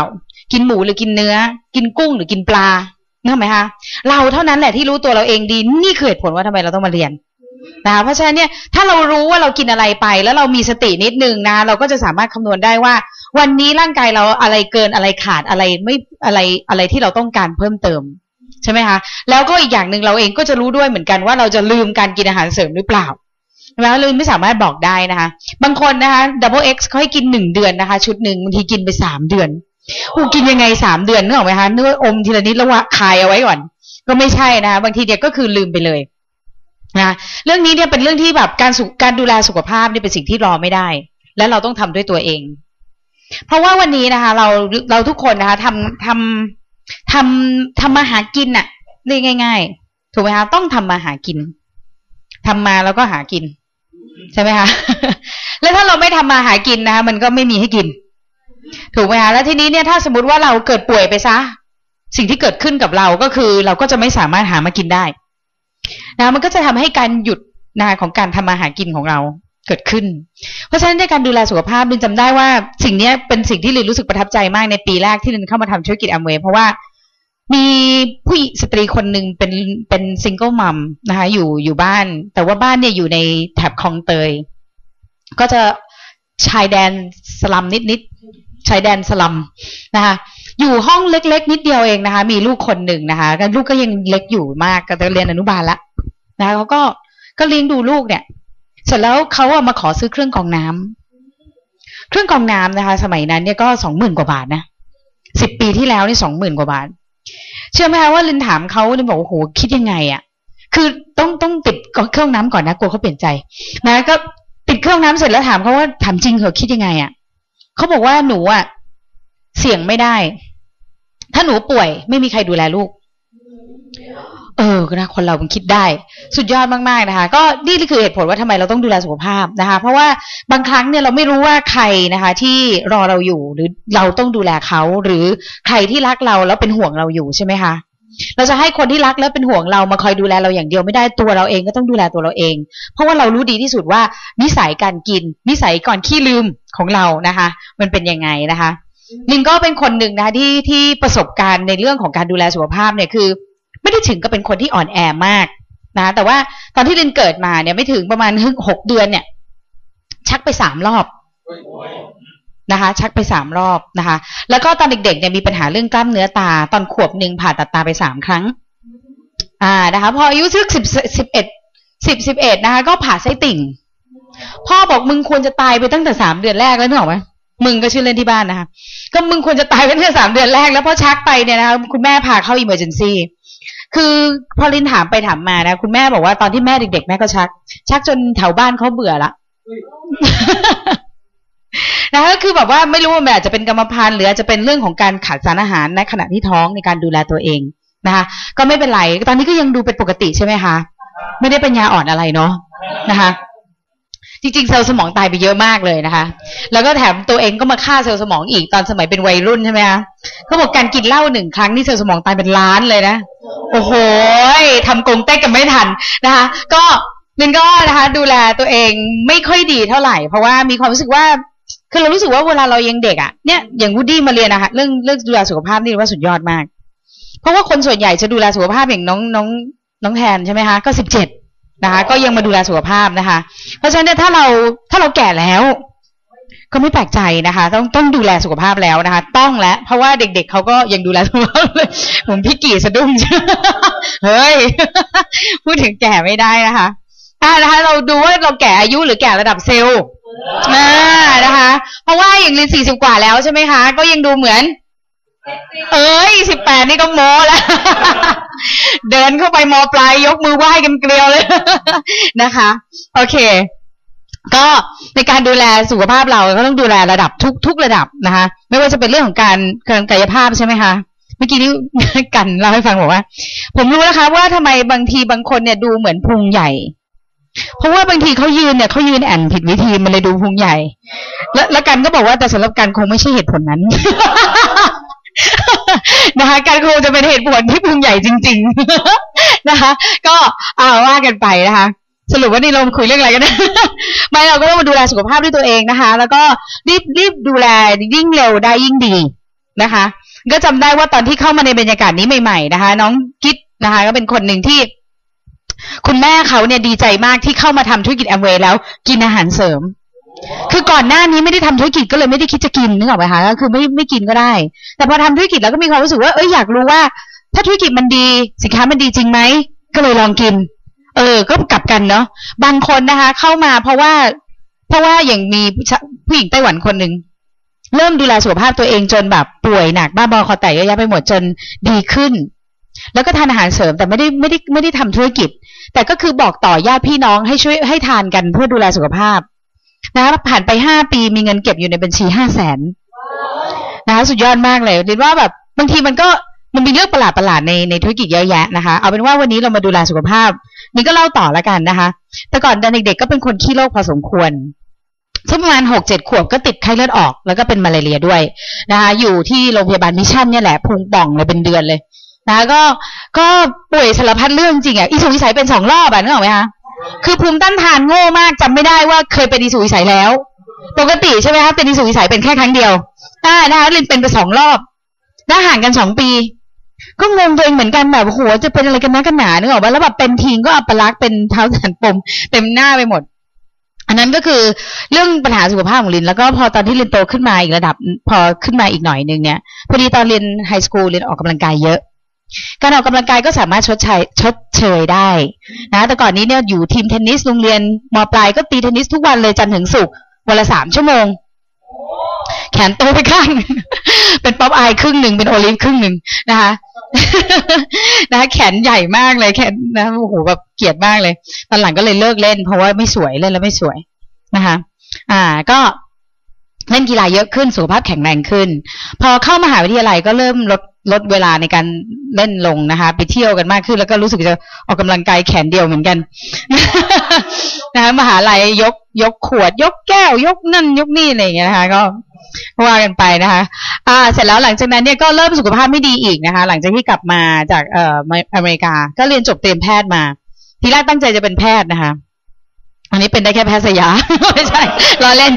กินหมูหรือกินเนื้อ กินกุ้งหรือกินปลานึกออกไหมคะเราเท่านั้นแหละที่รู้ตัวเราเองดี นี่คือเหตุผลว่าทำไมเราต้องมาเรียนนะคะเพราะฉะนั้นเนี่ยถ้าเรารู้ว่าเรากินอะไรไป แล้วเรามีสตินิดนึงนะเราก็จะสามารถคำนวณได้ว่า วันนี้ร่างกายเราอะไรเกินอะไรขาดอะไรไม่อะไรอะไรที่เราต้องการเพิ่มเติมใช่ไหมคะแล้วก็อีกอย่างหนึ่งเราเองก็จะรู้ด้วยเหมือนกันว่าเราจะลืมการกินอาหารเสริมหรือเปล่า แล้วลืมไม่สามารถบอกได้นะคะ บางคนนะคะ double x เขาให้กินหนึ่งเดือนนะคะ ชุดหนึ่งบางทีกินไปสามเดือนอูกินยังไงสามเดือนนึกออกไหมคะนึกว่าอมทีละนิดแล้วว่าคายเอาไว้ก่อน ก็ไม่ใช่นะคะบางทีเด็กก็คือลืมไปเลยนะเรื่องนี้เนี่ยเป็นเรื่องที่แบบการสุการดูแลสุขภาพเนี่ยเป็นสิ่งที่รอไม่ได้ และเราต้องทำด้วยตัวเอง เพราะว่าวันนี้นะคะ เราเราทุกคนนะคะทำทำทำทำมาหากินน่ะเรียกง่าย ๆ ถูกไหมคะต้องทำมาหากินทำมาแล้วก็หากิน ใช่ไหมคะแล้วถ้าเราไม่ทำมาหากินนะคะมันก็ไม่มีให้กิน ถูกไหมคะแล้วทีนี้เนี่ยถ้าสมมติว่าเราเกิดป่วยไปซะ สิ่งที่เกิดขึ้นกับเราก็คือ เราก็จะไม่สามารถหามากินได้นะมันก็จะทำให้การหยุดนะคะของการทำมาหากินของเราเกิดขึ้น เพราะฉะนั้นในการดูแลสุขภาพลินจำได้ว่า สิ่งนี้เป็นสิ่งที่ลินรู้สึกประทับใจมากในปีแรกที่ลินเข้ามาทำธุรกิจอมเวย์เพราะว่า มีผู้สตรีคนหนึ่งเป็นเป็นซิงเกิลมัมนะคะ อยู่อยู่บ้าน แต่ว่าบ้านเนี่ยอยู่ในแถบคลองเตย ก็จะชายแดนสลัมนิดนิดชายแดนสลัมนะคะ อยู่ห้องเล็ก ๆ นิดเดียวเองนะคะ มีลูกคนหนึ่งนะคะลูกก็ยังเล็กอยู่มากก็เรียนอนุบาลละนะคะเขาก็ก็เลี้ยงดูลูกเนี่ย เสร็จแล้วเขาอะมาขอซื้อเครื่องกรองน้ำเครื่องกรองน้ำนะคะ สมัยนั้นเนี่ยก็สองหมื่นกว่าบาทนะสิบปีที่แล้วนี่สองหมื่นกว่าบาท เชื่อไหมคะว่าลินถามเขาลินบอกโอ้โหคิดยังไงอะคือต้องต้องติดเครื่องน้ำก่อนนะกลัวเขาเปลี่ยนใจนะก็ติดเครื่องน้ำเสร็จแล้วถามเขาว่าถามจริงเหรอคิดยังไงอะเขาบอกว่าหนูอะเสี่ยงไม่ได้ ถ้าหนูป่วย ไม่มีใครดูแลลูก เออนะคนเรามันคิดได้ สุดยอดมากๆนะคะ ก็นี่คือเหตุผลว่าทำไมเราต้องดูแลสุขภาพนะคะ เพราะว่าบางครั้งเนี่ยเราไม่รู้ว่าใครนะคะ ที่รอเราอยู่หรือเราต้องดูแลเขาหรือใครที่รักเราแล้วเป็นห่วงเราอยู่ใช่ไหมคะเราจะให้คนที่รักแล้วเป็นห่วงเรามาคอยดูแลเราอย่างเดียวไม่ได้ตัวเราเองก็ต้องดูแลตัวเราเอง เพราะว่าเรารู้ดีที่สุดว่านิสัยการกิน นิสัยก่อนขี้ลืมของเรานะคะ มันเป็นยังไงนะคะลินก็เป็นคนหนึ่งนะคะที่ที่ประสบการณ์ในเรื่องของการดูแลสุขภาพเนี่ยคือ ไม่ได้ถึงก็เป็นคนที่อ่อนแอมากนะ แต่ว่าตอนที่ลินเกิดมาเนี่ยไม่ถึงประมาณหกเดือนเนี่ย ชักไปสามรอบนะคะ ชักไปสามรอบนะคะ แล้วก็ตอนเด็กๆเนี่ยมีปัญหาเรื่องกล้ามเนื้อตา ตอนขวบหนึ่งผ่าตัดตาไปสามครั้ง อ่านะคะ พออายุสักสิบสิบเอ็ดสิบสิบเอ็ดนะคะ ก็ผ่าไส้ติ่ง พ่อบอกมึงควรจะตายไปตั้งแต่สามเดือนแรกแล้วนึกออกไหมมึงก็ชื่อเล่นที่บ้านนะคะ ก็มึงควรจะตายไปตั้งแต่สามเดือนแรกแล้วพอชักไปเนี่ยนะคะคุณแม่พาเข้าอิมเมอร์เจนซี่ คือพอลินถามไปถามมานะ คุณแม่บอกว่าตอนที่แม่เด็กๆแม่ก็ชัก ชักจนแถวบ้านเขาเบื่อละนะก็คือแบบว่าไม่รู้ว่าแบบจะเป็นกรรมพันธุ์หรืออาจจะเป็นเรื่องของการขาดสารอาหารในขณะที่ท้องในการดูแลตัวเองนะคะก็ไม่เป็นไร ตอนนี้ก็ยังดูเป็นปกติใช่ไหมคะ ไม่ได้เป็นปัญญาอ่อนอะไรเนาะนะคะ จริง ๆ เซลล์สมองตายไปเยอะมากเลยนะคะ แล้วก็แถมตัวเองก็มาฆ่าเซลล์สมองอีกตอนสมัยเป็นวัยรุ่นใช่ไหมคะเขาบอกการกินเหล้าหนึ่งครั้งนี่เซลล์สมองตายเป็นล้านเลยนะ โอ้โหทำกงเต๊กกันไม่ทันนะคะ ก็ลินก็นะคะ ดูแลตัวเองไม่ค่อยดีเท่าไหร่ เพราะว่ามีความรู้สึกว่าคือเรารู้สึกว่าเวลาเรายังเด็กอะ่ะเนี่ยอย่างวูดดี้มาเรียนนะคะเรื่องเรื่องดูแลสุขภาพนี่ว่าสุดยอดมาก เพราะว่าคนส่วนใหญ่จะดูแลสุขภาพอย่างน้องน้องน้องแทนใช่ไหมคะก็สิบเจ็ด นะคะ ก็ยังมาดูแลสุขภาพนะคะ เพราะฉะนั้นเนี่ยถ้าเราถ้าเราแก่แล้ว ก็ไม่แปลกใจนะคะ ต้องต้องดูแลสุขภาพแล้วนะคะ ต้องแล้วเพราะว่าเด็กๆเเขาก็ยังดูแลสุขภาพเลยผมพี่กี่สะดุ้งเฮ้ยพูดถึงแก่ไม่ได้นะคะอ่านะคะ เราดูว่าเราแก่อายุหรือแก่ระดับเซลล์อ่านะคะ เพราะว่าอย่างลินสี่สิบกว่าแล้วใช่ไหมคะ ก็ยังดูเหมือน เอ้ยสิบแปดนี่ก็โมแล้ว เดินเข้าไปมอปลายยกมือไหว้กันเกลียวเลยนะคะ โอเค ก็ในการดูแลสุขภาพเราก็ต้องดูแลระดับทุกทุกระดับนะคะ ไม่ว่าจะเป็นเรื่องของการการกายภาพใช่ไหมคะเมื่อกี้นี้กันเล่าให้ฟังบอกว่า ผมรู้นะคะ ว่าทำไมบางทีบางคนเนี่ยดูเหมือนพุงใหญ่ เพราะว่าบางทีเขายืนเนี่ยเขายืนแอนผิดวิธีมันเลยดูพุงใหญ่ แล้วแล้วกันก็บอกว่าแต่สำหรับกันคงไม่ใช่เหตุผลนั้น นะคะการโคงจะเป็นเหตุผลที่พุงใหญ่จริง ๆ นะคะ ก็เอาว่ากันไปนะคะ สรุปว่านี่เราคุยเรื่องอะไรกันนะไม่เราก็ต้องมาดูแลสุขภาพด้วยตัวเองนะคะ แล้วก็รีบรีบดูแลยิ่งเร็วได้ยิ่งดีนะคะ ก็จำได้ว่าตอนที่เข้ามาในบรรยากาศนี้ใหม่ ๆ นะคะ น้องคิดนะคะ ก็เป็นคนหนึ่งที่คุณแม่เขาเนี่ยดีใจมากที่เข้ามาทำธุรกิจแอมเวย์แล้ว กินอาหารเสริม คือก่อนหน้านี้ไม่ได้ทำธุรกิจก็เลยไม่ได้คิดจะกินนึกออกไหมคะก็คือไม่ไม่กินก็ได้ แต่พอทำธุรกิจแล้วก็มีความรู้สึกว่าเอ้ยอยากรู้ว่า ถ้าธุรกิจมันดีสินค้ามันดีจริงไหมก็เลยลองกิน เออ ก็กลับกันเนาะบางคนนะคะ เข้ามาเพราะว่า เพราะว่าอย่างมีผู้หญิงไต้หวันคนหนึ่งเริ่มดูแลสุขภาพตัวเองจนแบบป่วยหนักบ้าบอคอแตกเยอะแยะไปหมดจนดีขึ้น แล้วก็ทานอาหารเสริมแต่ไม่ได้ไม่ได้ไม่ได้ทำธุรกิจ แต่ก็คือบอกต่อญาติพี่น้องให้ช่วยให้ทานกันเพื่อดูแลสุขภาพ นะคะผ่านไปห้าปีมีเงินเก็บอยู่ในบัญชีห้าแสนนะคะสุดยอดมากเลยเรียนว่าแบบบางทีมันก็มันมีเรื่องประหลาดประหลาดๆในในธุรกิจเยอะแยะนะคะ เอาเป็นว่าวันนี้เรามาดูแลสุขภาพนี่ก็เล่าต่อแล้วกันนะคะ แต่ก่อนตอนเด็กๆก็เป็นคนขี้โรคพอสมควรสักประมาณหกเจ็ดขวบก็ติดไข้เลือดออก แล้วก็เป็นมาลาเรียด้วยนะคะ อยู่ที่โรงพยาบาลมิชชั่นเนี่ยแหละพุงป่องเลยเป็นเดือนเลยนะคะก็ก็ป่วยสารพัดเรื่องจริงอะอีสุกอีใสเป็นสองรอบอะนึกออกไหมคะ คือภูมิต้านทานโง่มากจำไม่ได้ว่าเคยเป็นอีสุกอีใสแล้ว ปกติใช่ไหมคะเป็นอีสุกอีใสเป็นแค่ครั้งเดียวอ่านะคะลินเป็นไปสองรอบแล้ห่างกันสองปี ก็งงตัวเองเหมือนกันแบบโหจะเป็นอะไรกันนะกันหนานึกออกปะแล้วแบบเป็นทีงก็อัปลักษ์เป็นเท้าสันปมเต็มหน้าไปหมด อันนั้นก็คือเรื่องปัญหาสุขภาพของลิน แล้วก็พอตอนที่ลินโตขึ้นมาอีกระดับ พอขึ้นมาอีกหน่อยนึงเนี่ยพอดีตอนเรียน high school เรียนออกกำลังกายเยอะ การออกกำลังกายก็สามารถชดใช้ชดเชยได้นะแต่ก่อนนี้เนี่ยอยู่ทีมเทนนิสโรงเรียนมปลายก็ตีเทนนิสทุกวันเลยจันทร์ถึงศุกร์วันละสามชั่วโมง แขนโตไปข้าง เป็นป๊อปอายครึ่งหนึ่งเป็นโอลิฟครึ่งหนึ่งนะคะนะคะแขนใหญ่มากเลยแขนนะโอ้โหแบบเกลียดมากเลย ตอนหลังก็เลยเลิกเล่น เพราะว่าไม่สวยเล่นแล้วไม่สวยนะคะ อ่าก็ เล่นกีฬาเยอะขึ้นสุขภาพแข็งแรงขึ้น พอเข้ามหาวิทยาลัยก็เริ่มลดลดเวลาในการเล่นลงนะคะ ไปเที่ยวกันมากขึ้น แล้วก็รู้สึกจะออกกำลังกายแขนเดียวเหมือนกันนะคะมหาลัยยกยกขวด ยกแก้ว ยกนั่น ยกนี่อะไรอย่างเงี้ยนะคะ ก็ว่ากันไปนะคะ อ่า เสร็จแล้วหลังจากนั้นเนี่ยก็เริ่มสุขภาพไม่ดีอีกนะคะ หลังจากที่กลับมาจากเอ่ออเมริกา ก็เรียนจบเตรียมแพทย์มา ทีแรกตั้งใจจะเป็นแพทย์นะคะ อันนี้เป็นได้แค่แพทย์สยาไม่ใช่ล้อเล่น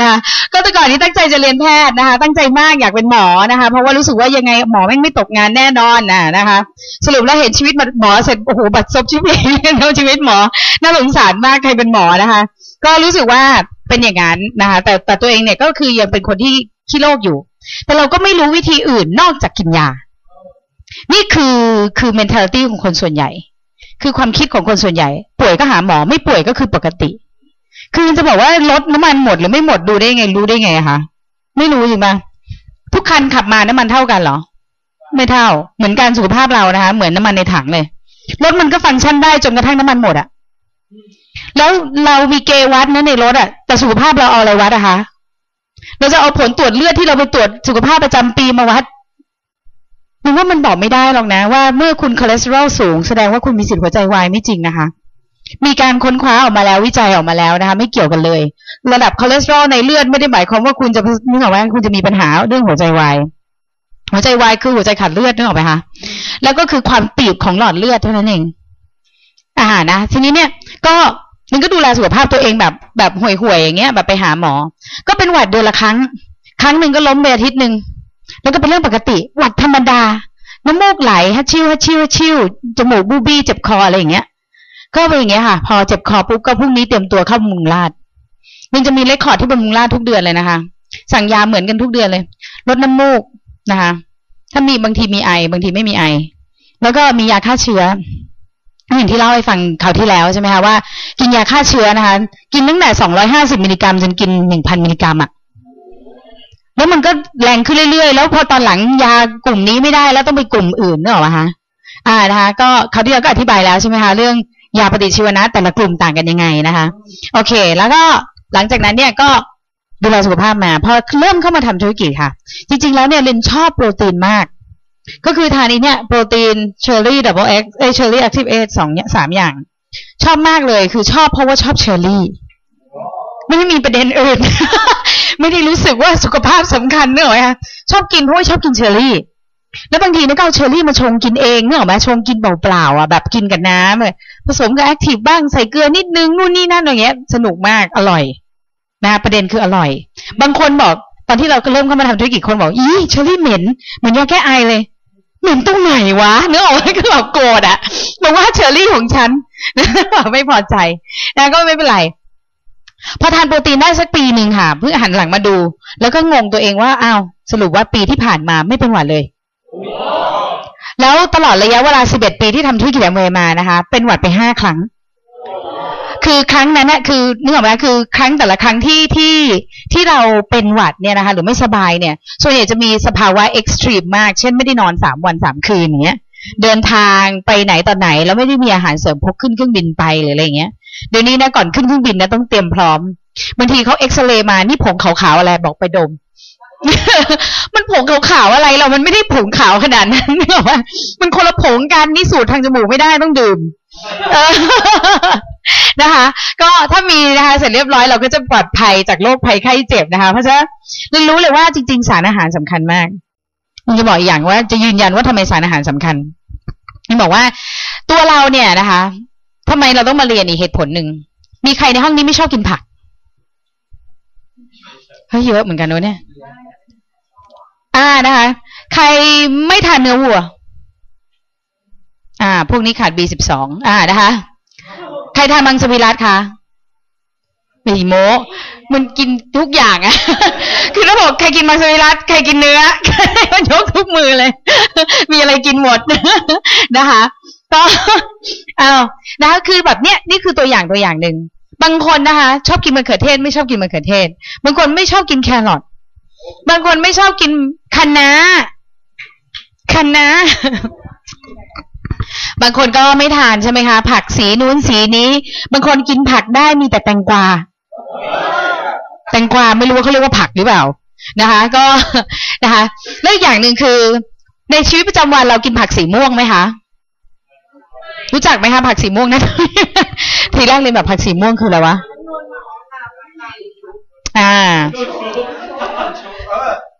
นะก็แต่ก่อนนี้ตั้งใจจะเรียนแพทย์นะคะ ตั้งใจมากอยากเป็นหมอนะคะ เพราะว่ารู้สึกว่ายังไงหมอแม่งไม่ตกงานแน่นอนนะนะคะ สรุปแล้วเห็นชีวิตหมอเสร็จโอ้โหบัดซบชีวิตแล้วชีวิตหมอน่าสงสารมากใครเป็นหมอนะคะ ก็รู้สึกว่าเป็นอย่างนั้นนะคะ แต่แต่ตัวเองเนี่ยก็คือยังเป็นคนที่ขี้โรคอยู่ แต่เราก็ไม่รู้วิธีอื่นนอกจากกินยา นี่คือคือ mentality ของคนส่วนใหญ่ คือความคิดของคนส่วนใหญ่ ป่วยก็หาหมอไม่ป่วยก็คือปกติ คือจะบอกว่าลดน้ำมันหมดหรือไม่หมดดูได้ไง รู้ได้ไงคะไม่รู้จริงปะทุกคันขับมาน้ำมันเท่ากันเหรอ ไม่เท่า เหมือนการสุขภาพเรานะคะ เหมือนน้ำมันในถังเลยรถมันก็ฟังก์ชันได้จนกระทั่งน้ำมันหมดอะแล้วเรามีเกวัดนะในรถอะแต่สุขภาพเราเอาอะไรวัดอะคะเราจะเอาผลตรวจเลือดที่เราไปตรวจสุขภาพประจำปีมาวัด มันว่ามันบอกไม่ได้หรอกนะ ว่าเมื่อคุณคอเลสเตอรอลสูงแสดงว่าคุณมีสิทธิ์หัวใจวายไม่จริงนะคะ มีการค้นคว้าออกมาแล้ววิจัยออกมาแล้วนะคะ ไม่เกี่ยวกันเลย ระดับคอเลสเตอรอลในเลือดไม่ได้หมายความว่าคุณจะนึกออกไหมคุณจะมีปัญหาเรื่องหัวใจวายหัวใจวายคือหัวใจขาดเลือดนึกออกไหมคะแล้วก็คือความตีบของหลอดเลือดเท่านั้นเองอาหารนะทีนี้เนี่ย ก็มันก็ดูแลสุขภาพตัวเองแบบแบบห่วยๆอย่างเงี้ยแบบไปหาหมอ ก็เป็นหวัดเดือนละครั้ง ครั้งหนึ่งก็ล้มไปอาทิตย์หนึ่ง แล้วก็เป็นเรื่องปกติ หวัดธรรมดา น้ำมูกไหลฮัชิวฮัชิวฮัชิวจมูกบูบี้เจ็บคออะไรอย่างเงี้ย ก็เป็นอย่างเงี้ยค่ะ พอเจ็บคอปุ๊บก็พรุ่งนี้เตรียมตัวเข้าบำรุงราษฎร์มันจะมี record ที่บำรุงราษฎร์ทุกเดือนเลยนะคะ สั่งยาเหมือนกันทุกเดือนเลย ลดน้ำมูกนะคะ ถ้ามีบางทีมีไอ บางทีไม่มีไอ แล้วก็มียาฆ่าเชื้ออย่างที่เล่าให้ฟังคราวที่แล้วใช่ไหมคะว่า กินยาฆ่าเชื้อนะคะ กินตั้งแต่สองร้อยห้าสิบมิลลิกรัมจนกินหนึ่งพันมิลลิกรัมอะ แล้วมันก็แรงขึ้นเรื่อยๆ แล้วพอตอนหลังยากลุ่มนี้ไม่ได้แล้วต้องไปกลุ่มอื่นนึกออกไหมคะอ่านะคะก็คราวที่แล้วก็อธิบายแล้วใช่ไหมคะเรื่องยาปฏิชีวนะแต่ละกลุ่มต่างกันยังไงนะคะ โอเค แล้วก็หลังจากนั้นเนี่ยก็ดูแลสุขภาพมาพอเริ่มเข้ามาทำธุรกิจค่ะ จริง ๆ แล้วเนี่ยลินชอบโปรตีนมาก ก็คือทานนี้เนี่ยโปรตีนเชอร์รี่ Double X เอเชอร์รี่ Active 8 สองสามอย่าง ชอบมากเลยคือชอบเพราะว่าชอบเชอร์รี่ไม่ได้มีประเด็นอื่น ไม่ได้รู้สึกว่าสุขภาพสำคัญเนอะไหมคะชอบกินเพราะว่าชอบกินเชอร์รี่ แล้วบางทีเนี่ก็เอาเชอร์รี่มาชงกินเองเนอะไหมชงกินเปล่าๆอะแบบกินกับน้ำเลยผสมกับ Active บ้างใส่เกลือนิดนึงนู่นนี่นั่นอะไรเงี้ย สนุกมากอร่อยนะประเด็นคืออร่อย บางคนบอกตอนที่เราก็เริ่มเข้ามาทำธุรกิจคนบอกอีเชอร์รี่เหม็นเหมือนยาแก้ไอเลยเหม็นตรงไหนวะเนื้อออกก็แบบโกรธอะบอกว่าเชอร์รี่ของฉันไม่พอใจนะก็ไม่เป็นไร พอทานโปรตีนได้สักปีหนึ่งค่ะ เพื่อหันหลังมาดู แล้วก็งงตัวเองว่าอ้าวสรุปว่าปีที่ผ่านมาไม่เป็นหวัดเลย แล้วตลอดระยะเวลา 11 ปีที่ทำธุรกิจแอมเวย์มานะคะ เป็นหวัดไปห้าครั้ง คือครั้งนั้นนะคือนึกออกไหมคือครั้งแต่ละครั้งที่ที่ที่เราเป็นหวัดเนี่ยนะคะ หรือไม่สบายเนี่ย ส่วนใหญ่จะมีสภาวะเอ็กซ์ตรีมมาก เช่นไม่ได้นอนสามวันสามคืนอย่างเงี้ย เดินทางไปไหนตอนไหน แล้วไม่ได้มีอาหารเสริมพกขึ้นเครื่องบินไปหรืออะไรเงี้ยเดี๋ยวนี้นะก่อนขึ้นเครื่องบินนะต้องเตรียมพร้อมบางทีเขาเอ็กซเรย์มานี่ผงขาวๆอะไรบอกไปดม มันผงขาวๆอะไรเรามันไม่ได้ผงขาวขนาดนั้นนึกออกปะมันคนละผงกันนี่สูตรทางจมูกไม่ได้ต้องดื่มนะคะ ก็ถ้ามีนะคะเสร็จเรียบร้อยเราก็จะปลอดภัยจากโรคภัยไข้เจ็บนะคะ เพราะฉะนั้นเรารู้เลยว่าจริง ๆ สารอาหารสำคัญมาก มันจะบอกอีกอย่างว่าจะยืนยันว่าทำไมสารอาหารสำคัญมันบอกว่าตัวเราเนี่ยนะคะทำไมเราต้องมาเรียนอีกเหตุผลหนึ่งมีใครในห้องนี้ไม่ชอบกินผักเฮ้ยเยอะเหมือนกันเนอะเนี่ย อ่านะคะ ใครไม่ทานเนื้อวัว อ่า พวกนี้ขาด B12 อ่านะคะ ใครทานมังสวิรัตคะม่โม มันกินทุกอย่างอะคือถ้าบอกใครกินมังสวิรัตใครกินเนื้อมันยกทุกมือเลย มีอะไรกินหมดนะคะก็เอานะคะคือแบบเนี้ยนี่คือตัวอย่างตัวอย่างหนึ่งบางคนนะคะ ชอบกินมะเขือเทศ ไม่ชอบกินมะเขือเทศ บางคนไม่ชอบกินแครอทบางคนไม่ชอบกินคะน้าคะน้าบางคนก็ไม่ทานใช่ไหมคะ ผักสีนู้นสีนี้ บางคนกินผักได้มีแต่แตงกวา แตงกวาไม่รู้ว่าเขาเรียกว่าผักหรือเปล่านะคะ ก็นะคะแล้วอีกอย่างหนึ่งคือ ในชีวิตประจำวันเรากินผักสีม่วงไหมคะรู้จักไหมคะผักสีม่วงนะทีแรกเลยแบบผักสีม่วงคืออะไรวะอ่า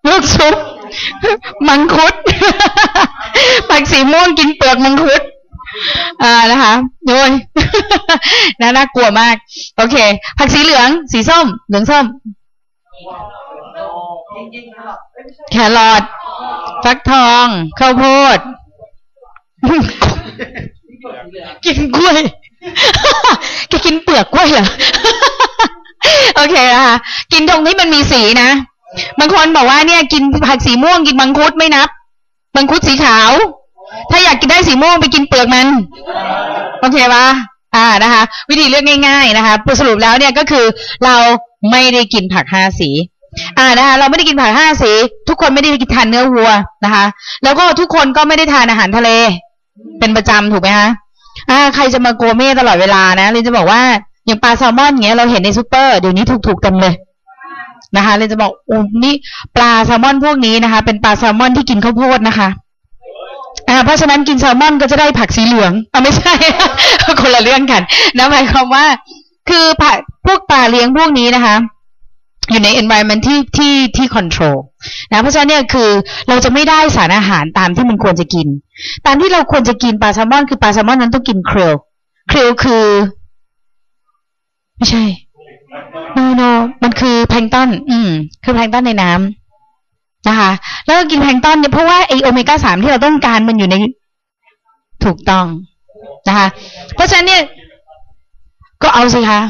ลูกชุบมังคุดผักสีม่วงกินเปลือกมังคุด อ่านะคะโอ้ยน่าน่ากลัวมาก โอเค ผักสีเหลือง สีส้ม เหลืองส้ม แครอทฟักทองข้าวโพด กินกล้วยแกกินเปลือกกล้วยเหรอโอเคนะคะกินตรงที่มันมีสีนะบางคนบอกว่าเนี่ย กินผักสีม่วงกินมังคุดไม่นับมังคุดสีขาว ถ้าอยากกินได้สีม่วงไปกินเปลือกมัน โอเคปะอ่านะคะ วิธีเลือกง่ายๆนะคะสรุปแล้วเนี่ยก็คือเราไม่ได้กินผักห้าสีอ่านะคะเราไม่ได้กินผักห้าสี ทุกคนไม่ได้กินทานเนื้อวัวนะคะ แล้วก็ทุกคนก็ไม่ได้ทานอาหารทะเล เป็นประจำถูกไหมคะอ่าใครจะมาโกเม่ตลอดเวลานะเลยจะบอกว่าอย่างปลาแซลมอนเงี้ยเราเห็นในซูเปอร์เดี๋ยวนี้ถูกๆเต็มเลยนะคะเลยจะบอกโอ้นี่ปลาแซลมอนพวกนี้นะคะ เป็นปลาแซลมอนที่กินข้าวโพดนะคะ อ่าเพราะฉะนั้นกินแซลมอนก็จะได้ผักสีเหลืองอ่าไม่ใช่คนละเรื่องกันนะหมายความว่า คือผักพวกปลาเลี้ยงพวกนี้นะคะ อยู่ใน environment ที่ที่ที่ control นะเพราะฉะนั้นเนี่ยคือเราจะไม่ได้สารอาหารตามที่มันควรจะกิน ตามที่เราควรจะกินปลาแซลมอนคือปลาแซลมอนนั้นต้องกินเครลเครลคือ ไม่ใช่โนโนมันคือแพลงตอนอืม คือแพลงตอนในน้ำ นะคะ แล้วก็กินแพลงก์ตอนเนี่ยเพราะว่าไอโอเมก้าสามที่เราต้องการมันอยู่ในถูกต้องนะคะ เพราะฉะนั้นเนี่ย ก็เอาสิคะ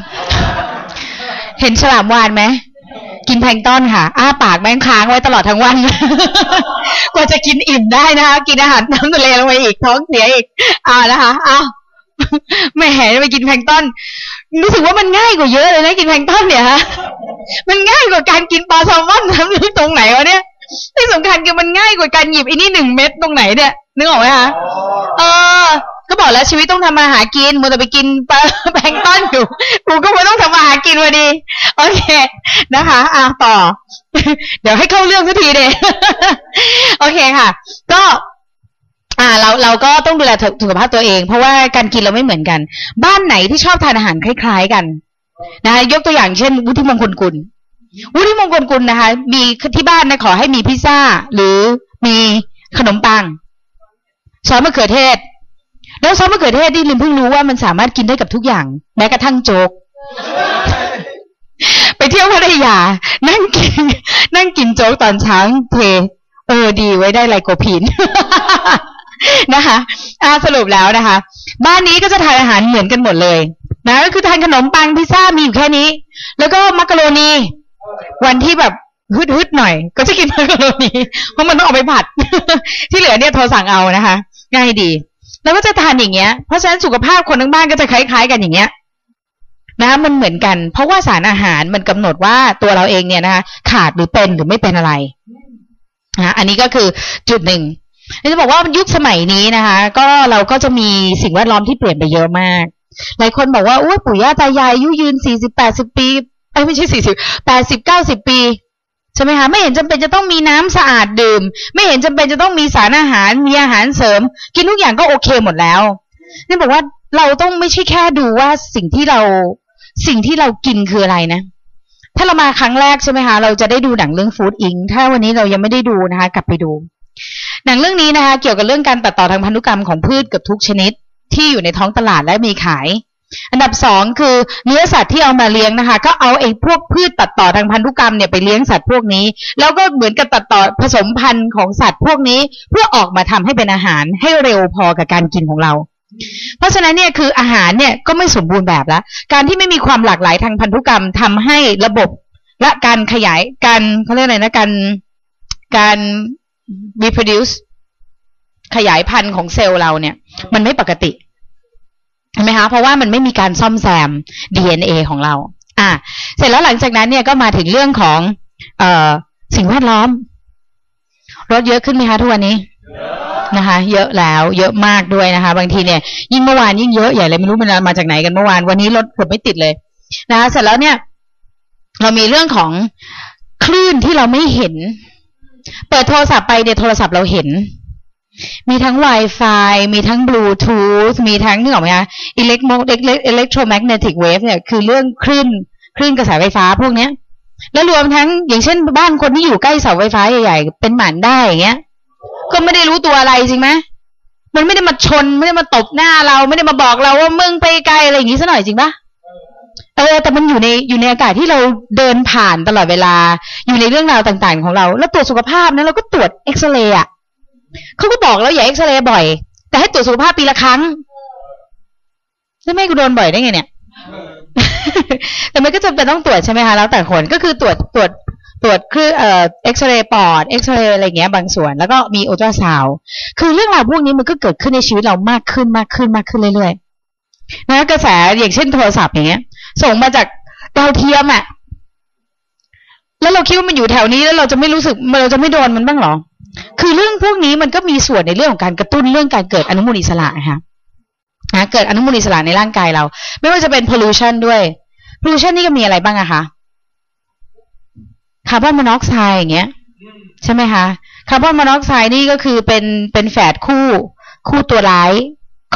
เห็นฉลามวานไหมกินแพลงก์ตอนค่ะ อ้าปากแม่งค้างไว้ตลอดทั้งวัน กว่าจะกินอิ่มได้นะคะ กินอาหารน้ำทะเลลงไปอีกท้องเสียอีกอ่านะคะอ้าวไม่แห่ไปกินแพลงก์ตอนรู้สึกว่ามันง่ายกว่าเยอะเลยนะกินแพลงก์ตอนเนี่ยฮะมันง่ายกว่าการกินปลาแซลมอนน้ำลึกตรงไหนวะเนี่ย ที่สำคัญคือมันง่ายกว่าการหยิบอีนี่หนึ่งเม็ดตรงไหนเนี่ยนึกออกไหมคะเออ ก็บอกแล้วชีวิตต้องทำมาหากินมัวแต่ไปกินปลาแพลงก์ต้นอยู่กูก็ไม่ต้องทำมาหากินพอดีโอเคนะคะอะต่อ เดี๋ยวให้เข้าเรื่องสักทีเดโอเคค่ะ ก็อ่าเราเราก็ต้องดูแลสุขภาพตัวเอง เพราะว่าการกินเราไม่เหมือนกัน บ้านไหนที่ชอบทานอาหารคล้าย ๆ กัน นะคะยกตัวอย่างเช่นวุฒิมงคลกุล วุฒิมงคลกุลนะคะ มีที่บ้านนะขอให้มีพิซซ่า หรือมีขนมปังซอสมะเขือเทศ แล้วซอสมะเขือเทศที่ลินเพิ่งรู้ว่ามันสามารถกินได้กับทุกอย่าง แม้กระทั่งโจ๊กไปเที่ยวพัทยา นั่งกิน นั่งกินโจ๊กตอนเช้าเท เออดีไว้ได้ lycopene นะคะอาสรุปแล้วนะคะ บ้านนี้ก็จะทานอาหารเหมือนกันหมดเลย นะก็คือทานขนมปังพิซซ่ามีอยู่แค่นี้ แล้วก็มักกะโรนี วันที่แบบฮึดฮึดหน่อย ก็จะกินมักกะโรนีเพราะมันต้องเอาไปผัด ที่เหลือเนี่ยโทรสั่งเอานะคะ ง่ายดี แล้วก็จะทานอย่างเงี้ย เพราะฉะนั้นสุขภาพคนทั้งบ้านก็จะคล้ายๆ กันอย่างเงี้ยนะคะมันเหมือนกัน เพราะว่าสารอาหารมันกำหนดว่าตัวเราเองเนี่ยนะคะขาดหรือเป็นหรือไม่เป็นอะไรนะอันนี้ก็คือจุดหนึ่งจะบอกว่ายุคสมัยนี้นะคะ ก็เราก็จะมีสิ่งแวดล้อมที่เปลี่ยนไปเยอะมาก หลายคนบอกว่าอุ้ยปู่ย่าตายายอายุยืนสี่สิบแปดสิบปี เอ้ไม่ใช่สี่สิบแปดสิบเก้าสิบปีใช่ไหมคะไม่เห็นจำเป็นจะต้องมีน้ำสะอาดดื่ม ไม่เห็นจำเป็นจะต้องมีสารอาหารมีอาหารเสริม กินทุกอย่างก็โอเคหมดแล้วนี่บอกว่าเราต้องไม่ใช่แค่ดูว่าสิ่งที่เราสิ่งที่เรากินคืออะไรนะ ถ้าเรามาครั้งแรกใช่ไหมคะเราจะได้ดูหนังเรื่องฟู้ดอิงถ้าวันนี้เรายังไม่ได้ดูนะคะ กลับไปดู หนังเรื่องนี้นะคะ เกี่ยวกับเรื่องการตัดต่อทางพันธุกรรมของพืชเกับทุกชนิด ที่อยู่ในท้องตลาดและมีขาย อันดับสองคือเนื้อสัตว์ที่เอามาเลี้ยงนะคะ ก็เอาไอ้พวกพืชตัดต่อทางพันธุกรรมเนี่ยไปเลี้ยงสัตว์พวกนี้ แล้วก็เหมือนกับตัดต่อผสมพันธุ์ของสัตว์พวกนี้ เพื่อออกมาทำให้เป็นอาหารให้เร็วพอกับการกินของเรา เพราะฉะนั้นเนี่ยคืออาหารเนี่ยก็ไม่สมบูรณ์แบบแล้ว การที่ไม่มีความหลากหลายทางพันธุกรรมทำให้ระบบและการขยายการเขาเรียกอะไรนะการการ reproduce ขยายพันธุ์ของเซลล์เราเนี่ย มันไม่ปกติ ใช่ไหมคะเพราะว่ามันไม่มีการซ่อมแซม DNA ของเรา อะเสร็จแล้วหลังจากนั้นเนี่ยก็มาถึงเรื่องของ เอ่อสิ่งแวดล้อม รถเยอะขึ้นไหมคะทุกวันนี้นะคะ เยอะแล้ว เยอะมากด้วยนะคะ บางทีเนี่ย ยิ่งเมื่อวานยิ่งเยอะใหญ่เลยไม่รู้มันมาจากไหนกันเมื่อวานวันนี้รถเกือบไม่ติดเลยนะคะเสร็จแล้วเนี่ย เรามีเรื่องของคลื่นที่เราไม่เห็น เปิดโทรศัพท์ไปเดี๋ยวโทรศัพท์เราเห็น มีทั้ง Wi-Fi มีทั้ง Bluetooth มีทั้งนึกออกไหมคะอิเล็กโมอิเล็กโทรแมกเนติกเวฟเนี่ยคือเรื่องคลื่นคลื่นกระแสไฟฟ้าพวกเนี้ย แล้วรวมทั้งอย่างเช่นบ้านคนที่อยู่ใกล้เสาไฟฟ้าใหญ่ๆเป็นหมันได้อย่างเงี้ย ก็ไม่ได้รู้ตัวอะไรจริงไหมมันไม่ได้มาชนไม่ได้มาตบหน้าเราไม่ได้มาบอกเราว่ามึงไปไกลอะไรอย่างงี้ซะหน่อยจริงปะเออแต่มันอยู่ในอยู่ในอากาศที่เราเดินผ่านตลอดเวลา อยู่ในเรื่องราวต่างๆของเรา แล้วตรวจสุขภาพนะเราก็ตรวจเอ็กซเรย์อะ เขาก็บอกแล้วอย่าเอ็กซเรย์บ่อย แต่ให้ตรวจสุขภาพปีละครั้งแล้วไม่กูโดนบ่อยได้ไงเนี่ย แต่มันก็จะเป็นต้องตรวจใช่ไหมคะแล้วแต่คนก็คือตรวจตรวจตรวจคือเอ่อเอ็กซเรย์ปอดเอ็กซเรย์อะไรเงี้ยบางส่วนแล้วก็มีอัลตราซาวคือเรื่องราวพวกนี้มันก็เกิดขึ้นในชีวิตเรามากขึ้นมากขึ้นมากขึ้นเรื่อยๆนะกระแสอย่างเช่นโทรศัพท์อย่างเงี้ย ส่งมาจากดาวเทียมอะแล้วเราคิดว่ามันอยู่แถวนี้แล้วเราจะไม่รู้สึกเราจะไม่โดนมันบ้างหรอ คือเรื่องพวกนี้มันก็มีส่วนในเรื่องของการกระตุ้นเรื่องการเกิดอนุมูลอิสระนะคะนะเกิดอนุมูลอิสระในร่างกายเรา ไม่ว่าจะเป็น pollution ด้วย pollution นี่ก็มีอะไรบ้างอะคะคาร์บอนมอนอกไซด์อย่างเงี้ย ใช่ไหมคะคาร์บอนมอนอกไซด์นี่ก็คือเป็นเป็นแฝดคู่ คู่ตัวร้าย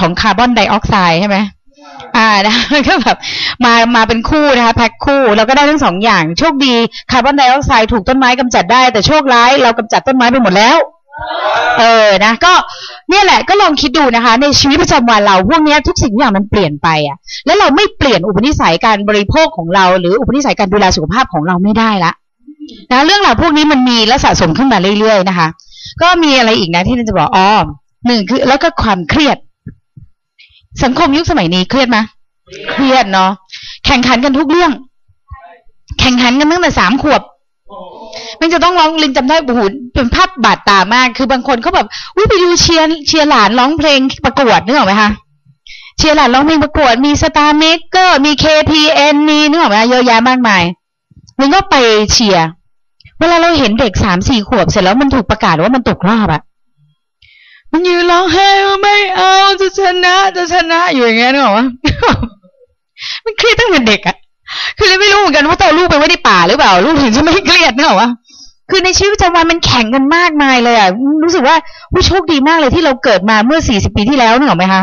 ของคาร์บอนไดออกไซด์ใช่ไหม อ่านะก็แบบมามาเป็นคู่นะคะแพ็คคู่เราก็ได้ทั้งสองอย่าง โชคดีคาร์บอนไดออกไซด์ถูกต้นไม้กำจัดได้ แต่โชคร้ายเรากำจัดต้นไม้ไปหมดแล้ว เออนะ ก็เนี่ยแหละก็ลองคิดดูนะคะ ในชีวิตประจำวันเราพวกนี้ทุกสิ่งทุกอย่างมันเปลี่ยนไปอะ แล้วเราไม่เปลี่ยนอุปนิสัยการบริโภคของเรา หรืออุปนิสัยการดูแลสุขภาพของเราไม่ได้ละนะเรื่องราวพวกนี้มันมีและสะสมขึ้นมาเรื่อยๆนะคะ ก็มีอะไรอีกนะที่ลินจะบอกอ๋อหนึ่งคือแล้วก็ความเครียด สังคมยุคสมัยนี้เครียดไหมเครียดเนาะแข่งขันกันทุกเรื่อง แข่งขันกันตั้งแต่สามขวบมันจะต้องร้องลินจำได้โอ้โหเป็นภาพบาดตามาก คือบางคนเขาแบบอุ้ยไปดูเชียร์เชียร์หลานร้องเพลงประกวดนึกออกไหมคะเชียร์หลานร้องเพลงประกวดมี Star Maker มี KPN มีนึกออกไหมเยอะแยะมากมายมันก็ไปเชียร์เวลาเราเห็นเด็กสามสี่ขวบเสร็จแล้วมันถูกประกาศว่ามันตกรอบอะ มันยืนร้องไห้ว่าไม่เอาจะชนะจะชนะอยู่อย่างเงี้ยนึกออกไหมมันเครียดตั้งแต่เด็กอะคือเลยไม่รู้เหมือนกันว่าตัวลูกไปไว้ในป่าหรือเปล่าลูกถึงจะไม่เครียดนึกออกปะคือในชีวิตประจำวันมันแข่งกันมากมายเลยอะรู้สึกว่าวิโชคดีมากเลยที่เราเกิดมาเมื่อสี่สิบปีที่แล้วนึกออกไหมคะ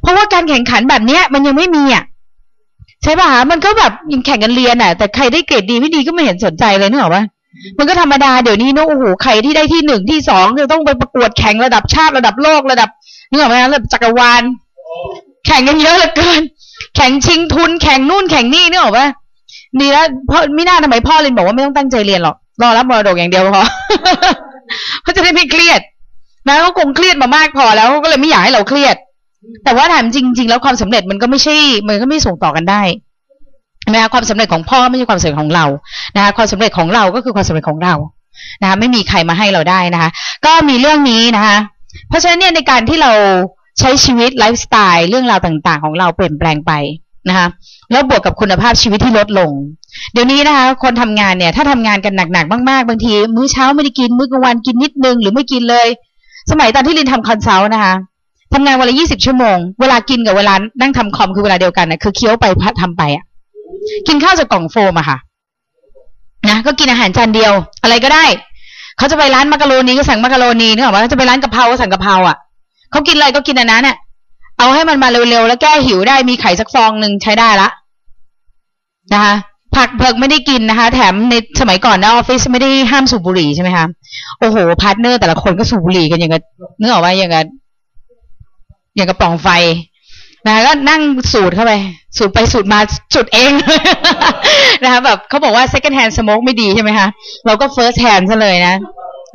เพราะว่าการแข่งขันแบบเนี้ย มันยังไม่มีอะใช่ป่ะคะมันก็แบบยังแข่งกันเรียนอะแต่ใครได้เกรดดีไม่ดีก็ไม่เห็นสนใจเลยนึกออกปะ มันก็ธรรมดาเดี๋ยวนี้เนอะโอ้โหใครที่ได้ที่หนึ่งที่สองจะต้องไปประกวดแข่งระดับชาติระดับโลกระดับนึกออกไหมระดับจักรวาล แข่งกันเยอะเหลือเกิน แข่งชิงทุน แข่งนู่นแข่งนี่นึกออกปะดีแล้วพ่อไม่น่าทำไมพ่อเรียนบอกว่าไม่ต้องตั้งใจเรียนหรอกรอรับมรดกอย่างเดียวพอเขาจะได้ไม่เครียดนะเขาคงเครียดมามากพอแล้วก็เลยไม่อยากให้เราเครียด แต่ว่าถามจริง ๆ แล้วความสำเร็จมันก็ไม่ใช่ มันก็ไม่ส่งต่อกันได้ นะคะความสำเร็จของพ่อไม่ใช่ความสำเร็จของเรานะคะความสำเร็จของเราก็คือความสำเร็จของเรานะคะไม่มีใครมาให้เราได้นะคะ ก็มีเรื่องนี้นะคะเพราะฉะนั้นเนี่ยในการที่เราใช้ชีวิตไลฟ์สไตล์เรื่องราวต่างๆ ของเราเปลี่ยนแปลงไปนะคะแล้วบวกกับคุณภาพชีวิตที่ลดลง เดี๋ยวนี้นะคะคนทำงานเนี่ย ถ้าทำงานกันหนักๆมากๆ บางที มื้อเช้าไม่ได้กินมื้อกลางวันกินนิดนึงหรือไม่กินเลย สมัยตอนที่ลินทำคอนซัลท์นะคะทำงานวันละยี่สิบชั่วโมง เวลากินกับเวลานั่งทำคอมคือเวลาเดียวกันนะคือเคี้ยวไปทำไปอะ กินข้าวจากกล่องโฟมอะค่ะ นะก็กินอาหารจานเดียว อะไรก็ได้เขาจะไปร้านมักกะโรนีก็สั่งมักกะโรนีนึกออกปะเขาจะไปร้านกะเพราก็สั่งกะเพราอะเขากินอะไรก็กินอันนั้นเนี่ยเอาให้มันมาเร็วๆแล้วแก้หิวได้มีไข่สักฟองหนึ่งใช้ได้ละนะคะผักเผือกไม่ได้กินนะคะ แถมในสมัยก่อนนะออฟฟิศไม่ได้ห้ามสูบบุหรี่ใช่ไหมคะโอ้โห partner แต่ละคนก็สูบบุหรี่กันอย่างกับนึกออกว่าอย่างกับอย่างกับปล่องไฟ นะก็นั่งสูดเข้าไป สูดไปสูดมาสูดเองนะคะแบบเขาบอกว่า second hand smoke ไม่ดีใช่ไหมคะเราก็ first hand ซะเลยนะ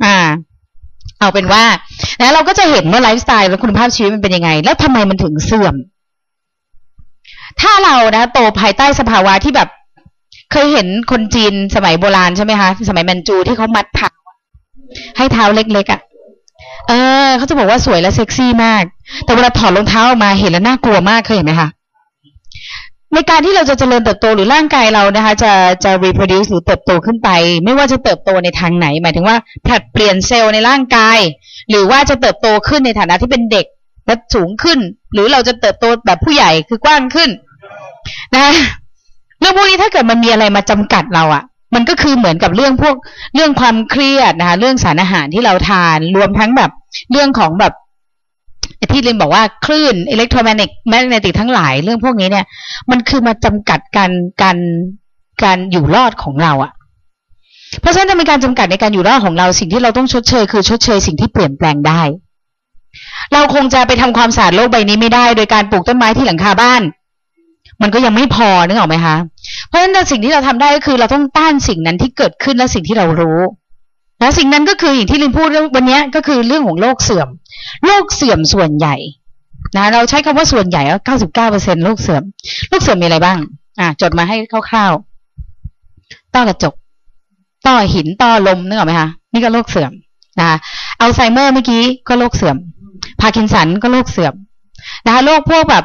อ่า เอาเป็นว่า แล้วเราก็จะเห็นว่าไลฟ์สไตล์และคุณภาพชีวิตมันเป็นยังไง แล้วทำไมมันถึงเสื่อม ถ้าเรานะโตภายใต้สภาวะที่แบบ เคยเห็นคนจีนสมัยโบราณใช่ไหมคะ สมัยแมนจูที่เขามัดเท้าให้เท้าเล็กๆอะ่ะ เออเขาจะบอกว่าสวยและเซ็กซี่มาก แต่เวลาถอดรองเท้าออกมาเห็นแล้วน่ากลัวมากเคยเห็นไหมคะในการที่เราจะเจริญเติบโตหรือร่างกายเรานะคะ จะจะ reproduce หรือเติบโตขึ้นไป ไม่ว่าจะเติบโตในทางไหน หมายถึงว่าผลัดเปลี่ยนเซลล์ในร่างกาย หรือว่าจะเติบโตขึ้นในฐานะที่เป็นเด็กและสูงขึ้น หรือเราจะเติบโตแบบผู้ใหญ่คือกว้างขึ้น นะเรื่องพวกนี้ถ้าเกิดมันมีอะไรมาจำกัดเราอะ่ะ มันก็คือเหมือนกับเรื่องพวกเรื่องความเครียดนะคะ เรื่องสารอาหารที่เราทาน รวมทั้งแบบเรื่องของแบบที่ลินบอกว่าคลื่น electromagnetic magnetic ทั้งหลายเรื่องพวกนี้เนี่ย มันคือมาจำกัดการการการอยู่รอดของเราอะ่ะเพราะฉะนั้นจะมีการจำกัดในการอยู่รอดของเราสิ่งที่เราต้องชดเชย คือชดเชยสิ่งที่เปลี่ยนแปลงได้ เราคงจะไปทำความสะอาดโลกใบนี้ไม่ได้ โดยการปลูกต้นไม้ที่หลังคาบ้าน มันก็ยังไม่พอนึกออกไหมคะเพราะฉะนั้นสิ่งที่เราทำได้ก็คือเราต้องต้านสิ่งนั้นที่เกิดขึ้นและสิ่งที่เรารู้แล้วสิ่งนั้นก็คืออย่างที่ลินพูดวันนี้ก็คือเรื่องของโลกเสื่อมโลกเสื่อมส่วนใหญ่นะเราใช้คำว่าส่วนใหญ่ก็เก้าสิบเก้าเปอร์เซ็นโลกเสื่อมโลกเสื่อมมีอะไรบ้าง อ่าจดมาให้คร่าวๆต้อกระจกต้อหินต้อลมนึกออกไหมคะนี่ก็โรคเสื่อมนะคะอัลไซเมอร์เมื่อกี้ก็โรคเสื่อมพาร์กินสันก็โรคเสื่อมนะคะโรคพวกแบบ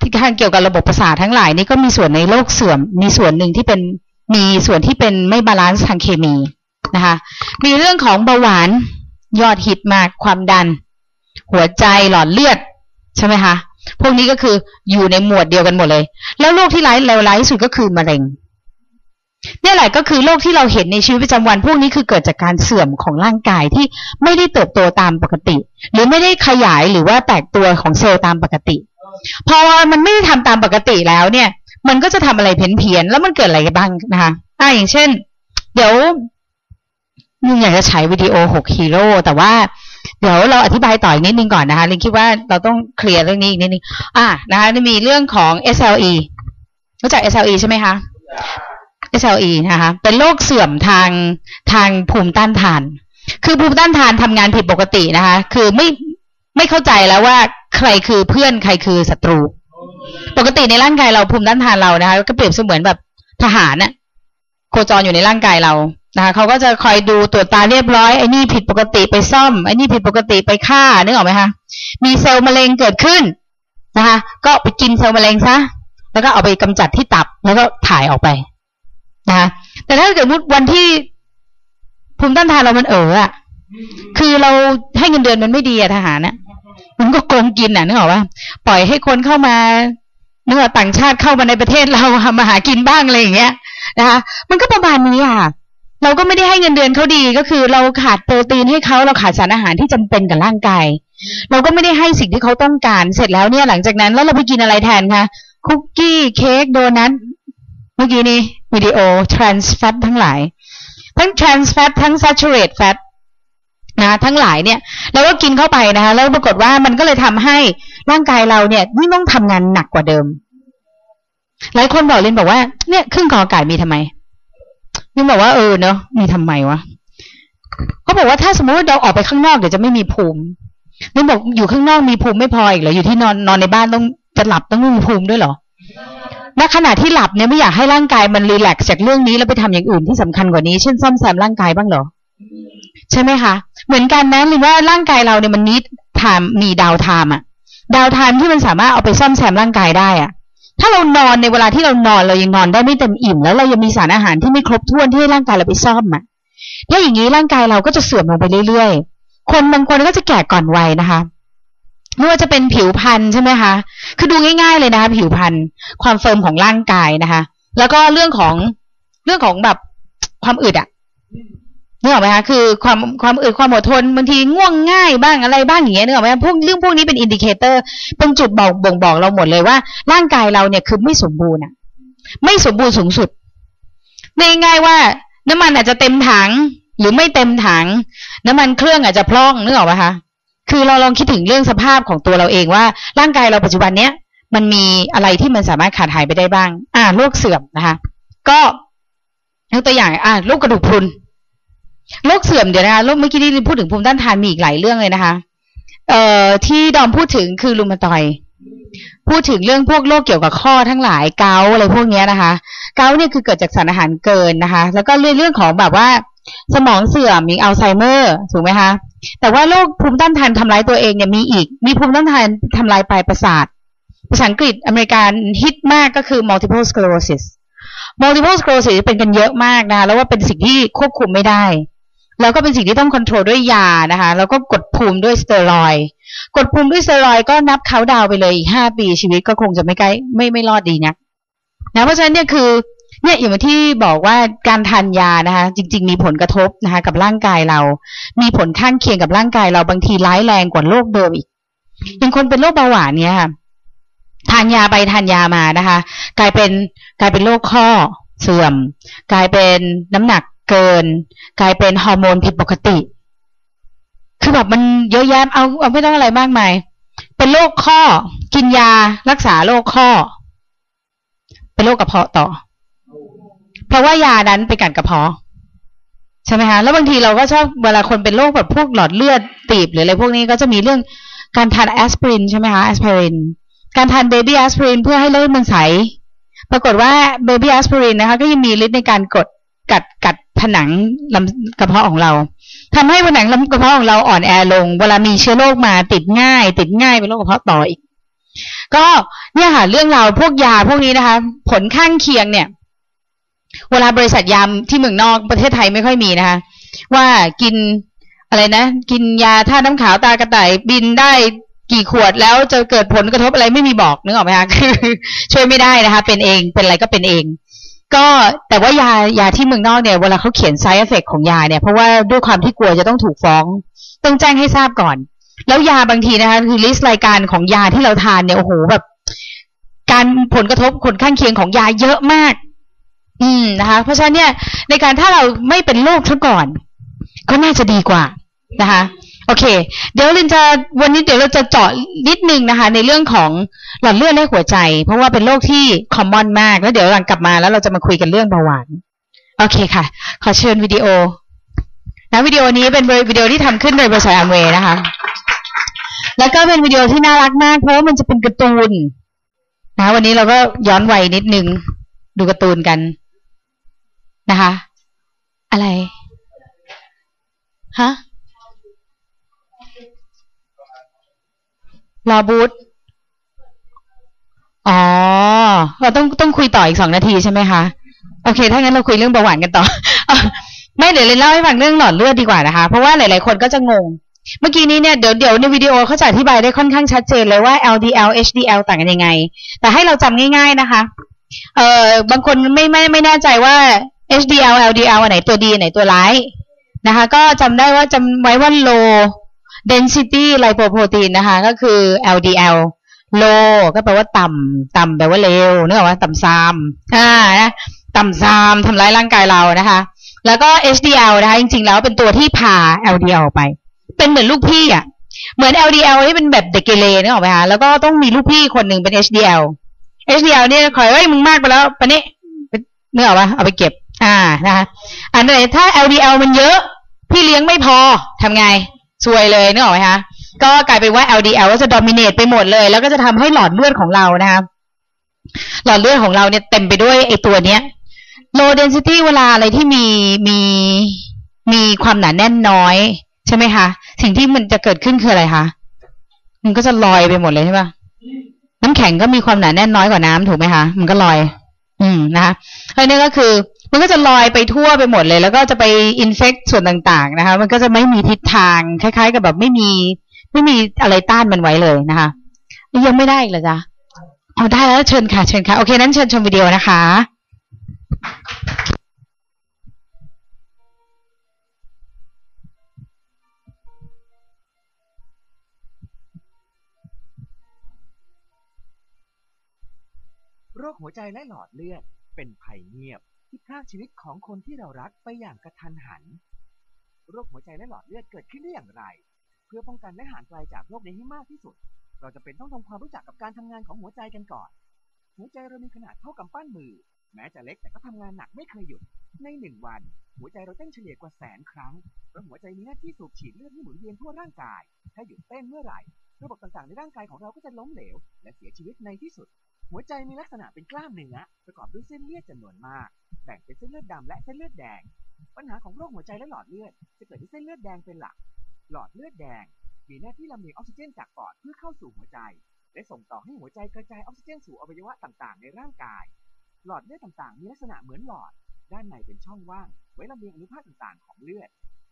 ที่การเกี่ยวกับระบบประสาททั้งหลายนี่ก็มีส่วนในโรคเสื่อม มีส่วนหนึ่งที่เป็นมีส่วนที่เป็นไม่ balance ทางเคมีนะคะ มีเรื่องของเบาหวานยอดฮิตมากความดัน หัวใจหลอดเลือดใช่ไหมคะพวกนี้ก็คืออยู่ในหมวดเดียวกันหมดเลย แล้วโรคที่ร้ายเลวร้ายที่สุดก็คือมะเร็งเนี่ยแหละก็คือโรคที่เราเห็นในชีวิตประจำวัน พวกนี้คือเกิดจากการเสื่อมของร่างกายที่ไม่ได้เติบโตตามปกติ หรือไม่ได้ขยายหรือว่าแตกตัวของเซลล์ตามปกติ พอมันไม่ได้ทำตามปกติแล้วเนี่ย มันก็จะทำอะไรเพี้ยนๆแล้วมันเกิดอะไรบ้างนะคะอ่าอย่างเช่น เดี๋ยวนึงอยากจะใช้วิดีโอหกฮีโร่แต่ว่าเดี๋ยวเราอธิบายต่ออีกนิดนึงก่อนนะคะลินคิดว่าเราต้องเคลียร์เรื่องนี้อีกนิดนึงอ่านะคะมีเรื่องของ SLE รู้จัก SLE ใช่ไหมคะ SLE นะคะ เป็นโรคเสื่อมทางทางภูมิต้านทาน คือภูมิต้านทานทำงานผิดปกตินะคะ คือไม่ ไม่เข้าใจแล้วว่าใครคือเพื่อนใครคือศัตรู ปกติในร่างกายเราภูมิต้านทานเรานะคะ ก็เปรียบเสมือนแบบทหารน่ะโคจรอยู่ในร่างกายเรานะคะเขาก็จะคอยดูตรวจตาเรียบร้อยไอ้นี่ผิดปกติไปซ่อมไอ้นี่ผิดปกติไปฆ่านึกออกไหมคะมีเซลล์มะเร็งเกิดขึ้นนะคะ ก็ไปกินเซลล์มะเร็งซะแล้วก็เอาไปกำจัดที่ตับแล้วก็ถ่ายออกไปนะคะแต่ถ้าเกิดวันที่ภูมิต้านทานเรามันเอออะคือเราให้เงินเดือนมันไม่ดีอะทหารนะ มันก็โกงกินอะนึกออกว่าปล่อยให้คนเข้ามาเนื้อต่างชาติเข้ามาในประเทศเรามาหากินบ้างอะไรอย่างเงี้ยนะคะมันก็ประมาณนี้อะเราก็ไม่ได้ให้เงินเดือนเขาดีก็คือ เราขาดโปรตีนให้เขาเราขาดสารอาหารที่จำเป็นกับร่างกายเราก็ไม่ได้ให้สิ่งที่เขาต้องการ เสร็จแล้วเนี่ยหลังจากนั้นแล้วเราไปกินอะไรแทนคะคุกกี้เค้กโดนัทเมื่อกี้นี้วิดีโอ trans fat ทั้งหลาย ทั้ง trans fat ทั้ง saturated fat นะทั้งหลายเนี่ยเราก็กินเข้าไปนะคะแล้วปรากฏว่ามันก็เลยทำให้ร่างกายเราเนี่ยยิ่งต้องทำงานหนักกว่าเดิม หลายคนบอกเรนบอกว่าเนี่ยครึ่งกอไก่มีทำไมนี่บอกว่าเออเนาะมีทำไมวะเขาบอกว่าถ้าสมมติเราออกไปข้างนอกเดี๋ยวจะไม่มีภูมินี่บอกอยู่ข้างนอกมีภูมิไม่พออีกเหรออยู่ที่นอนนอนในบ้านต้องจะหลับต้องมีภูมิด้วยเหรอณขณะที่หลับเนี่ยไม่อยากให้ร่างกายมัน relax จากเรื่องนี้แล้วไปทำอย่างอื่นที่สำคัญกว่านี้เช่นซ่อมแซมร่างกายบ้างเหรอ ใช่ไหมคะ เหมือนกันนะหรือว่าร่างกายเราเนี่ยมัน need time มี downtime อะ downtime ที่มันสามารถเอาไปซ่อมแซมร่างกายได้อะถ้าเรานอนในเวลาที่เรานอนเรายังนอนได้ไม่เต็มอิ่ม แล้วเรายังมีสารอาหารที่ไม่ครบถ้วนที่ให้ร่างกายเราไปซ่อมอะถ้าอย่างนี้ร่างกายเราก็จะเสื่อมลงไปเรื่อยๆ คนบางคนก็จะแก่ก่อนวัยนะคะไม่ว่าจะเป็นผิวพรรณใช่ไหมคะ คือดูง่ายๆเลยนะคะผิวพรรณความ firm ของร่างกายนะคะ แล้วก็เรื่องของเรื่องของแบบความอึดอะ นึกออกไหมคะคือความความอึดความอดทนบางทีง่วงง่ายบ้างอะไรบ้างอย่างเงี้ยนึกออกไหมพวกเรื่องพวกนี้เป็น indicator เป็นจุดบอกบ่งบอกเราหมดเลยว่า ร่างกายเราเนี่ยคือไม่สมบูรณ์อะไม่สมบูรณ์สูงสุดในง่ายๆว่าน้ำมันอาจจะเต็มถังหรือไม่เต็มถัง น้ำมันเครื่องอาจจะพร่องนึกออกไหมคะคือเราลองคิดถึงเรื่องสภาพของตัวเราเองว่า ร่างกายเราปัจจุบันเนี้ยมันมีอะไรที่มันสามารถขาดหายไปได้บ้าง อ่าโรคเสื่อมนะคะ ก็ยกตัวอย่างอ่าโรคกระดูกพรุน โรคเสื่อมเดี๋ยวนะคะโรคเมื่อกี้ที่พูดถึงภูมิต้านทานมีอีกหลายเรื่องเลยนะคะ เอ่อที่ดอมพูดถึงคือรูมาตอย พูดถึงเรื่องพวกโรคเกี่ยวกับข้อทั้งหลายเกาอะไรพวกเนี้ยนะคะ เกาเนี่ยคือเกิดจากสารอาหารเกินนะคะ แล้วก็เรื่องเรื่องของแบบว่า สมองเสื่อมมีอัลไซเมอร์ถูกไหมคะแต่ว่าโรคภูมิต้านทานทำร้ายตัวเองเนี่ยมีอีก มีภูมิต้านทานทำลายปลายประสาทภาษาอังกฤษอเมริกันฮิตมากก็คือ multiple sclerosis multiple sclerosis เป็นกันเยอะมากนะ แล้วว่าเป็นสิ่งที่ควบคุมไม่ได้ แล้วก็เป็นสิ่งที่ต้องควบคุมด้วยยานะคะ แล้วก็กดภูมิด้วยสเตียรอยกดภูมิด้วยสเตียรอยก็นับเขาดาวไปเลยอีกห้าปีชีวิตก็คงจะไม่ใกล้ไม่ไม่รอดดีนะนะเพราะฉะนั้นเนี่ยคือเนี่ยอย่างที่บอกว่าการทานยานะคะ จริง ๆ มีผลกระทบนะคะ กับร่างกายเรา มีผลข้างเคียงกับร่างกายเราบางทีร้ายแรงกว่าโรคเดิมอีกอย่างคนเป็นโรคเบาหวานเนี่ยค่ะทานยาไปทานยามานะคะ กลายเป็นกลายเป็นโรคข้อเสื่อม กลายเป็นน้ำหนัก เกิน กลายเป็นฮอร์โมนผิดปกติ คือแบบมันเยอะแยะเอาเอาไม่ต้องอะไรมากมาย เป็นโรคข้อ กินยารักษาโรคข้อ เป็นโรคกระเพาะต่อ เพราะว่ายานั้นไปกัดกระเพาะใช่ไหมคะแล้วบางทีเราก็ชอบเวลาคนเป็นโรคแบบพวกหลอดเลือดตีบหรืออะไรพวกนี้ก็จะมีเรื่องการทานแอสไพรินใช่ไหมคะแอสไพรินการทาน baby aspirin เพื่อให้เลือดมันใส ปรากฏว่า baby aspirin นะคะ ก็ยังมีฤทธิ์ในการกด กัดกัดผนังลำกระเพาะของเราทำให้ผนังลำกระเพาะของเราอ่อนแอลง เวลามีเชื้อโรคมาติดง่าย ติดง่ายเป็นโรคกระเพาะต่ออีก ก็เนี่ยค่ะเรื่องราวพวกยาพวกนี้นะคะ ผลข้างเคียงเนี่ย เวลาบริษัทยาที่เมืองนอกประเทศไทยไม่ค่อยมีนะคะ ว่ากินอะไรนะ กินยาท่าน้ำขาวตากระต่ายบินได้กี่ขวดแล้วจะเกิดผลกระทบอะไรไม่มีบอกนึกออกไหมคะคือช่วยไม่ได้นะคะ เป็นเองเป็นอะไรก็เป็นเอง ก็แต่ว่ายายาที่เมืองนอกเนี่ยเวลาเขาเขียน side effect ของยาเนี่ยเพราะว่าด้วยความที่กลัวจะต้องถูกฟ้อง ต้องแจ้งให้ทราบก่อน แล้วยาบางทีนะคะคือลิสต์รายการของยาที่เราทานเนี่ยโอ้โหแบบ การผลกระทบผลข้างเคียงของยาเยอะมาก อืมนะคะ เพราะฉะนั้นเนี่ยในการถ้าเราไม่เป็นโรคซะก่อน ก็น่าจะดีกว่านะคะ โอเค เดี๋ยวลินจะวันนี้เดี๋ยวเราจะเจาะนิดนึงนะคะ ในเรื่องของหลอดเลือดและหัวใจ เพราะว่าเป็นโรคที่คอมมอนมาก แล้วเดี๋ยวหลังกลับมาแล้วเราจะมาคุยกันเรื่องเบาหวานโอเคค่ะ ขอเชิญวิดีโอนะวิดีโอนี้เป็นวิดีโอที่ทำขึ้นโดยบริษัทอัมเวย์นะคะ แล้วก็เป็นวิดีโอที่น่ารักมากเพราะว่ามันจะเป็นการ์ตูนนะวันนี้เราก็ย้อนวัยนิดนึง ดูการ์ตูนกันนะคะ อะไรฮะ รอบูธอ๋อ เราต้องต้องคุยต่ออีกสองนาทีใช่ไหมคะ โอเค ถ้างั้นเราคุยเรื่องเบาหวานกันต่อ ไม่เดี๋ยวเลยเล่าให้ฟังเรื่องหลอดเลือดดีกว่านะคะ เพราะว่าหลาย ๆ คนก็จะงง เมื่อกี้นี้เนี่ยเดี๋ยวเดี๋ยวในวิดีโอเขาจะอธิบายได้ค่อนข้างชัดเจนเลยว่า LDL HDL ต่างกันยังไง แต่ให้เราจำง่าย ๆ นะคะ เอ่อบางคนไม่ไม่ไม่แน่ใจว่า HDL LDL อันไหนตัวดีอันไหนตัวร้ายนะคะ ก็จำได้ว่าจำไว้ว่า low density lipoprotein นะคะก็คือ LDL low ก็แปลว่าต่ำต่ำแปลว่าเลวนึกออกว่าต่ำซามอ่านะต่ำซามทำร้ายร่างกายเรานะคะ แล้วก็ HDL นะคะจริงๆแล้วเป็นตัวที่พา LDL ออกไป เป็นเหมือนลูกพี่อะเหมือน LDL ที่เป็นแบบเด็กเกเรนึกออกไหมคะแล้วก็ต้องมีลูกพี่คนหนึ่งเป็น HDL HDL เนี่ยคอยเอ้ยมึงมากไปแล้วปะนี้นึกออกปะเอาไปเก็บ อ่านะคะอันไหนถ้า LDL มันเยอะ พี่เลี้ยงไม่พอทำไง ซวยเลยนึกออกไหมคะก็กลายเป็นว่า LDL ก็จะ dominate ไปหมดเลย แล้วก็จะทำให้หลอดเลือดของเรานะคะหลอดเลือดของเราเนี่ยเต็มไปด้วยไอตัวเนี้ย low density เวลาอะไรที่มีมีมีความหนาแน่นน้อย ใช่ไหมคะ สิ่งที่มันจะเกิดขึ้นคืออะไรคะมันก็จะลอยไปหมดเลยใช่ปะน้ำแข็งก็มีความหนาแน่นน้อยกว่าน้ำถูกไหมคะ มันก็ลอย อืมนะคะเพราะนี่ก็คือ มันก็จะลอยไปทั่วไปหมดเลย แล้วก็จะไปอินเฟกส่วนต่างๆนะคะ มันก็จะไม่มีทิศทางคล้าย ๆ กับแบบไม่มีไม่มีอะไรต้านมันไว้เลยนะคะยังไม่ได้เหรอจ๊ะเอาได้แล้วเชิญค่ะเชิญค่ะ โอเคนั้นเชิญชมวิดีโอนะคะโรคหัวใจและหลอดเลือดเป็นภัยเงียบ พรากชีวิตของคนที่เรารักไปอย่างกระทันหัน โรคหัวใจและหลอดเลือดเกิดขึ้นได้อย่างไร เพื่อป้องกันและห่างไกลจากโรคนี้ให้มากที่สุด เราจะเป็นต้องทำความรู้จักกับการทำงานของหัวใจกันก่อน หัวใจเรามีขนาดเท่ากำปั้นมือ แม้จะเล็กแต่ก็ทำงานหนักไม่เคยหยุด ในหนึ่งวัน หัวใจเราเต้นเฉลี่ยกว่าแสนครั้งเพราะหัวใจมีหน้าที่สูบฉีดเลือดให้หมุนเวียนทั่วร่างกาย ถ้าหยุดเต้นเมื่อไหร่ ระบบต่างๆในร่างกายของเราก็จะล้มเหลว และเสียชีวิตในที่สุด หัวใจมีลักษณะเป็นกล้ามเนื้อประกอบด้วยเส้นเลือดจำนวนมาก แบ่งเป็นเส้นเลือดดำและเส้นเลือดแดง ปัญหาของโรคหัวใจและหลอดเลือด จะเกิดที่เส้นเลือดแดงเป็นหลัก หลอดเลือดแดง มีหน้าที่ลำเลียงออกซิเจนจากปอดเพื่อเข้าสู่หัวใจ และส่งต่อให้หัวใจกระจายออกซิเจนสู่อวัยวะต่างๆ ในร่างกาย หลอดเลือดต่างๆ มีลักษณะเหมือนหลอด ด้านในเป็นช่องว่าง ไว้ลำเลียงอนุภาคต่างๆ ของเลือด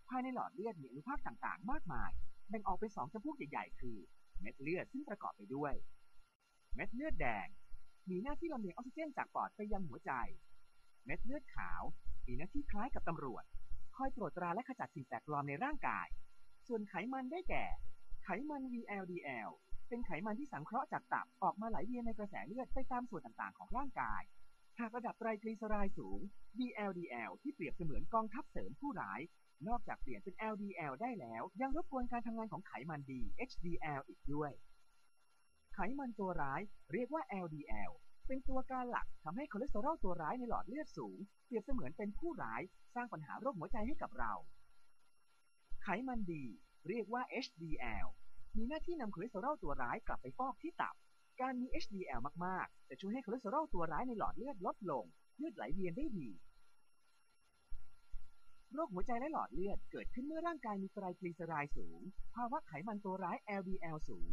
ภายในหลอดเลือดมีอนุภาคต่างๆ มากมาย แบ่งออกเป็นสองจำพวกใหญ่ๆ คือ เม็ดเลือดซึ่งประกอบไปด้วย เม็ดเลือดแดง มีหน้าที่ลำเลียงออกซิเจนจากปอดไปยังหัวใจ เม็ดเลือดขาว มีหน้าที่คล้ายกับตำรวจ คอยตรวจตราและขจัดสิ่งแปลกปลอมในร่างกาย ส่วนไขมันได้แก่ ไขมัน VLDL เป็นไขมันที่สังเคราะห์จากตับออกมาไหลเวียนในกระแสเลือดไปตามส่วนต่างๆ ของร่างกาย หากระดับไตรกลีเซอไรด์สูง VLDL ที่เปรียบเสมือนกองทัพเสริมผู้ร้าย นอกจากเปลี่ยนเป็น LDL ได้แล้ว ยังรบกวนการทำงานของไขมันดี HDL อีกด้วย ไขมันตัวร้าย เรียกว่า LDL เป็นตัวการหลักทำให้คอเลสเตอรอลตัวร้ายในหลอดเลือดสูง เปรียบเสมือนเป็นผู้ร้ายสร้างปัญหาโรคหัวใจให้กับเรา ไขมันดี เรียกว่า HDL มีหน้าที่นำคอเลสเตอรอลตัวร้ายกลับไปฟอกที่ตับ การมี HDL มากๆ จะช่วยให้คอเลสเตอรอลตัวร้ายในหลอดเลือดลดลง เลือดไหลเวียนได้ดีโรคหัวใจและหลอดเลือดเกิดขึ้นเมื่อร่างกายมีไตรกลีเซอไรด์สูง ภาวะไขมันตัวร้าย LDL สูง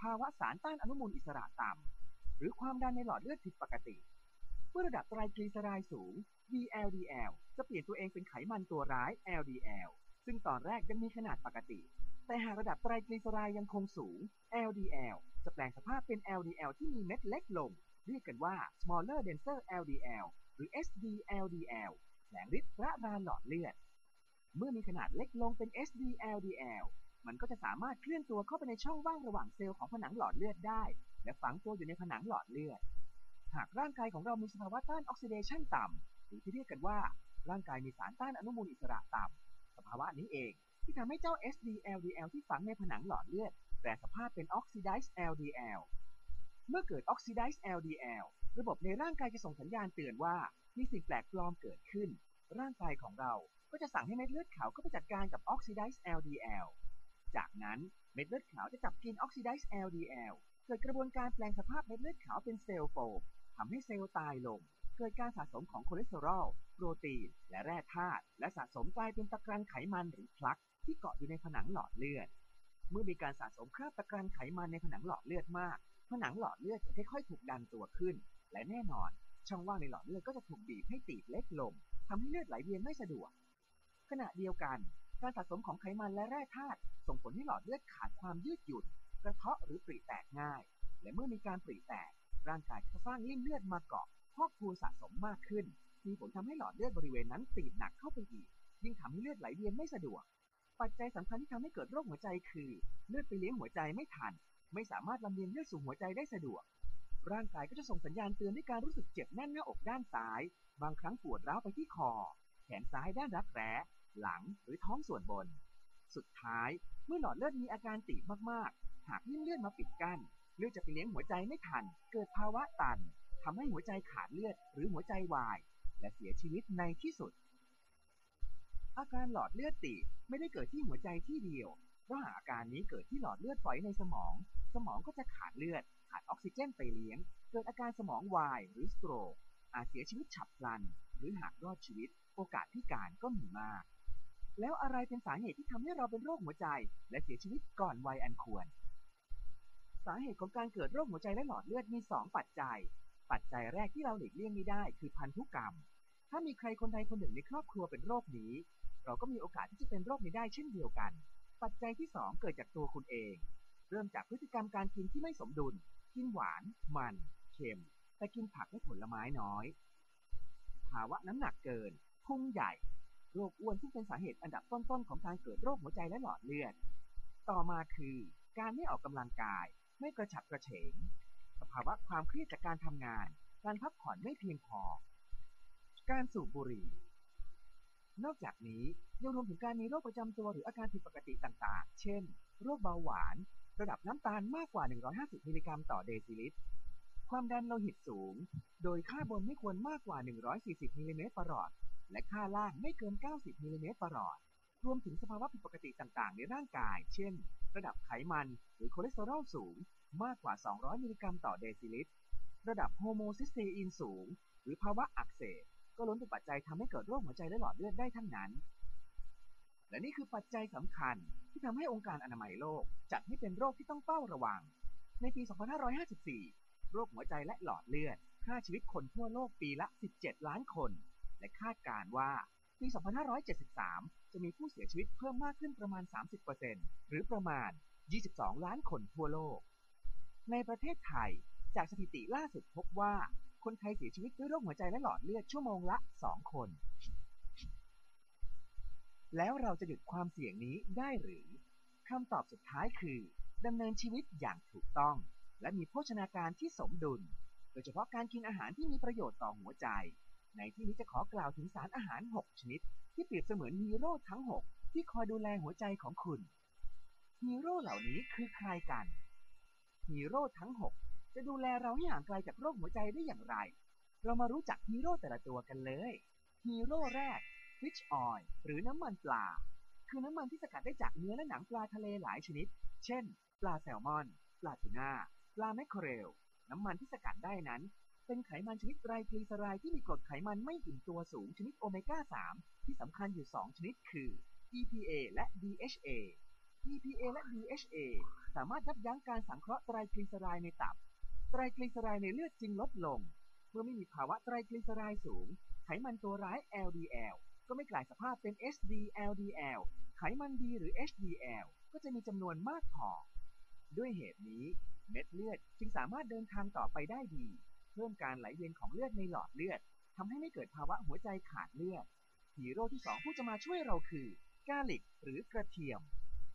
ภาวะสารต้านอนุมูลอิสระต่ำ หรือความดันในหลอดเลือดผิดปกติ เมื่อระดับไตรกลีเซอไรด์สูง VLDL จะเปลี่ยนตัวเองเป็นไขมันตัวร้าย LDL ซึ่งตอนแรกยังมีขนาดปกติ แต่หากระดับไตรกลีเซอไรด์ยังคงสูง LDL จะแปลงสภาพเป็น LDL ที่มีเม็ดเล็กลง เรียกกันว่า smaller denser LDL หรือ SDLDL แสงฤทธิ์ระรานหลอดเลือด เมื่อมีขนาดเล็กลงเป็น SDLDL มันก็จะสามารถเคลื่อนตัวเข้าไปในช่องว่างระหว่างเซลล์ของผนังหลอดเลือดได้ และฝังตัวอยู่ในผนังหลอดเลือด หากร่างกายของเรามีสภาวะต้านออกซิเดชันต่ำหรือที่เรียกกันว่า ร่างกายมีสารต้านอนุมูลอิสระต่ำสภาวะนี้เองที่ทำให้เจ้า SDLDL ที่ฝังในผนังหลอดเลือดแปรสภาพเป็น Oxidized LDL เมื่อเกิด Oxidized LDL ระบบในร่างกายจะส่งสัญญาณเตือนว่ามีสิ่งแปลกปลอมเกิดขึ้น ร่างกายของเราก็จะสั่งให้เม็ดเลือดขาวเข้าไปจัดการกับ Oxidized LDL จากนั้นเม็ดเลือดขาวจะจับกิน Oxidized LDL เกิดกระบวนการแปลงสภาพเม็ดเลือดขาวเป็นเซลล์โฟมทำให้เซลล์ตายลง เกิดการสะสมของคอเลสเตอรอล โปรตีน และแร่ธาตุ และสะสมกลายเป็นตะกรันไขมันหรือพลักที่เกาะอยู่ในผนังหลอดเลือด เมื่อมีการสะสมคราบตะกรันไขมันในผนังหลอดเลือดมาก ผนังหลอดเลือดจะค่อยๆถูกดันตัวขึ้น และแน่นอน ช่องว่างในหลอดเลือดก็จะถูกบีบให้ตีบเล็กลงทำให้เลือดไหลเวียนไม่สะดวก ขณะเดียวกัน การสะสมของไขมันและแร่ธาตุส่งผลให้หลอดเลือดขาดความยืดหยุ่น กระเทาะหรือปริแตกง่าย และเมื่อมีการปริแตก ร่างกายจะสร้างริ่มเลือดมาเกาะพอกพูนสะสมมากขึ้น มีผลทำให้หลอดเลือดบริเวณนั้นตีบหนักเข้าไปอีก ยิ่งทำให้เลือดไหลเวียนไม่สะดวก ปัจจัยสำคัญที่ทำให้เกิดโรคหัวใจคือ เลือดไปเลี้ยงหัวใจไม่ทัน ไม่สามารถลำเลียงเลือดสู่หัวใจได้สะดวก ร่างกายก็จะส่งสัญญาณเตือนด้วยการรู้สึกเจ็บแน่นหน้าอกด้านซ้าย บางครั้งปวดร้าวไปที่คอ แขนซ้ายด้านรักแร้ หลังหรือท้องส่วนบน สุดท้ายเมื่อหลอดเลือดมีอาการตีบมากๆ หากริ่มเลือดมาปิดกั้นเลือดจะไปเลี้ยงหัวใจไม่ทัน เกิดภาวะตันทำให้หัวใจขาดเลือดหรือหัวใจวาย และเสียชีวิตในที่สุด อาการหลอดเลือดตีบไม่ได้เกิดที่หัวใจที่เดียวเพราะหากอาการนี้เกิดที่หลอดเลือดฝอยในสมอง สมองก็จะขาดเลือด ขาดออกซิเจนไปเลี้ยง เกิดอาการสมองวายหรือสโตรกอาจเสียชีวิตฉับพลัน หรือหากรอดชีวิต โอกาสพิการก็มีมาก แล้วอะไรเป็นสาเหตุที่ทำให้เราเป็นโรคหัวใจ และเสียชีวิตก่อนวัยอันควร สาเหตุของการเกิดโรคหัวใจและหลอดเลือดมี 2 ปัจจัย ปัจจัยแรกที่เราหลีกเลี่ยงไม่ได้คือพันธุกรรม ถ้ามีใครคนใดคนหนึ่งในครอบครัวเป็นโรคนี้ เราก็มีโอกาสที่จะเป็นโรคนี้ได้เช่นเดียวกัน ปัจจัยที่ 2 เกิดจากตัวคุณเอง เริ่มจากพฤติกรรมการกินที่ไม่สมดุล กินหวาน มัน เค็ม แต่กินผักและผลไม้น้อย ภาวะน้ำหนักเกินพุงใหญ่ โรคอ้วนซึ่งเป็นสาเหตุอันดับต้นๆของการเกิดโรคหัวใจและหลอดเลือด ต่อมาคือการไม่ออกกำลังกาย ไม่กระฉับกระเฉง สภาวะความเครียดจากการทำงาน การพักผ่อนไม่เพียงพอ การสูบบุหรี่ นอกจากนี้ยังรวมถึงการมีโรคประจำตัวหรืออาการผิดปกติต่างๆ เช่น โรคเบาหวาน ระดับน้ำตาลมากกว่า 150 มิลลิกรัมต่อเดซิลิตร ความดันโลหิตสูง โดยค่าบนไม่ควรมากกว่า 140 มิลลิเมตรประหลอด และค่าล่างไม่เกิน 90มิลลิเมตรประหลอด รวมถึงสภาวะผิดปกติต่างๆ ในร่างกาย เช่น ระดับไขมันหรือคอเลสเตอรอลสูง มากกว่า 200 มิลลิกรัมต่อเดซิลิตร ระดับโฮโมซิสเตอีนสูง หรือภาวะอักเสบ ก็ล้วนเป็นปัจจัยทำให้เกิดโรคหัวใจและหลอดเลือดได้ทั้งนั้น และนี่คือปัจจัยสำคัญที่ทำให้องค์การอนามัยโลก จัดให้เป็นโรคที่ต้องเฝ้าระวัง ในปี 2554 โรคหัวใจและหลอดเลือดฆ่าชีวิตคนทั่วโลกปีละ 17 ล้านคน และคาดการว่าปี 2573 จะมีผู้เสียชีวิตเพิ่มมากขึ้นประมาณ 30%หรือประมาณ 22 ล้านคนทั่วโลก ในประเทศไทย จากสถิติล่าสุดพบว่า คนไทยเสียชีวิตด้วยโรคหัวใจและหลอดเลือดชั่วโมงละ 2 คน แล้วเราจะหยุดความเสี่ยงนี้ได้หรือ คำตอบสุดท้ายคือดำเนินชีวิตอย่างถูกต้อง และมีโภชนาการที่สมดุล โดยเฉพาะการกินอาหารที่มีประโยชน์ต่อหัวใจ ในที่นี้จะขอกล่าวถึงสารอาหาร 6 ชนิด ที่เปรียบเสมือนฮีโร่ทั้ง 6 ที่คอยดูแลหัวใจของคุณฮีโร่เหล่านี้คือใครกันฮีโร่ทั้ง 6 จะดูแลเราให้ห่างไกลจากโรคหัวใจได้อย่างไร เรามารู้จักฮีโร่แต่ละตัวกันเลยฮีโร่แรก Fish Oil หรือน้ำมันปลา คือน้ำมันที่สกัดได้จากเนื้อและหนังปลาทะเลหลายชนิด เช่น ปลาแซลมอน ปลาทูน่า ปลาแมคเคอเรล น้ำมันที่สกัดได้นั้น เป็นไขมันชนิดไตรกลีเซอไรด์ที่มีกรดไขมันไม่อิ่มตัวสูงชนิดโอเมก้า 3 ที่สำคัญอยู่ 2 ชนิดคือ EPA และ DHA EPA และ DHA สามารถยับยั้งการสังเคราะห์ไตรกลีเซอไรด์ในตับ ไตรกลีเซอไรด์ในเลือดจึงลดลง เมื่อไม่มีภาวะไตรกลีเซอไรด์สูง ไขมันตัวร้าย LDL ก็ไม่กลายสภาพเป็น SDLDL ไขมันดีหรือ HDL ก็จะมีจำนวนมากพอ ด้วยเหตุนี้ เม็ดเลือดจึงสามารถเดินทางต่อไปได้ดี เพิ่มการไหลเวียนของเลือดในหลอดเลือดทำให้ไม่เกิดภาวะหัวใจขาดเลือด ฮีโร่ที่สองผู้จะมาช่วยเราคือ Garlic หรือกระเทียม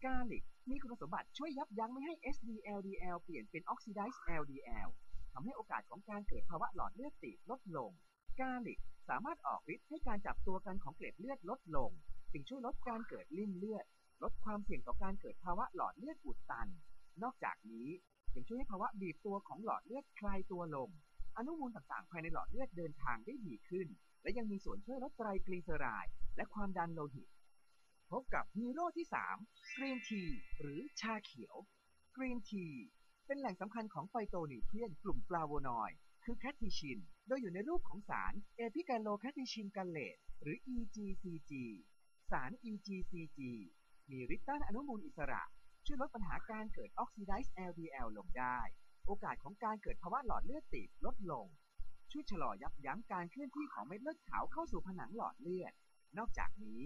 Garlic มีคุณสมบัติช่วยยับยั้งไม่ให้ HDLDL เปลี่ยนเป็น Oxidized LDL ทำให้โอกาสของการเกิดภาวะหลอดเลือดตีบลดลง กาลิกสามารถออกฤทธิ์ให้การจับตัวกันของเกล็ดเลือดลดลง จึงช่วยลดการเกิดลิ่มเลือด ลดความเสี่ยงต่อการเกิดภาวะหลอดเลือดอุดตัน นอกจากนี้ยังช่วยให้ภาวะบีบตัวของหลอดเลือดคลายตัวลง อนุมูลต่างๆภายในหลอดเลือดเดินทางได้ดีขึ้น และยังมีส่วนช่วยลดไตรกลีเซอไรด์และความดันโลหิต พบกับฮีโร่ที่ 3 กรีนทีหรือชาเขียว Green Tea เป็นแหล่งสำคัญของ Phytonutrient กลุ่มฟลาโวนอยด์คือ Catechin โดยอยู่ในรูปของสาร Epigallocatechin Gallate หรือ EGCG สาร EGCG มีฤทธิ์ต้านอนุมูลอิสระ ช่วยลดปัญหาการเกิด Oxidized LDL ลงได้ โอกาสของการเกิดภาวะหลอดเลือดตีบลดลง ช่วยชะลอยับยั้งการเคลื่อนที่ของเม็ดเลือดขาวเข้าสู่ผนังหลอดเลือด นอกจากนี้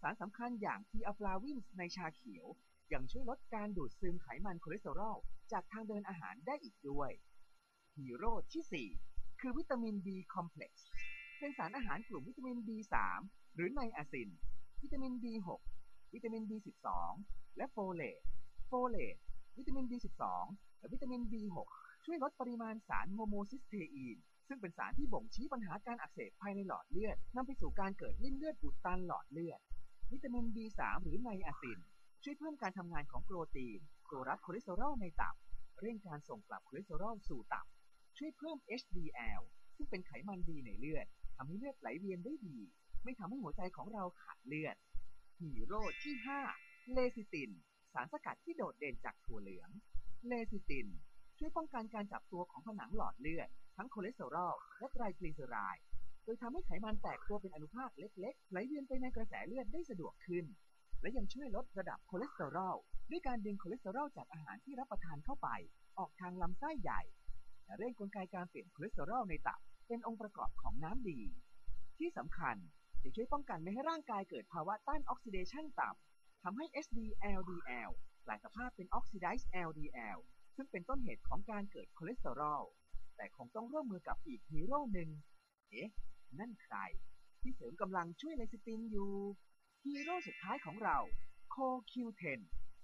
สารสำคัญอย่าง Theaflavin ในชาเขียว ยังช่วยลดการดูดซึมไขมันคอเลสเตอรอลจากทางเดินอาหารได้อีกด้วยฮีโร่ที่ 4 คือวิตามิน B คอมเพล็กซ์เป็นสารอาหารกลุ่มวิตามิน B3 หรือไนอาซิน วิตามิน B6 วิตามิน B12 และโฟเลต โฟเลต วิตามิน B12 และวิตามิน B6 ช่วยลดปริมาณสารโฮโมซิสเตอีน ซึ่งเป็นสารที่บ่งชี้ปัญหาการอักเสบภายในหลอดเลือดนำไปสู่การเกิดลิ่มเลือดอุดตันหลอดเลือด วิตามิน B3 หรือไนอาซิน ช่วยเพิ่มการทำงานของโปรตีน ตัวรับคอเลสเตอรอลในตับ เร่งการส่งกลับคอเลสเตอรอลสู่ตับ ช่วยเพิ่ม HDL ซึ่งเป็นไขมันดีในเลือดทำให้เลือดไหลเวียนได้ดี ไม่ทำให้หัวใจของเราขาดเลือดฮีโร่ที่ 5 เลซิติน สารสกัดที่โดดเด่นจากถั่วเหลือง เลซิติน ช่วยป้องกันการจับตัวของผนังหลอดเลือด ทั้งคอเลสเตอรอลและไตรกลีเซอไรด์โดยทำให้ไขมันแตกตัวเป็นอนุภาคเล็กๆ ไหลเวียนไปในกระแสเลือดได้สะดวกขึ้น และยังช่วยลดระดับคอเลสเตอรอลด้วยการดึงคอเลสเตอรอลจากอาหารที่รับประทานเข้าไป ออกทางลำไส้ใหญ่และเร่งกลไกการเปลี่ยนคอเลสเตอรอลในตับเป็นองค์ประกอบของน้ำดี ที่สำคัญจะช่วยป้องกันไม่ให้ร่างกายเกิดภาวะต้านออกซิเดชันต่ทำให้ S D L D L HDLDL กลายสภาพเป็น Oxidized LDL ซึ่งเป็นต้นเหตุของการเกิดคอเลสเตอรอล แต่คงต้องร่วมมือกับอีกฮีโร่หนึ่ง เอ๊ะ นั่นใคร ที่เสริมกำลังช่วยเลซิตินอยู่ ฮีโร่สุดท้ายของเราโคคิวเทน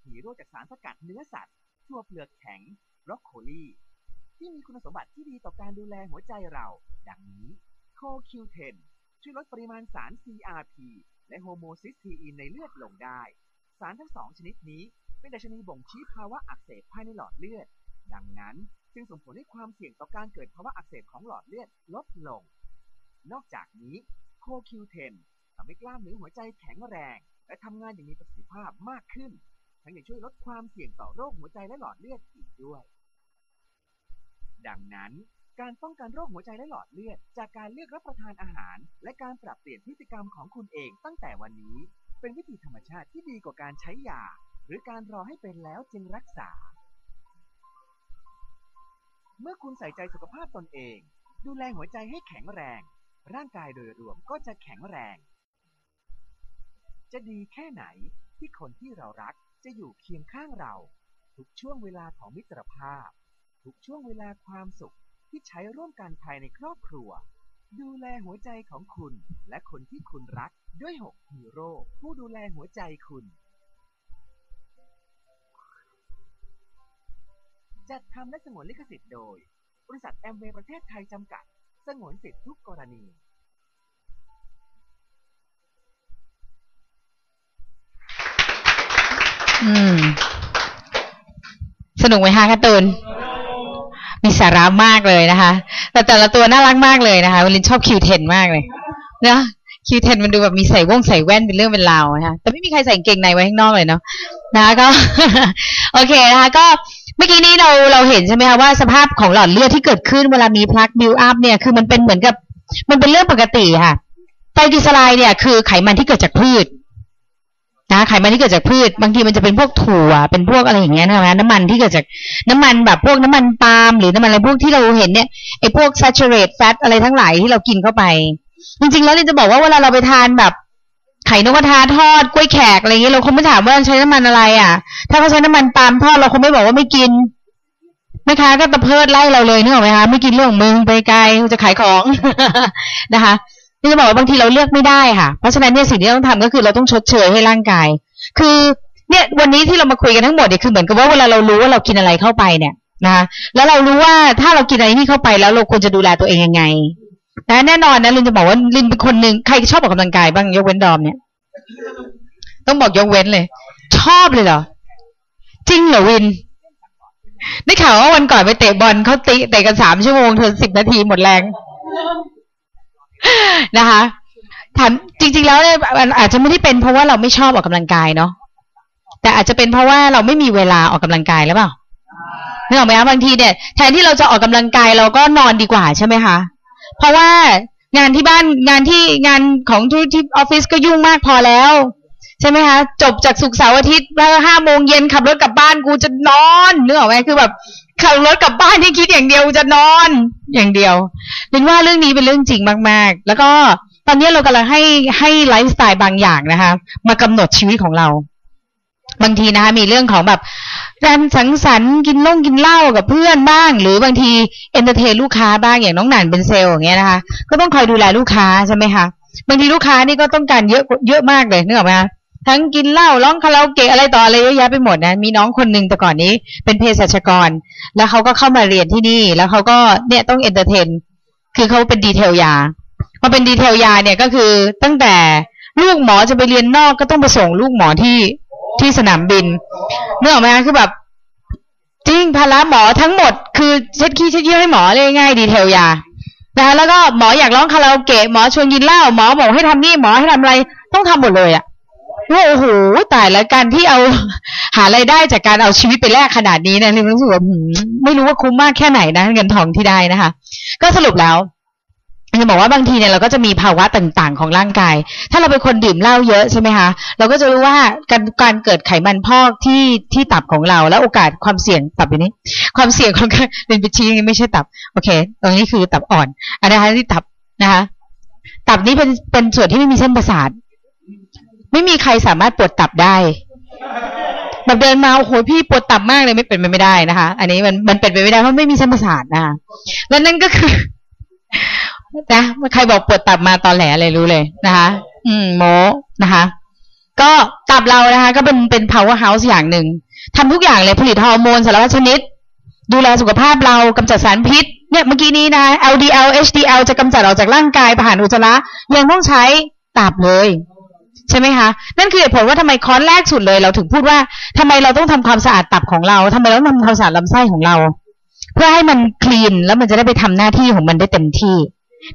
ฮีโร่จากสารสกัดเนื้อสัตว์ถั่วเปลือกแข็งบรอกโคลีที่มีคุณสมบัติที่ดีต่อการดูแลหัวใจเรา ดังนี้ CoQ10 ช่วยลดปริมาณสาร CRP และโฮโมซิสทีอินในเลือดลงได้ สารทั้งสองชนิดนี้ เป็นดัชนีบ่งชี้ภาวะอักเสบภายในหลอดเลือด ดังนั้นจึงส่งผลให้ความเสี่ยงต่อการเกิดภาวะอักเสบของหลอดเลือดลดลง นอกจากนี้ CoQ10 ทำให้กล้ามเนื้อหัวใจแข็งแรง และทำงานอย่างมีประสิทธิภาพมากขึ้น ทั้งยังช่วยลดความเสี่ยงต่อโรคหัวใจและหลอดเลือดอีกด้วย ดังนั้นการป้องกันโรคหัวใจและหลอดเลือด จากการเลือกรับประทานอาหาร และการปรับเปลี่ยนพฤติกรรมของคุณเองตั้งแต่วันนี้ เป็นวิธีธรรมชาติที่ดีกว่าการใช้ยา หรือการรอให้เป็นแล้วจึงรักษา เมื่อคุณใส่ใจสุขภาพตนเอง ดูแลหัวใจให้แข็งแรง ร่างกายโดยรวมก็จะแข็งแรง จะดีแค่ไหนที่คนที่เรารักจะอยู่เคียงข้างเรา ทุกช่วงเวลาของมิตรภาพ ทุกช่วงเวลาความสุขที่ใช้ร่วมกันภายในครอบครัว ดูแลหัวใจของคุณ และคนที่คุณรักด้วย 6 ฮีโร่ผู้ดูแลหัวใจคุณ จัดทำและสงวนลิขสิทธิ์โดย บริษัทแอมเวย์ประเทศไทยจำกัด สงวนสิทธิทุกกรณี อืม สนุกไหมคะการ์ตูน มีสาระมากเลยนะคะ แต่แต่ละตัวน่ารักมากเลยนะคะวลินชอบ Q10 มากเลยนะ Q10 มันดูแบบมีใส่วงใส่แว่นเป็นเรื่องเป็นราวนะคะแต่ไม่มีใครใส่กางเกงในไว้ข้างนอกเลยเนาะนะคะก็ โอเคนะคะก็เมื่อกี้นี้เราเราเห็นใช่ไหมคะว่าสภาพของหลอดเลือดที่เกิดขึ้นเวลามี plaque build up เนี่ยคือมันเป็นเหมือนกับ มันเป็นเรื่องปกติค่ะไตรกลีเซอไรด์เนี่ยคือไขมันที่เกิดจากพืชนะไขมันที่เกิดจากพืช บางทีมันจะเป็นพวกถั่วเป็นพวกอะไรอย่างเงี้ยนะคะน้ำมันที่เกิดจากน้ำมันแบบพวกน้ำมันปาล์มหรือน้ำมันอะไรพวกที่เราเห็นเนี่ยไอ้พวก saturate fat อะไรทั้งหลายที่เรากินเข้าไป จริงๆแล้วเราจะบอกว่าเวลาเราไปทานแบบไข่นกกระทาทอดกล้วยแขกอะไรเงี้ยเราคงไม่ถามว่าใช้น้ำมันอะไรอะ ถ้าเขาใช้น้ำมันปาล์มทอดเราคงไม่บอกว่าไม่กินแม่ค้าก็ตะเพิดไล่เราเลยนึกออกไหมคะไม่กินเรื่องมึงไปไกลจะขายของนะคะนี่จะบอกว่าบางทีเราเลือกไม่ได้ค่ะ เพราะฉะนั้นเนี่ยสิ่งที่ต้องทำก็คือเราต้องชดเชยให้ร่างกาย คือเนี่ยวันนี้ที่เรามาคุยกันทั้งหมดเนี่ยคือเหมือนกับว่าเวลาเรารู้ว่าเรากินอะไรเข้าไปเนี่ยนะคะแล้วเรารู้ว่าถ้าเรากินอะไรนี่เข้าไปแล้วเราควรจะดูแลตัวเองยังไง นะแน่นอนนะลินจะบอกว่าลินเป็นคนหนึ่งใครชอบออกกำลังกายบ้างยกเว้นดอมเนี่ย ต้องบอกยกเว้นเลย ชอบเลยเหรอจริงเหรอวินได้ข่าวว่าวันก่อนไปเตะบอลเขาติเตะกันสามชั่วโมงเธอสิบนาทีหมดแรงนะคะถามจริง ๆ แล้วเนี่ยอาจจะไม่ได้เป็นเพราะว่าเราไม่ชอบออกกำลังกายเนาะแต่อาจจะเป็นเพราะว่าเราไม่มีเวลาออกกำลังกายหรือเปล่านึกออกไหมคะบางทีเนี่ยแทนที่เราจะออกกำลังกายเราก็นอนดีกว่าใช่ไหมคะ เพราะว่างานที่บ้านงานที่งานของที่ที่ออฟฟิศก็ยุ่งมากพอแล้ว ใช่ไหมคะจบจากศุกร์เสาร์อาทิตย์แล้วห้าโมงเย็นขับรถกลับบ้านกูจะนอนเนึกอไหมคือแบบขับรถกลับบ้านที่คิดอย่างเดียวจะนอนอย่างเดียวเป็นว่าเรื่องนี้เป็นเรื่องจริงมาก ๆ แล้วก็ตอนนี้เรากำลังให้ให้ไลฟ์สไตล์บางอย่างนะคะ มากำหนดชีวิตของเรา บางทีนะคะมีเรื่องของแบบการสังสรรค์กินล่งกินเหล้ากับเพื่อนบ้าง หรือบางที entertain ลูกค้าบ้างอย่างน้องหนานเป็นเซลล์อย่างเงี้ยนะคะ ก็ต้องคอยดูแลลูกค้าใช่ไหมคะบางทีลูกค้านี่ก็ต้องการเยอะเยอะมากเลยนึกออกไหมคะทั้งกินเหล้าร้องคาราโอเกะอะไรต่ออะไรเยอะแยะไปหมดนะมีน้องคนหนึ่งแต่ก่อนนี้ เป็นเภสัชกร แล้วเขาก็เข้ามาเรียนที่นี่ แล้วเขาก็เนี่ยต้อง entertain คือเขาเป็น detail ยาพอเป็น detail ยาเนี่ยก็คือตั้งแต่ลูกหมอจะไปเรียนนอกก็ต้องไปส่งลูกหมอที่ ที่สนามบินนึกออกไหมคะคือแบบจริงภาระหมอทั้งหมด คือเช็ดขี้เช็ดเยี่ยวให้หมอเลยง่าย detail ยานะคะแล้วก็หมออยากร้องคาราโอเกะหมอชวนกินเหล้าหมอบอกให้ทำนี่หมอให้ทำอะไร ต้องทำหมดเลยอะค่ะโอ้โหตายแล้วการที่เอาหารายได้จากการเอาชีวิตไปแลกขนาดนี้นะเรียนรู้สึกว่าไม่รู้ว่าคุ้มมากแค่ไหนนะเงินทองที่ได้นะคะ ก็สรุปแล้ว จะบอกว่าบางทีเนี่ยเราก็จะมีภาวะต่างๆ ของร่างกาย ถ้าเราเป็นคนดื่มเหล้าเยอะใช่ไหมคะ เราก็จะรู้ว่าการการเกิดไขมันพอกที่ที่ตับของเรา แล้วโอกาสความเสี่ยงตับอย่างนี้ ความเสี่ยงของการเป็นไปชี้ไม่ใช่ตับ โอเค ตรงนี้คือตับอ่อนอันนี้ที่ตับนะคะ ตับนี้เป็นเป็นส่วนที่ไม่มีเส้นประสาท ไม่มีใครสามารถปวดตับได้แบบเดินมาโอ้โหพี่ปวดตับมากเลยไม่เป็นไปไม่ได้นะคะ อันนี้มันมันเป็นไปไม่ได้เพราะไม่มีเส้นประสาทนะคะแล้วนั่นก็คือ นะใครบอกปวดตับมาตอนแหลอะไรรู้เลยนะคะ อืมโมนะคะ ก็ตับเรานะคะ ก็เป็นเป็น power house อย่างหนึ่งทำทุกอย่างเลยผลิตฮอร์โมนสารพัดชนิด ดูแลสุขภาพเรากำจัดสารพิษ เนี่ยเมื่อกี้นี้นะ LDL HDL จะกำจัดออกจากร่างกายผ่านอุจจาระยังต้องใช้ตับเลยใช่ไหมคะนั่นคือเหตุผลว่าทำไมคอนแรกสุดเลย เราถึงพูดว่าทำไมเราต้องทำความสะอาดตับของเราทำไมเราต้องทำความสะอาดลำไส้ของเรา เพื่อให้มันคลีนแล้วมันจะได้ไปทำหน้าที่ของมันได้เต็มที่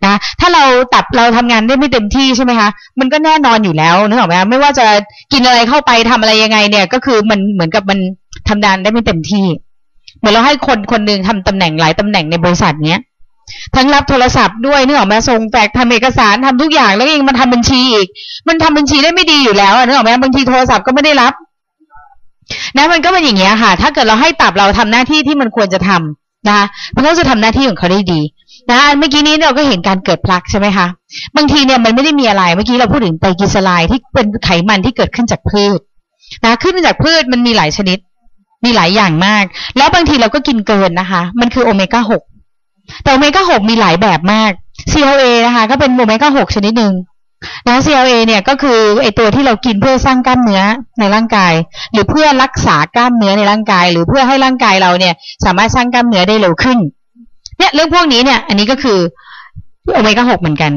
นะถ้าเราตับเราทำงานได้ไม่เต็มที่ใช่ไหมคะมันก็แน่นอนอยู่แล้วนึกออกไหมคะไม่ว่าจะกินอะไรเข้าไปทำอะไรยังไงเนี่ย ก็คือมันเหมือนกับมันทำงานได้ไม่เต็มที่ เหมือนเราให้คนคนหนึ่งทำตำแหน่งหลายตำแหน่งในบริษัทเนี้ยทั้งรับโทรศัพท์ด้วยนึกออกไหมส่งแฟกซ์ทำเอกสารทำทุกอย่างแล้วยังมาทำบัญชีอีก มันทำบัญชีได้ไม่ดีอยู่แล้วนึกออกไหมบางทีโทรศัพท์ก็ไม่ได้รับนะมันก็เป็นอย่างเงี้ยค่ะ ถ้าเกิดเราให้ตับเราทำหน้าที่ที่มันควรจะทำนะคะมันก็จะทำหน้าที่ของเขาได้ดี นะเมื่อกี้นี้เราก็เห็นการเกิดพลักใช่ไหมคะบางทีเนี่ยมันไม่ได้มีอะไรเมื่อกี้เราพูดถึงไตรกลีเซอไรด์ที่เป็นไขมันที่เกิดขึ้นจากพืชนะขึ้นมาจากพืชมันมีหลายชนิด มีหลายอย่างมาก แล้วบางทีเราก็กินเกินนะคะ มันคือโอเมก้าหกแต่โอเมก้าหกมีหลายแบบมาก CLA นะคะ ก็เป็นโอเมก้าหกชนิดหนึ่งนะ CLA เนี่ยก็คือไอตัวที่เรากินเพื่อสร้างกล้ามเนื้อในร่างกาย หรือเพื่อรักษากล้ามเนื้อในร่างกาย หรือเพื่อให้ร่างกายเราเนี่ย สามารถสร้างกล้ามเนื้อได้เร็วขึ้น เนี่ยเรื่องพวกนี้เนี่ย อันนี้ก็คือโอเมก้าหกเหมือนกัน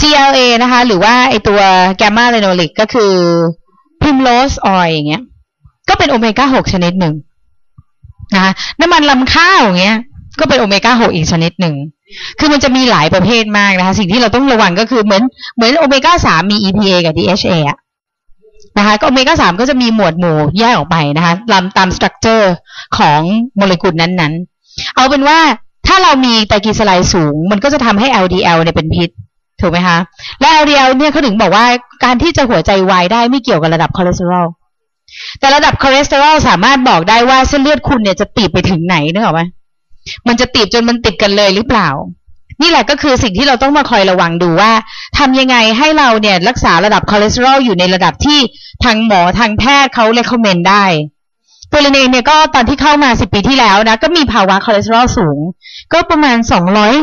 GLA นะคะ หรือว่าไอตัว gamma linolenic ก็คือ primrose oil อย่างเงี้ย ก็เป็นโอเมก้าหกชนิดหนึ่งนะคะน้ำมันรำข้าวอย่างเงี้ย ก็เป็นโอเมก้าหกอีกชนิดหนึ่ง คือมันจะมีหลายประเภทมากนะคะ สิ่งที่เราต้องระวังก็คือเหมือนเหมือนโอเมก้าสามมี EPA กับ DHA อะนะคะก็โอเมก้าสามก็จะมีหมวดหมู่แยกออกไปนะคะตามตาม structure ของโมเลกุลนั้นๆ เอาเป็นว่า ถ้าเรามีไตรกลีเซอไรด์สูง มันก็จะทำให้ LDL เนี่ยเป็นพิษถูกไหมคะ และ LDL เนี่ยเขาถึงบอกว่าการที่จะหัวใจวายได้ไม่เกี่ยวกับระดับคอเลสเตอรอลแต่ระดับคอเลสเตอรอลสามารถบอกได้ว่าเส้นเลือดคุณเนี่ยจะตีบไปถึงไหนนึกออกไหมมันจะตีบจนมันติดกันเลยหรือเปล่า นี่แหละก็คือสิ่งที่เราต้องมาคอยระวังดูว่าทำยังไงให้เราเนี่ยรักษาระดับคอเลสเตอรอลอยู่ในระดับที่ทางหมอทางแพทย์เขา recommend ได้ตัวลินเองเนี่ยก็ตอนที่เข้ามาสิบปีที่แล้วนะก็มีภาวะคอเลสเตอรอลสูง ก็ประมาณสองร้อย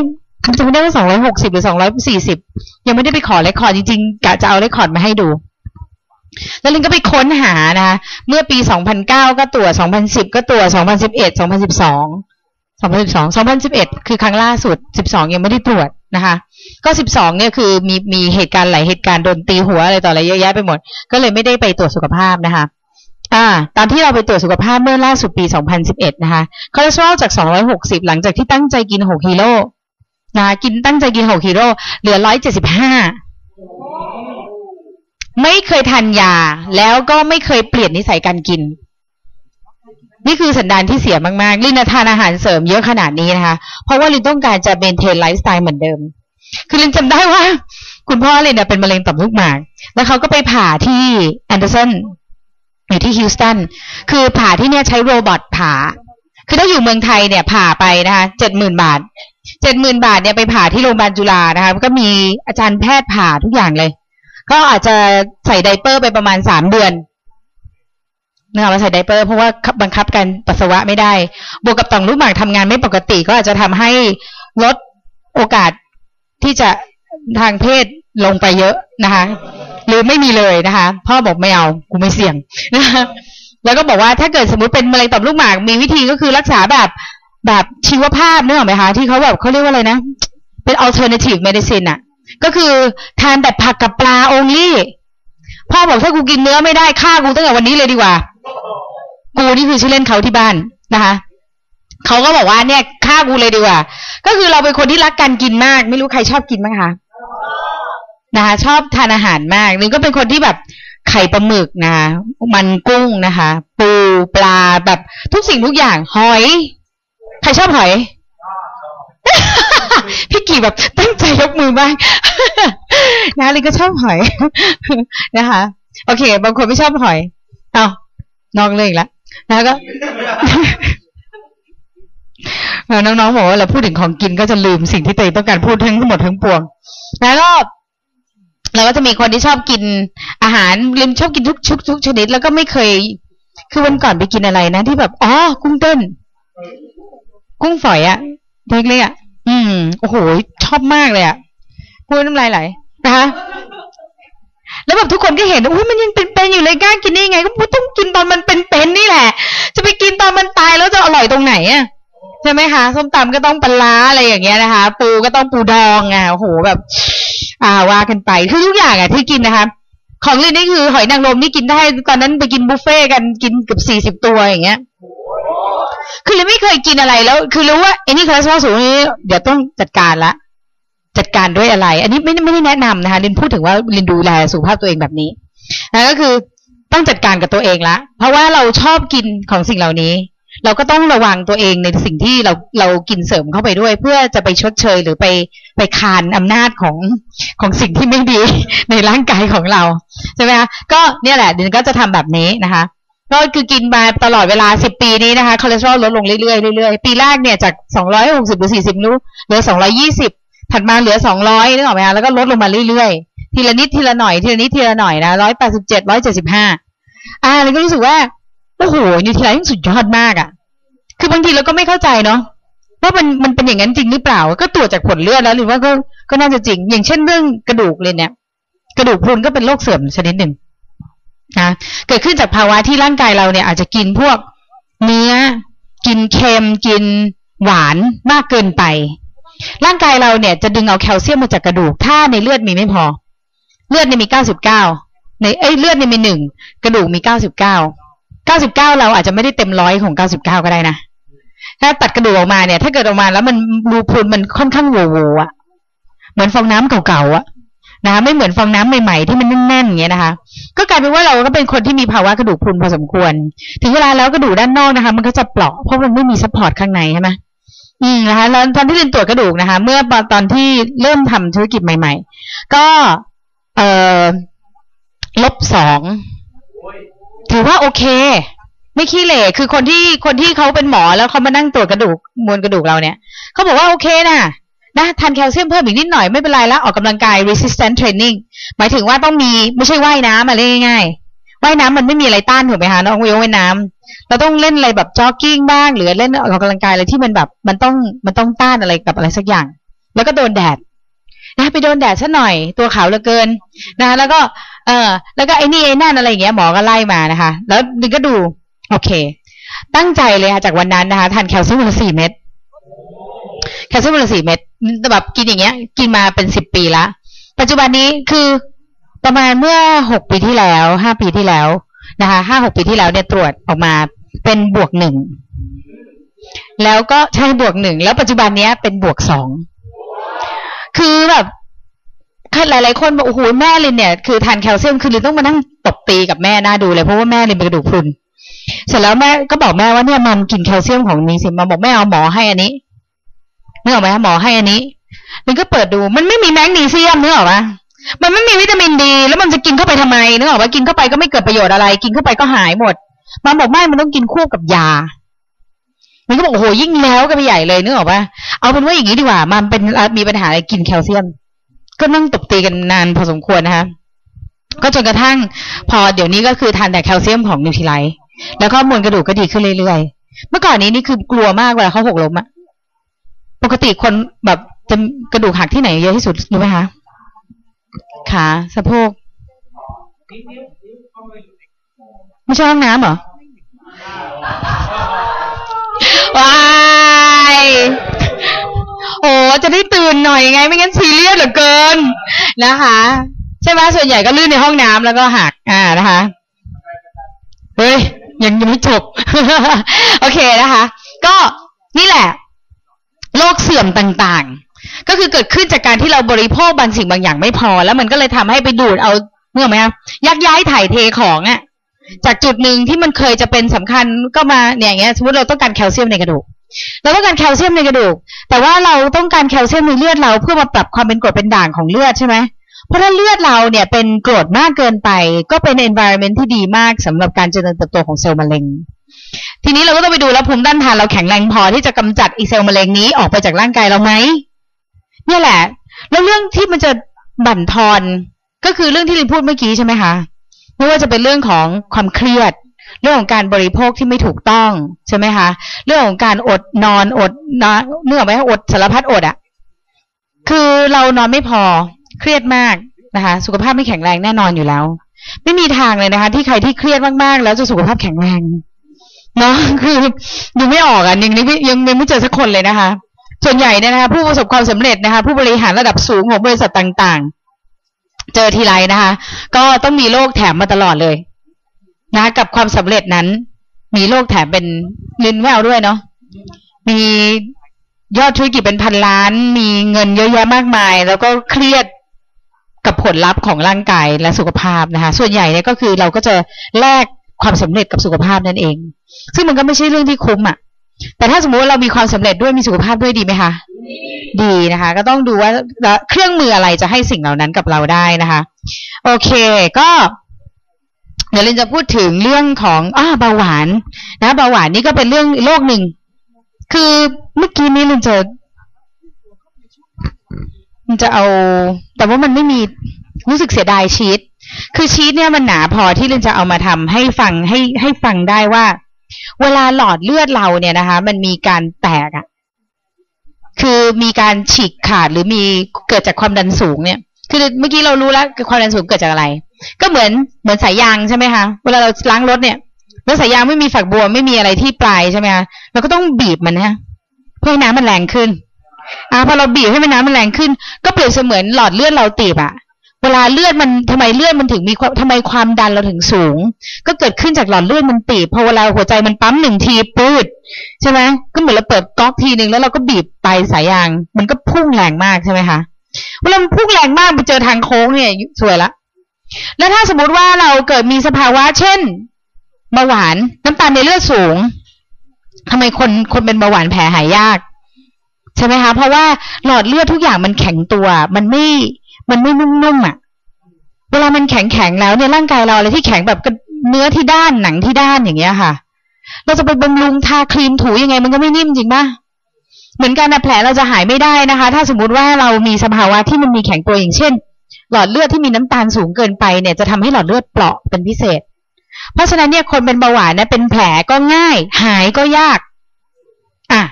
จำไม่ได้ว่าสองร้อยหกสิบหรือสองร้อยสี่สิบยังไม่ได้ไปขอ record จริงๆกะจะเอา record มาให้ดู แล้วลินก็ไปค้นหานะคะเมื่อปี2009ก็ตรวจ2010ก็ตรวจ2011 2012 2012 2011คือครั้งล่าสุด12ยังไม่ได้ตรวจนะคะก็12เนี่ยคือมีมีเหตุการณ์หลายเหตุการณ์โดนตีหัวอะไรต่ออะไรเยอะแยะไปหมด ก็เลยไม่ได้ไปตรวจสุขภาพนะคะ อ่าตอนที่เราไปตรวจสุขภาพเมื่อล่าสุดปี 2011 นะคะคอเลสเตอรอลจาก 260 หลังจากที่ตั้งใจกิน 6กิโลนะคะกินตั้งใจกิน 6กิโลเหลือ 175 ไม่เคยทานยา แล้วก็ไม่เคยเปลี่ยนนิสัยการกิน นี่คือสันดานที่เสียมาก ๆ ลินทานอาหารเสริมเยอะขนาดนี้นะคะ เพราะว่าลินต้องการจะเบนเทนไลฟ์สไตล์เหมือนเดิม คือลินจำได้ว่า คุณพ่อลินเนี่ยเป็นมะเร็งต่อมลูกหมาก แล้วเขาก็ไปผ่าที่แอนเดอร์สัน อยู่ที่ฮิวสตันคือผ่าที่เนี่ยใช้ robot ผ่า คือถ้าอยู่เมืองไทยเนี่ยผ่าไปนะคะเจ็ดหมื่นบาทเจ็ดหมื่นบาทเนี่ยไปผ่าที่โรงพยาบาลจุฬานะคะก็มีอาจารย์แพทย์ผ่าทุกอย่างเลย ก็อาจจะใส่ diaper ไปประมาณสามเดือนนะคะมาใส่ diaper เพราะว่าบังคับการปัสสาวะไม่ได้ บวกกับต่อมลูกหมากทำงานไม่ปกติก็อาจจะทำให้ลดโอกาสที่จะทางเพศ ลงไปเยอะนะคะ หรือไม่มีเลยนะคะ พ่อบอกไม่เอากูไม่เสี่ยงนะคะแล้วก็บอกว่าถ้าเกิดสมมติเป็นมะเร็งต่อมลูกหมาก มีวิธีก็คือรักษาแบบแบบชีวภาพนึกออกไหมคะที่เขาแบบเขาเรียกว่าอะไรนะ เป็น alternative medicine อะก็คือทานแต่ผักกับปลา only พ่อบอกถ้ากูกินเนื้อไม่ได้ฆ่ากูตั้งแต่วันนี้เลยดีกว่า กูนี่คือชื่อเล่นเขาที่บ้านนะคะเขาก็บอกว่าเนี่ยฆ่ากูเลยดีกว่า ก็คือเราเป็นคนที่รักการกินมาก ไม่รู้ใครชอบกินบ้างคะ นะคะ ชอบทานอาหารมากนึงก็เป็นคนที่แบบไข่ปลาหมึกนะคะมันกุ้งนะคะ ปูปลาแบบทุกสิ่งทุกอย่างหอย ใครชอบหอย พี่กี่แบบตั้งใจยกมือมากนะลินก็ชอบหอยนะคะ โอเค บางคนไม่ชอบหอยเอานอกเรื่องอีกแล้วแล้วก็น้องๆบอกว่าเราพูดถึงของกินก็จะลืมสิ่งที่ตัวเองต้องการพูดทั้งหมดทั้งปวง แล้วก็ เราก็จะมีคนที่ชอบกินอาหารลิมชอบกินทุกชุกทุกชนิด แล้วก็ไม่เคย คือวันก่อนไปกินอะไรนะ ที่แบบอ๋อกุ้งเต้น กุ้งฝอยอะเล็กๆอะอืมโอ้โหชอบมากเลยอะพูดน้ำลายไหลนะคะแล้วแบบทุกคนก็เห็นอุ้ยมันยังเป็นๆอยู่เลยกล้ากินได้ยังไง ก็ต้องกินตอนมันเป็นๆนี่แหละ จะไปกินตอนมันตายแล้วจะอร่อยตรงไหนอะใช่ไหมคะส้มตำก็ต้องปลาอะไรอย่างเงี้ยนะคะ ปูก็ต้องปูดองอะโอ้โหแบบ อ่าว่ากันไปคือทุกอย่างอะที่กินนะคะ ของเล่นนี่คือหอยนางรมนี่กินได้ตอนนั้นไปกินบุฟเฟ่ต์กันกินเกือบสี่สิบตัวอย่างเงี้ยคือเลยไม่เคยกินอะไรแล้ว คือรู้ว่าไอ้นี่คอเลสเตอรอลสูงนี่เดี๋ยวต้องจัดการละ จัดการด้วยอะไร อันนี้ไม่ไม่ได้แนะนำนะคะลินพูดถึงว่าลินดูแลสุขภาพตัวเองแบบนี้นะก็คือต้องจัดการกับตัวเองละ เพราะว่าเราชอบกินของสิ่งเหล่านี้ เราก็ต้องระวังตัวเองในสิ่งที่เราเรากินเสริมเข้าไปด้วย เพื่อจะไปชดเชยหรือไปไปคานอำนาจของของสิ่งที่ไม่ดีในร่างกายของเราใช่ไหมคะก็เนี่ยแหละเดี๋ยวก็จะทำแบบนี้นะคะก็คือกินมาตลอดเวลา10ปีนี้นะคะคอเลสเตอรอลลดลงเรื่อยๆเรื่อยๆปีแรกเนี่ยจาก260หกสิบหรือ40นู้เหลือ220ถัดมาเหลือ200นึกออกไหมคะแล้วก็ลดลงมาเรื่อยๆ ทีละนิดทีละหน่อยทีละนิดทีละหน่อยนะ187 175อ่าแล้วก็รู้สึกว่า โอ้โหนิวทีไรยิ่งสุดยอดมากอะ่ะ คือบางทีเราก็ไม่เข้าใจเนาะว่ามันมันเป็นอย่างนั้นจริงหรือเปล่า ก็ตรวจจากผลเลือดแล้วหรือว่าก็ก็น่าจะจริง อย่างเช่นเรื่องกระดูกเลยเนี่ย กระดูกพรุนก็เป็นโรคเสื่อมชนิดหนึ่งนะเกิดขึ้นจากภาวะที่ร่างกายเราเนี่ย อาจจะกินพวกเนื้อ กินเค็มกินหวานมากเกินไป ร่างกายเราเนี่ยจะดึงเอาแคลเซียมมาจากกระดูก ถ้าในเลือดมีไม่พอ เลือดเนี่ยมีเก้าสิบเก้าในเอ้ยเลือดเนี่ยมีหนึ่งกระดูกมีเก้าสิบเก้า เก้าสิบเก้าเราอาจจะไม่ได้เต็มร้อยของเก้าสิบเก้าก็ได้นะ ถ้าตัดกระดูกออกมาเนี่ย ถ้าเกิดออกมาแล้วมันรูพุนมันค่อนข้างโวโวอะเหมือนฟองน้ำเก่าๆอะนะคะไม่เหมือนฟองน้ำใหม่ๆที่มันแน่นๆอย่างเงี้ยนะคะ ก็กลายเป็นว่าเราก็เป็นคนที่มีภาวะกระดูกพรุนพอสมควร ถึงเวลาแล้วกระดูกด้านนอกนะคะ มันก็จะเปราะเพราะมันไม่มี support ข้างในใช่ไหมอืมนะคะแล้วตอนที่เรียนตรวจกระดูกนะคะ เมื่อตอนที่เริ่มทำธุรกิจใหม่ ๆ ก็เอ่อลบสอง ถือว่าโอเค ไม่ขี้เหร่คือคนที่คนที่เขาเป็นหมอแล้วเขามานั่งตรวจกระดูกมวลกระดูกเราเนี่ยเขาบอกว่าโอเคนะนะทานแคลเซียมเพิ่มอีกนิดหน่อยไม่เป็นไรแล้วออกกำลังกาย resistant training หมายถึงว่าต้องมีไม่ใช่ว่ายน้ำอะไรง่ายๆว่ายน้ำมันไม่มีอะไรต้านถูกไหมคะน้องวิวว่ายน้ำเราต้องเล่นอะไรแบบจ็อกกิ้งบ้าง หรือเล่นออกกำลังกายอะไรที่มันแบบ มันต้องมันต้องต้านอะไรกับอะไรสักอย่าง แล้วก็โดนแดดนะไปโดนแดดซะหน่อยตัวขาวเหลือเกินนะแล้วก็ เออ แล้วก็ไอ้นี่ไอ้นั่นอะไรอย่างเงี้ยหมอก็ไล่มานะคะ แล้วดึงก็ดู โอเค ตั้งใจเลยค่ะจากวันนั้นนะคะทานแคลเซียมวันละสี่เม็ดแคลเซียมวันละสี่เม็ดแบบกินอย่างเงี้ย กินมาเป็นสิบปีละ ปัจจุบันนี้คือประมาณเมื่อหกปีที่แล้วห้าปีที่แล้วนะคะห้าหกปีที่แล้วเนี่ยตรวจออกมาเป็นบวกหนึ่งแล้วก็ใช่บวกหนึ่งแล้วปัจจุบันเนี้ยเป็นบวกสองคือแบบ หลาย ๆ คนบอกโอ้โหแม่ลินเนี่ยคือทานแคลเซียมคือลินต้องมานั่งตบตีกับแม่น่าดูเลยเพราะว่าแม่ลินเป็นกระดูกพรุนเสร็จแล้วแม่ก็บอกแม่ว่าเนี่ยมันกินแคลเซียมของนี้สิมาบอกแม่เอาหมอให้อันนี้นึกออกไหมหมอให้อันนี้ลินก็เปิดดูมันไม่มีแมกนีเซียมนึกออกปะมันไม่มีวิตามินดี แล้วมันจะกินเข้าไปทำไมนึกออกปะกินเข้าไปก็ไม่เกิดประโยชน์อะไร กินเข้าไปก็หายหมดมาบอกไม่มันต้องกินคู่กับยา มันก็บอกโอ้โหยิ่งแล้วก็ไปใหญ่เลยนึกออกปะเอาเป็นว่าอย่างนี้ดีกว่า มันเป็นมีปัญหาอะไรกินแคลเซียม ก็นั่งตบตีกันนานพอสมควรนะคะก็จนกระทั่งพอเดี๋ยวนี้ก็คือทานแต่แคลเซียมของนิวทริไลท์แล้วก็มวลกระดูกก็ดีขึ้นเรื่อยๆ เมื่อก่อนนี้นี่คือกลัวมากเวลาเขาหกล้มอะปกติคนแบบจะกระดูกหักที่ไหนเยอะที่สุดรู้ไหมคะขาสะโพกไม่ใช่ห้องน้ำเหรอว้าย จะได้ตื่นหน่อยไง ไม่งั้นซีเรียสเหลือเกินนะคะ ใช่ไหมส่วนใหญ่ก็ลื่นในห้องน้ำแล้วก็หัก อ่านะคะเฮ้ยยังยังไม่จบ โอเคนะคะ ก็นี่แหละโรคเสื่อมต่างๆ ก็คือเกิดขึ้นจากการที่เราบริโภคบางสิ่งบางอย่างไม่พอ แล้วมันก็เลยทำให้ไปดูดเอาเมื่อไหมคะยักย้ายถ่ายเทของอะ่ะจากจุดหนึ่งที่มันเคยจะเป็นสำคัญก็มาเนี่ยอย่างเงี้ยสมมติเราต้องการแคลเซียมในกระดูก เราต้องการแคลเซียมในกระดูก แต่ว่าเราต้องการแคลเซียมในเลือดเราเพื่อมาปรับความเป็นกรดเป็นด่างของเลือดใช่ไหมเพราะถ้าเลือดเราเนี่ยเป็นกรดมากเกินไป ก็เป็น environment ที่ดีมากสำหรับการเจริญเติบโตของเซลล์มะเร็ง ทีนี้เราก็ต้องไปดูแล้วภูมิต้านทานเราแข็งแรงพอที่จะกำจัดอีเซลล์มะเร็งนี้ออกไปจากร่างกายเราไหมเนี่ยแหละ แล้วเรื่องที่มันจะบั่นทอนก็คือเรื่องที่ลินพูดเมื่อกี้ใช่ไหมคะไม่ว่าจะเป็นเรื่องของความเครียด เรื่องของการบริโภคที่ไม่ถูกต้องใช่ไหมคะเรื่องของการอดนอนอดนะเนื่องไหมอดสารพัดอดอะ่ะคือเรานอนไม่พอเครียดมากนะคะสุขภาพไม่แข็งแรงแน่นอนอยู่แล้ว ไม่มีทางเลยนะคะ ที่ใครที่เครียดมากๆ แล้วจะสุขภาพแข็งแรงเนาะคือดูไม่ออกอะยังยังยังไม่เจอสักคนเลยนะคะ ส่วนใหญ่เนี่ยนะคะ ผู้ประสบความสำเร็จนะคะ ผู้บริหารระดับสูงของบริษัทต่างๆ เจอทีไรนะคะ ก็ต้องมีโรคแถมมาตลอดเลย นะกับความสำเร็จนั้น มีโรคแถมเป็นลินแววด้วยเนาะมียอดธุรกิจเป็นพันล้าน มีเงินเยอะแยะมากมาย แล้วก็เครียดกับผลลัพธ์ของร่างกายและสุขภาพนะคะ ส่วนใหญ่เนี่ยก็คือเราก็จะแลกความสำเร็จกับสุขภาพนั่นเอง ซึ่งมันก็ไม่ใช่เรื่องที่คุ้มอะ แต่ถ้าสมมติว่าเรามีความสำเร็จด้วยมีสุขภาพด้วยดีไหมคะ ดีนะคะ ก็ต้องดูว่าเครื่องมืออะไรจะให้สิ่งเหล่านั้นกับเราได้นะคะ โอเค ก็ เดี๋ยวเรนจะพูดถึงเรื่องของอ่าเบาหวานนะเบาหวานนี่ก็เป็นเรื่องโรคหนึ่ง คือเมื่อกี้นี้เรนจะมันจะเอา แต่ว่ามันไม่มีรู้สึกเสียดายชีตคือชีตเนี่ยมันหนาพอที่เรนจะเอามาทำให้ฟังให้ให้ฟังได้ว่า เวลาหลอดเลือดเราเนี่ยนะคะ มันมีการแตกอะคือมีการฉีกขาดหรือมีเกิดจากความดันสูงเนี่ย คือเมื่อกี้เรารู้แล้วความดันสูงเกิดจากอะไร ก็เหมือนเหมือนสายยางใช่ไหมคะเวลาเราล้างรถเนี่ย แล้วสายยางไม่มีฝักบัวไม่มีอะไรที่ปลายใช่ไหมคะเราก็ต้องบีบมันนะเพื่อให้น้ำมันแรงขึ้นอ่าพอเราบีบให้มันน้ำมันแรงขึ้น ก็เปรียบเสมือนหลอดเลือดเราตีบอะเวลาเลือดมันทำไมเลือดมันถึงมีความทำไมความดันเราถึงสูง ก็เกิดขึ้นจากหลอดเลือดมันตีบพอเวลาหัวใจมันปั๊มหนึ่งทีปืดใช่ไหมก็เหมือนเราเปิดก๊อกทีหนึ่งแล้วเราก็บีบไปสายยาง มันก็พุ่งแรงมากใช่ไหมคะเวลามันพุ่งแรงมากไปเจอทางโค้งเนี่ยสวยละ แล้วถ้าสมมติว่าเราเกิดมีสภาวะ เช่นเบาหวานน้ำตาลในเลือดสูงทำไมคนคนเป็นเบาหวานแผลหายยาก ใช่ไหมคะเพราะว่าหลอดเลือดทุกอย่างมันแข็งตัว มันไม่มันไม่นุ่มๆอะ เวลามันแข็งแข็งแล้วเนี่ยร่างกายเราอะไรที่แข็งแบบเนื้อที่ด้านหนังที่ด้านอย่างเงี้ยค่ะ เราจะไปบำรุงทาครีมถูยังไง มันก็ไม่นิ่มจริงปะเหมือนกันนะแผลเราจะหายไม่ได้นะคะ ถ้าสมมุติว่าเรามีสภาวะที่มันมีแข็งตัวอย่างเช่น หลอดเลือดที่มีน้ำตาลสูงเกินไปเนี่ยจะทำให้หลอดเลือดเปราะเป็นพิเศษ เพราะฉะนั้นเนี่ยคนเป็นเบาหวานนี่ยเป็นแผลก็ง่าย หายก็ยากอะ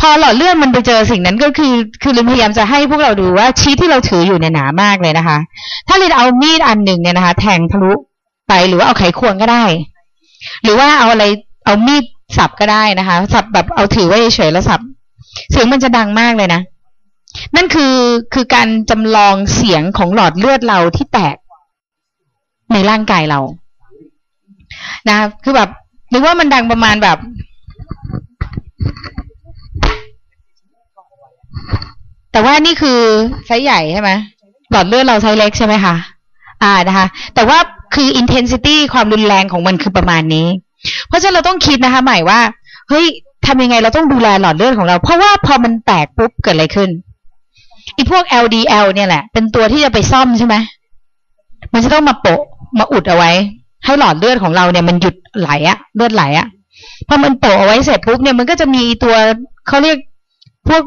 พอหลอดเลือดมันไปเจอสิ่งนั้นก็คือ คือลินพยายามจะให้พวกเราดูว่าชีทที่เราถืออยู่เนี่ยหนามากเลยนะคะ ถ้าลินเอามีดอันหนึ่งเนี่ยนะคะ แทงทะลุไปหรือว่าเอาไขควงก็ได้ หรือว่าเอาอะไรเอามีดสับก็ได้นะคะ สับแบบเอาถือไว้เฉยแล้วสับเสียงมันจะดังมากเลยนะ นั่นคือคือการจำลองเสียงของหลอดเลือดเราที่แตกในร่างกายเรา นะคือแบบนึกว่ามันดังประมาณแบบ แต่ว่านี่คือไซส์ใหญ่ใช่ไหมหลอดเลือดเราไซส์เล็กใช่ไหมคะอ่านะคะ แต่ว่าคือ intensity ความรุนแรงของมันคือประมาณนี้ เพราะฉะนั้นเราต้องคิดนะคะใหม่ว่า เฮ้ยทำยังไงเราต้องดูแลหลอดเลือดของเรา เพราะว่าพอมันแตกปุ๊บเกิดอะไรขึ้น อีพวก LDL เนี่ยแหละ เป็นตัวที่จะไปซ่อมใช่ไหมมันจะต้องมาโปะมาอุดเอาไว้ ให้หลอดเลือดของเราเนี่ยมันหยุดไหลอะเลือดไหลอะพอมันโปะเอาไว้เสร็จปุ๊บเนี่ยมันก็จะมีตัวเขาเรียกพวก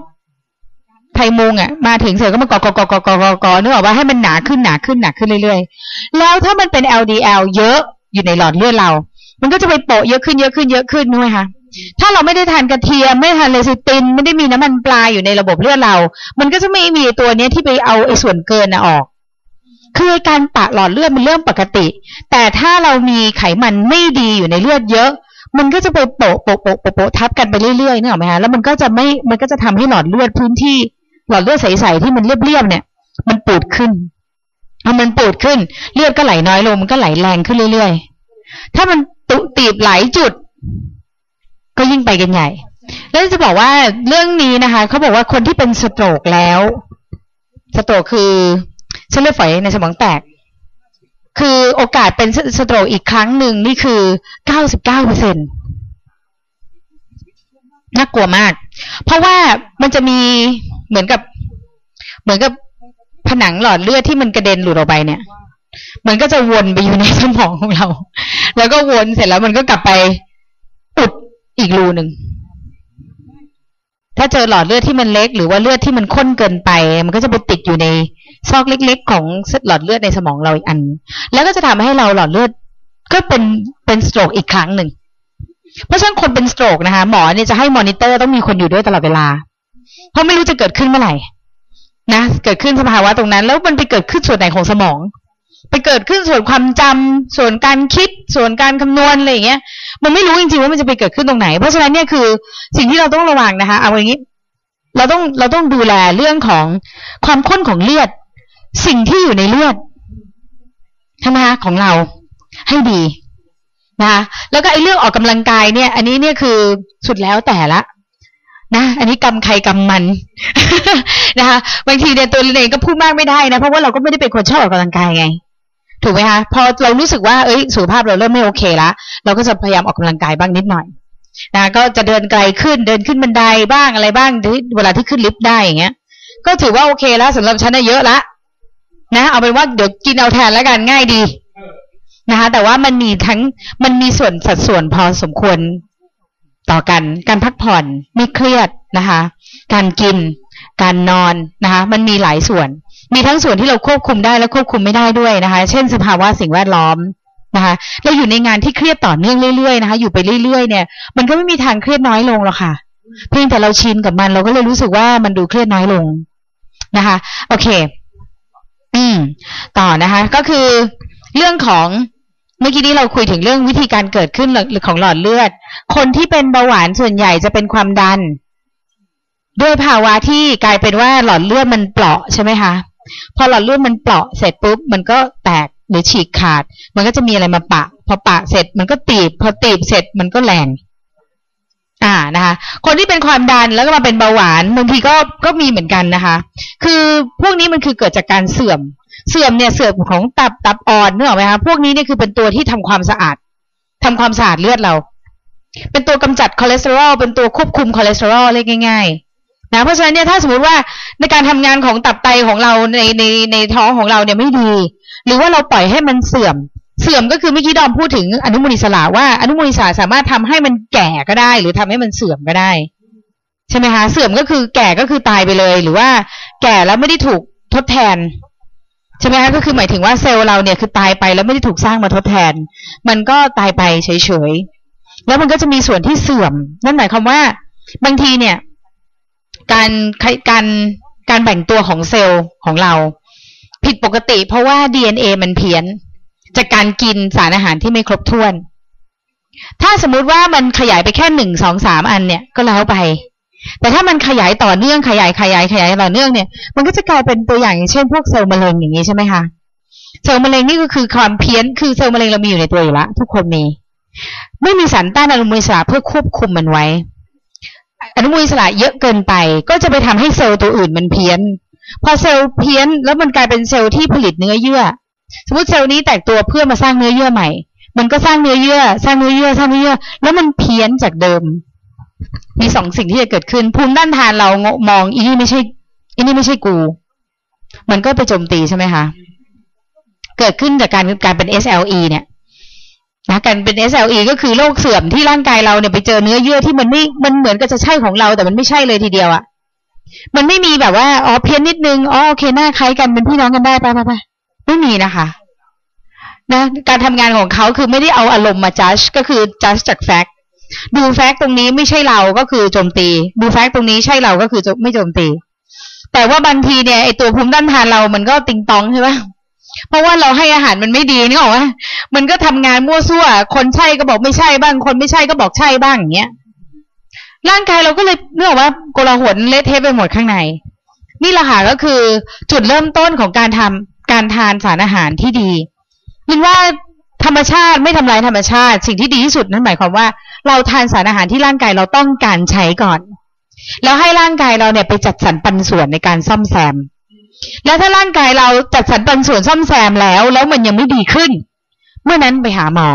ไทมุงอะมาถึงเสร็จก็มากอกอกอกอกอกอนึกออกว่าให้มันหนาขึ้นหนาขึ้นหนาขึ้นเรื่อยๆ แล้วถ้ามันเป็น LDL เยอะอยู่ในหลอดเลือดเรา มันก็จะไปโปะเยอะขึ้นเยอะขึ้นเยอะขึ้นด้วยค่ะ ถ้าเราไม่ได้ทานกระเทียมไม่ทานเลซิติน ไม่ได้มีน้ำมันปลาอยู่ในระบบเลือดเรา มันก็จะไม่มีตัวเนี้ยที่ไปเอาไอ้ส่วนเกินนะออก คือการปะหลอดเลือดเป็นเรื่องปกติ แต่ถ้าเรามีไขมันไม่ดีอยู่ในเลือดเยอะ มันก็จะไปโปะโปะโปะโปะทับกันไปเรื่อยๆนึกออไหมคะแล้วมันก็จะไม่มันก็จะทำให้หลอดเลือดพื้นที่หลอดเลือดใสๆที่มันเรียบๆเนี่ย มันปูดขึ้นพอมันปูดขึ้นเลือดก็ไหลน้อยลงมันก็ไหลแรงขึ้นเรื่อยๆ ถ้ามันตุตีบหลายจุด ก็ยิ่งไปกันใหญ่ แล้วจะบอกว่าเรื่องนี้นะคะเขาบอกว่าคนที่เป็นสโตรกแล้ว สโตรกคือเส้นเลือดฝอยในสมองแตก คือโอกาสเป็นสโตรกอีกครั้งหนึ่งนี่คือเก้าสิบเก้าเปอร์เซ็นน่ากลัวมาก เพราะว่ามันจะมีเหมือนกับ เหมือนกับผนังหลอดเลือดที่มันกระเด็นหลุดออกไปเนี่ย มันก็จะวนไปอยู่ในสมองของเรา แล้วก็วนเสร็จแล้วมันก็กลับไป อีกรูหนึ่ง ถ้าเจอหลอดเลือดที่มันเล็ก หรือว่าเลือดที่มันข้นเกินไป มันก็จะไปติดอยู่ในซอกเล็ก ๆ ของหลอดเลือดในสมองเราอีกอัน แล้วก็จะทำให้เราหลอดเลือด ก็เป็นเป็นสโตรกอีกครั้งหนึ่ง เพราะฉะนั้นคนเป็นสโตรกนะคะหมอเนี่ยจะให้มอนิเตอร์ต้องมีคนอยู่ด้วยตลอดเวลา เพราะไม่รู้จะเกิดขึ้นเมื่อไหร่นะเกิดขึ้นสภาวะตรงนั้น แล้วมันไปเกิดขึ้นส่วนไหนของสมอง ไปเกิดขึ้นส่วนความจำส่วนการคิด ส่วนการคำนวณอะไรอย่างเงี้ย มันไม่รู้จริงๆว่ามันจะไปเกิดขึ้นตรงไหน เพราะฉะนั้นเนี่ยคือสิ่งที่เราต้องระวังนะคะ เอาอย่างนี้ เราต้องเราต้องดูแลเรื่องของความข้นของเลือด สิ่งที่อยู่ในเลือดใช่ไหมคะของเราให้ดีนะคะแล้วก็ไอ้เรื่องออกกำลังกายเนี่ย อันนี้เนี่ยคือสุดแล้วแต่ละนะอันนี้กรรมใครกรรมมันนะคะบางทีเนี่ยตัวเองก็พูดมากไม่ได้นะเพราะว่าเราก็ไม่ได้เป็นคนชอบออกกำลังกายไง ถูกไหมคะพอเรารู้สึกว่าเอ้ยสุขภาพเราเริ่มไม่โอเคละเราก็จะพยายามออกกำลังกายบ้างนิดหน่อยนะก็จะเดินไกลขึ้นเดินขึ้นบันไดบ้างอะไรบ้างเวลาที่ขึ้นลิฟต์ได้อย่างเงี้ย ก็ถือว่าโอเคแล้วสำหรับฉันน่ะเยอะละนะ เอาเป็นว่าเดี๋ยวกินเอาแทนแล้วกันง่ายดีนะคะแต่ว่ามันมีทั้งมันมีส่วนสัดส่วนพอสมควรต่อกัน การพักผ่อนไม่เครียดนะคะ การกิน การนอนนะคะ มันมีหลายส่วน มีทั้งส่วนที่เราควบคุมได้และควบคุมไม่ได้ด้วยนะคะ เช่น สภาวะสิ่งแวดล้อมนะคะเราอยู่ในงานที่เครียดต่อเนื่องเรื่อยๆนะคะ อยู่ไปเรื่อยๆ เนี่ย มันก็ไม่มีทางเครียดน้อยลงหรอกค่ะ เพียงแต่เราชินกับมัน เราก็เลยรู้สึกว่ามันดูเครียดน้อยลงนะคะ โอเค อืม ต่อนะคะ ก็คือเรื่องของเมื่อกี้นี้เราคุยถึงเรื่องวิธีการเกิดขึ้นหรือของหลอดเลือด คนที่เป็นเบาหวานส่วนใหญ่จะเป็นความดัน ด้วยภาวะที่กลายเป็นว่าหลอดเลือดมันเปราะใช่ไหมคะ พอหลอดเลือดมันเปราะเสร็จปุ๊บมันก็แตกหรือฉีกขาด มันก็จะมีอะไรมาปะ พอปะเสร็จมันก็ตีบ พอตีบเสร็จมันก็แรงอ่านะคะ คนที่เป็นความดันแล้วก็มาเป็นเบาหวานบางทีก็ก็มีเหมือนกันนะคะ คือพวกนี้มันคือเกิดจากการเสื่อม เสื่อมเนี่ยเสื่อมของตับตับอ่อนเนอะไหมคะพวกนี้เนี่ยคือเป็นตัวที่ทำความสะอาดทำความสะอาดเลือดเรา เป็นตัวกำจัดคอเลสเตอรอลเป็นตัวควบคุมคอเลสเตอรอลเรียกง่าย ๆ นะเพราะฉะนั้นเนี่ยถ้าสมมติว่าในการทำงานของตับไตของเราในในในท้องของเราเนี่ยไม่ดี หรือว่าเราปล่อยให้มันเสื่อม เสื่อมก็คือเมื่อกี้ดอมพูดถึงอนุมูลอิสระว่าอนุมูลอิสระสามารถทำให้มันแก่ก็ได้ หรือทำให้มันเสื่อมก็ได้ ใช่ไหมคะเสื่อมก็คือแก่ก็คือตายไปเลย หรือว่าแก่แล้วไม่ได้ถูกทดแทนใช่ไหมคะก็คือหมายถึงว่าเซลล์เราเนี่ยคือตายไปแล้วไม่ได้ถูกสร้างมาทดแทน มันก็ตายไปเฉยๆแล้วมันก็จะมีส่วนที่เสื่อม นั่นหมายความว่าบางทีเนี่ย การการการแบ่งตัวของเซลล์ของเรา ผิดปกติเพราะว่า DNA มันเพี้ยน จากการกินสารอาหารที่ไม่ครบถ้วน ถ้าสมมุติว่ามันขยายไปแค่หนึ่งสองสามอันเนี่ยก็แล้วไป แต่ถ้ามันขยายต่อเนื่องขยายขยายขยายต่อเนื่องเนี่ย มันก็จะกลายเป็นตัวอย่างอย่างเช่นพวกเซลล์มะเร็งอย่างนี้ใช่ไหมคะเซลล์มะเร็งนี่ก็คือความเพี้ยนคือเซลล์มะเร็งเรามีอยู่ในตัวอยู่แล้วทุกคนมี ไม่มีสารต้านอนุมูลอิสระเพื่อควบคุมมันไว้ อนุมูลอิสระเยอะเกินไป ก็จะไปทำให้เซลล์ตัวอื่นมันเพี้ยน พอเซลล์เพี้ยนแล้วมันกลายเป็นเซลล์ที่ผลิตเนื้อเยื่อ สมมติเซลล์นี้แตกตัวเพื่อมาสร้างเนื้อเยื่อใหม่ มันก็สร้างเนื้อเยื่อ สร้างเนื้อเยื่อสร้างเนื้อเยื่อ แล้วมันเพี้ยนจากเดิม มีสองสิ่งที่จะเกิดขึ้น ภูมิด้านทานเรามองอีนี่ไม่ใช่อีนี่ไม่ใช่กู มันก็ไปโจมตีใช่ไหมคะเกิดขึ้นจากการการเป็น SLE เนี่ย นะการเป็น SLE ก็คือโรคเสื่อมที่ร่างกายเราเนี่ยไปเจอเนื้อเยื่อที่มันไม่มันเหมือนกับจะใช่ของเราแต่มันไม่ใช่เลยทีเดียวอะมันไม่มีแบบว่าอ๋อเพี้ยนนิดนึงอ๋อโอเคหน้าคล้ายกันเป็นพี่น้องกันได้ไปไปไปไม่มีนะคะนะการทำงานของเขาคือไม่ได้เอาอารมณ์มาจัดก็คือจัดจากแฟกต์ดูแฟกต์ตรงนี้ไม่ใช่เราก็คือโจมตี ดูแฟกต์ตรงนี้ใช่เราก็คือไม่โจมตี แต่ว่าบางทีเนี่ยไอตัวภูมิต้านทานเรามันก็ติงตองใช่ไหม เพราะว่าเราให้อาหารมันไม่ดีนี่หรอวะมันก็ทำงานมั่วซั่ว คนใช่ก็บอกไม่ใช่บ้าง คนไม่ใช่ก็บอกใช่บ้างอย่างเงี้ย ร่างกายเราก็เลยเนื่องว่าโกลาหลเละเทะไปหมดข้างใน นี่แหละค่ะก็คือจุดเริ่มต้นของการทำการทานสารอาหารที่ดีมินว่าธรรมชาติไม่ทำลายธรรมชาติ สิ่งที่ดีที่สุดนั่นหมายความว่า เราทานสารอาหารที่ร่างกายเราต้องการใช้ก่อน แล้วให้ร่างกายเราเนี่ยไปจัดสรรปันส่วนในการซ่อมแซม แล้วถ้าร่างกายเราจัดสรรปันส่วนซ่อมแซมแล้ว แล้วมันยังไม่ดีขึ้น เมื่อนั้นไปหาหมอ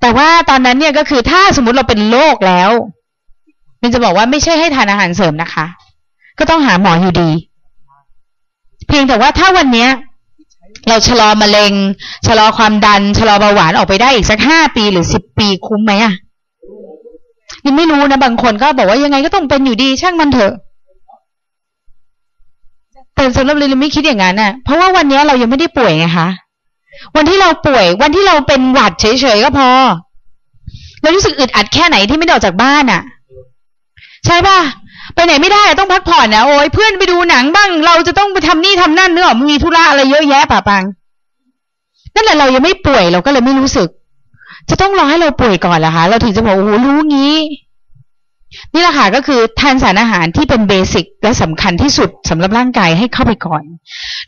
แต่ว่าตอนนั้นเนี่ยก็คือถ้าสมมติเราเป็นโรคแล้ว มันจะบอกว่าไม่ใช่ให้ทานอาหารเสริมนะคะ ก็ต้องหาหมออยู่ดี เพียงแต่ว่าถ้าวันเนี้ย เราชะลอมะเร็ง ชะลอความดัน ชะลอเบาหวานออกไปได้อีกสักห้าปีหรือสิบปีคุ้มไหมอะยังไม่รู้นะบางคนก็บอกว่ายังไงก็ต้องเป็นอยู่ดีช่างมันเถอะ แต่สำหรับลิลไม่คิดอย่างนั้นน่ะ เพราะว่าวันนี้เรายังไม่ได้ป่วยไงคะวันที่เราป่วย วันที่เราเป็นหวัดเฉยๆก็พอเรารู้สึกอึดอัดแค่ไหนที่ไม่ได้ออกจากบ้านอะ ใช่ป่ะไปไหนไม่ได้ต้องพักผ่อนนะโอ้ยเพื่อนไปดูหนังบ้าง เราจะต้องไปทำนี่ทำนั่นเนื้อมีธุระอะไรเยอะแยะป่ะปังนั่นแหละเรายังไม่ป่วยเราก็เลยไม่รู้สึก จะต้องรอให้เราป่วยก่อนเหรอคะ เราถึงจะบอกโอ้โหรู้งี้ นี่แหละค่ะก็คือทานสารอาหารที่เป็นเบสิกและสำคัญที่สุดสำหรับร่างกายให้เข้าไปก่อน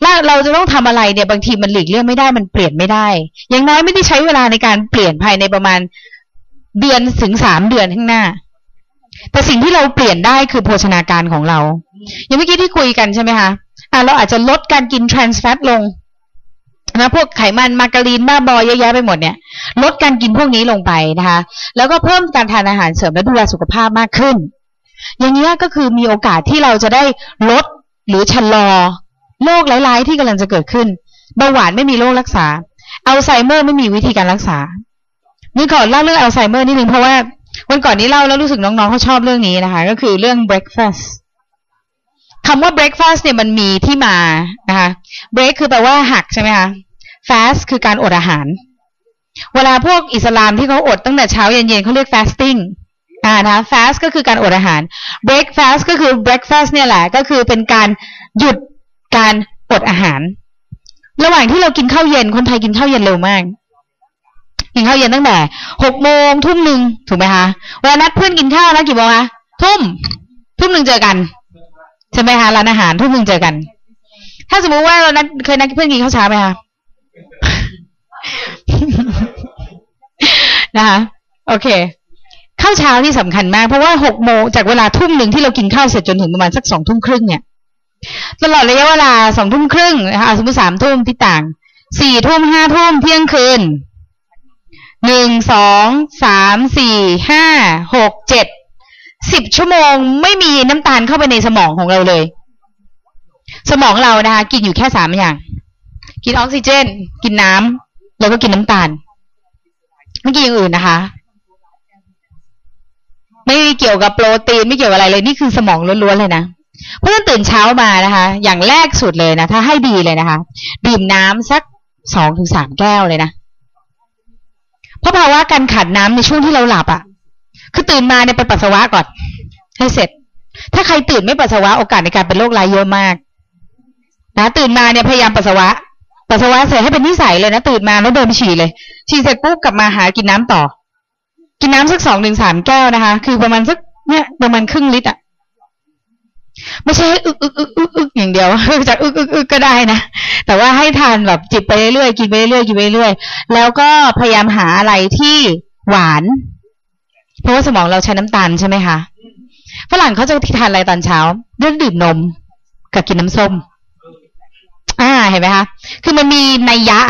แล้วเราจะต้องทำอะไรเนี่ยบางทีมันหลีกเลี่ยงไม่ได้มันเปลี่ยนไม่ได้ อย่างน้อยไม่ได้ใช้เวลาในการเปลี่ยนภายในประมาณเดือนถึงสามเดือนข้างหน้า แต่สิ่งที่เราเปลี่ยนได้คือโภชนาการของเรา อย่างเมื่อกี้ที่คุยกันใช่ไหมคะอะเราอาจจะลดการกิน trans fat ลง นะพวกไขมันมาการีนบ้าบอเยอะแยะไปหมดเนี่ย ลดการกินพวกนี้ลงไปนะคะ แล้วก็เพิ่มการทานอาหารเสริมและดูแลสุขภาพมากขึ้น อย่างนี้ก็คือมีโอกาสที่เราจะได้ลดหรือชะลอโรคร้ายๆที่กำลังจะเกิดขึ้นเบาหวานไม่มีโรครักษาอัลไซเมอร์ไม่มีวิธีการรักษานี่ขอเล่าเรื่องอัลไซเมอร์นิดนึงเพราะว่าวันก่อนนี้เล่าแล้วรู้สึกน้องๆเขาชอบเรื่องนี้นะคะ ก็คือเรื่อง breakfast คำว่า breakfast เนี่ยมันมีที่มานะคะ break คือแปลว่าหักใช่ไหมคะ fast คือการอดอาหาร เวลาพวกอิสลามที่เขาอดตั้งแต่เช้าเย็นๆเขาเรียก fasting อ่านะ fast ก็คือการอดอาหาร breakfast ก็คือ breakfast เนี่ยแหละ ก็คือเป็นการหยุดการอดอาหาร ระหว่างที่เรากินข้าวเย็นคนไทยกินข้าวเย็นเร็วมากกินข้าวเย็นตั้งแต่หกโมงทุ่มหนึ่งถูกไหมคะเวลานัดเพื่อนกินข้าวนะกี่โมงคะทุ่มทุ่มหนึ่งเจอกัน ใช่ไหมคะร้านอาหารทุ่มหนึ่งเจอกัน ถ้าสมมุติว่าเรานัดเคยนัดเพื่อนกินข้าวเช้าไหมคะนะคะโอเคข้าวเช้านี่สำคัญมากเพราะว่าหกโมงจากเวลาทุ่มหนึ่งที่เรากินข้าวเสร็จจนถึงประมาณสักสองทุ่มครึ่งเนี่ย ตลอดระยะเวลาสองทุ่มครึ่งนะคะสมมติสามทุ่มที่ต่างสี่ทุ่มห้าทุ่มเที่ยงคืนหนึ่งสองสามสี่ห้าหกเจ็ด สิบชั่วโมงไม่มีน้ำตาลเข้าไปในสมองของเราเลย สมองเรานะคะกินอยู่แค่สามอย่าง กินออกซิเจน กินน้ำแล้วก็กินน้ำตาล ไม่กินอย่างอื่นนะคะ ไม่เกี่ยวกับโปรตีนไม่เกี่ยวกับอะไรเลยนี่คือสมองล้วนๆเลยนะเพราะฉะนั้นตื่นเช้ามานะคะ อย่างแรกสุดเลยนะถ้าให้ดีเลยนะคะ ดื่มน้ำสักสองถึงสามแก้วเลยนะเพราะภาวะการขาดน้ำในช่วงที่เราหลับอะ่ะ คือตื่นมาเนี่ยไปปัสสาวะก่อน ให้เสร็จ ถ้าใครตื่นไม่ปัสสาวะโอกาสในการเป็นโรครายเยอะมาก นะตื่นมาเนี่ยพยายามปัสสาวะ ปัสสาวะเสร็จให้เป็นนิสัยเลยนะตื่นมาแล้วเดินไปฉี่เลย ฉี่เสร็จปุ๊บกลับมาหากินน้ำต่อ กินน้ำสักสองถึงสามแก้วนะคะ คือประมาณสักเนี่ยประมาณครึ่งลิตรอะไม่ใช่อึกอึกอึกอึกอึกอย่างเดียวจะอึกอึกอึกก็ได้นะแต่ว่าให้ทานแบบจิบไปเรื่อยๆกินไปเรื่อยๆกินไปเรื่อยๆแล้วก็พยายามหาอะไรที่หวาน ราะว่าสมองเราใช้น้ำตาลใช่ไหมคะฝรั่งเขาจะทานอะไรตอนเช้าเรื่องดื่มนมกับกินน้ำส้ม อ่าเห็นไหมคะคือมันมีนัยยะ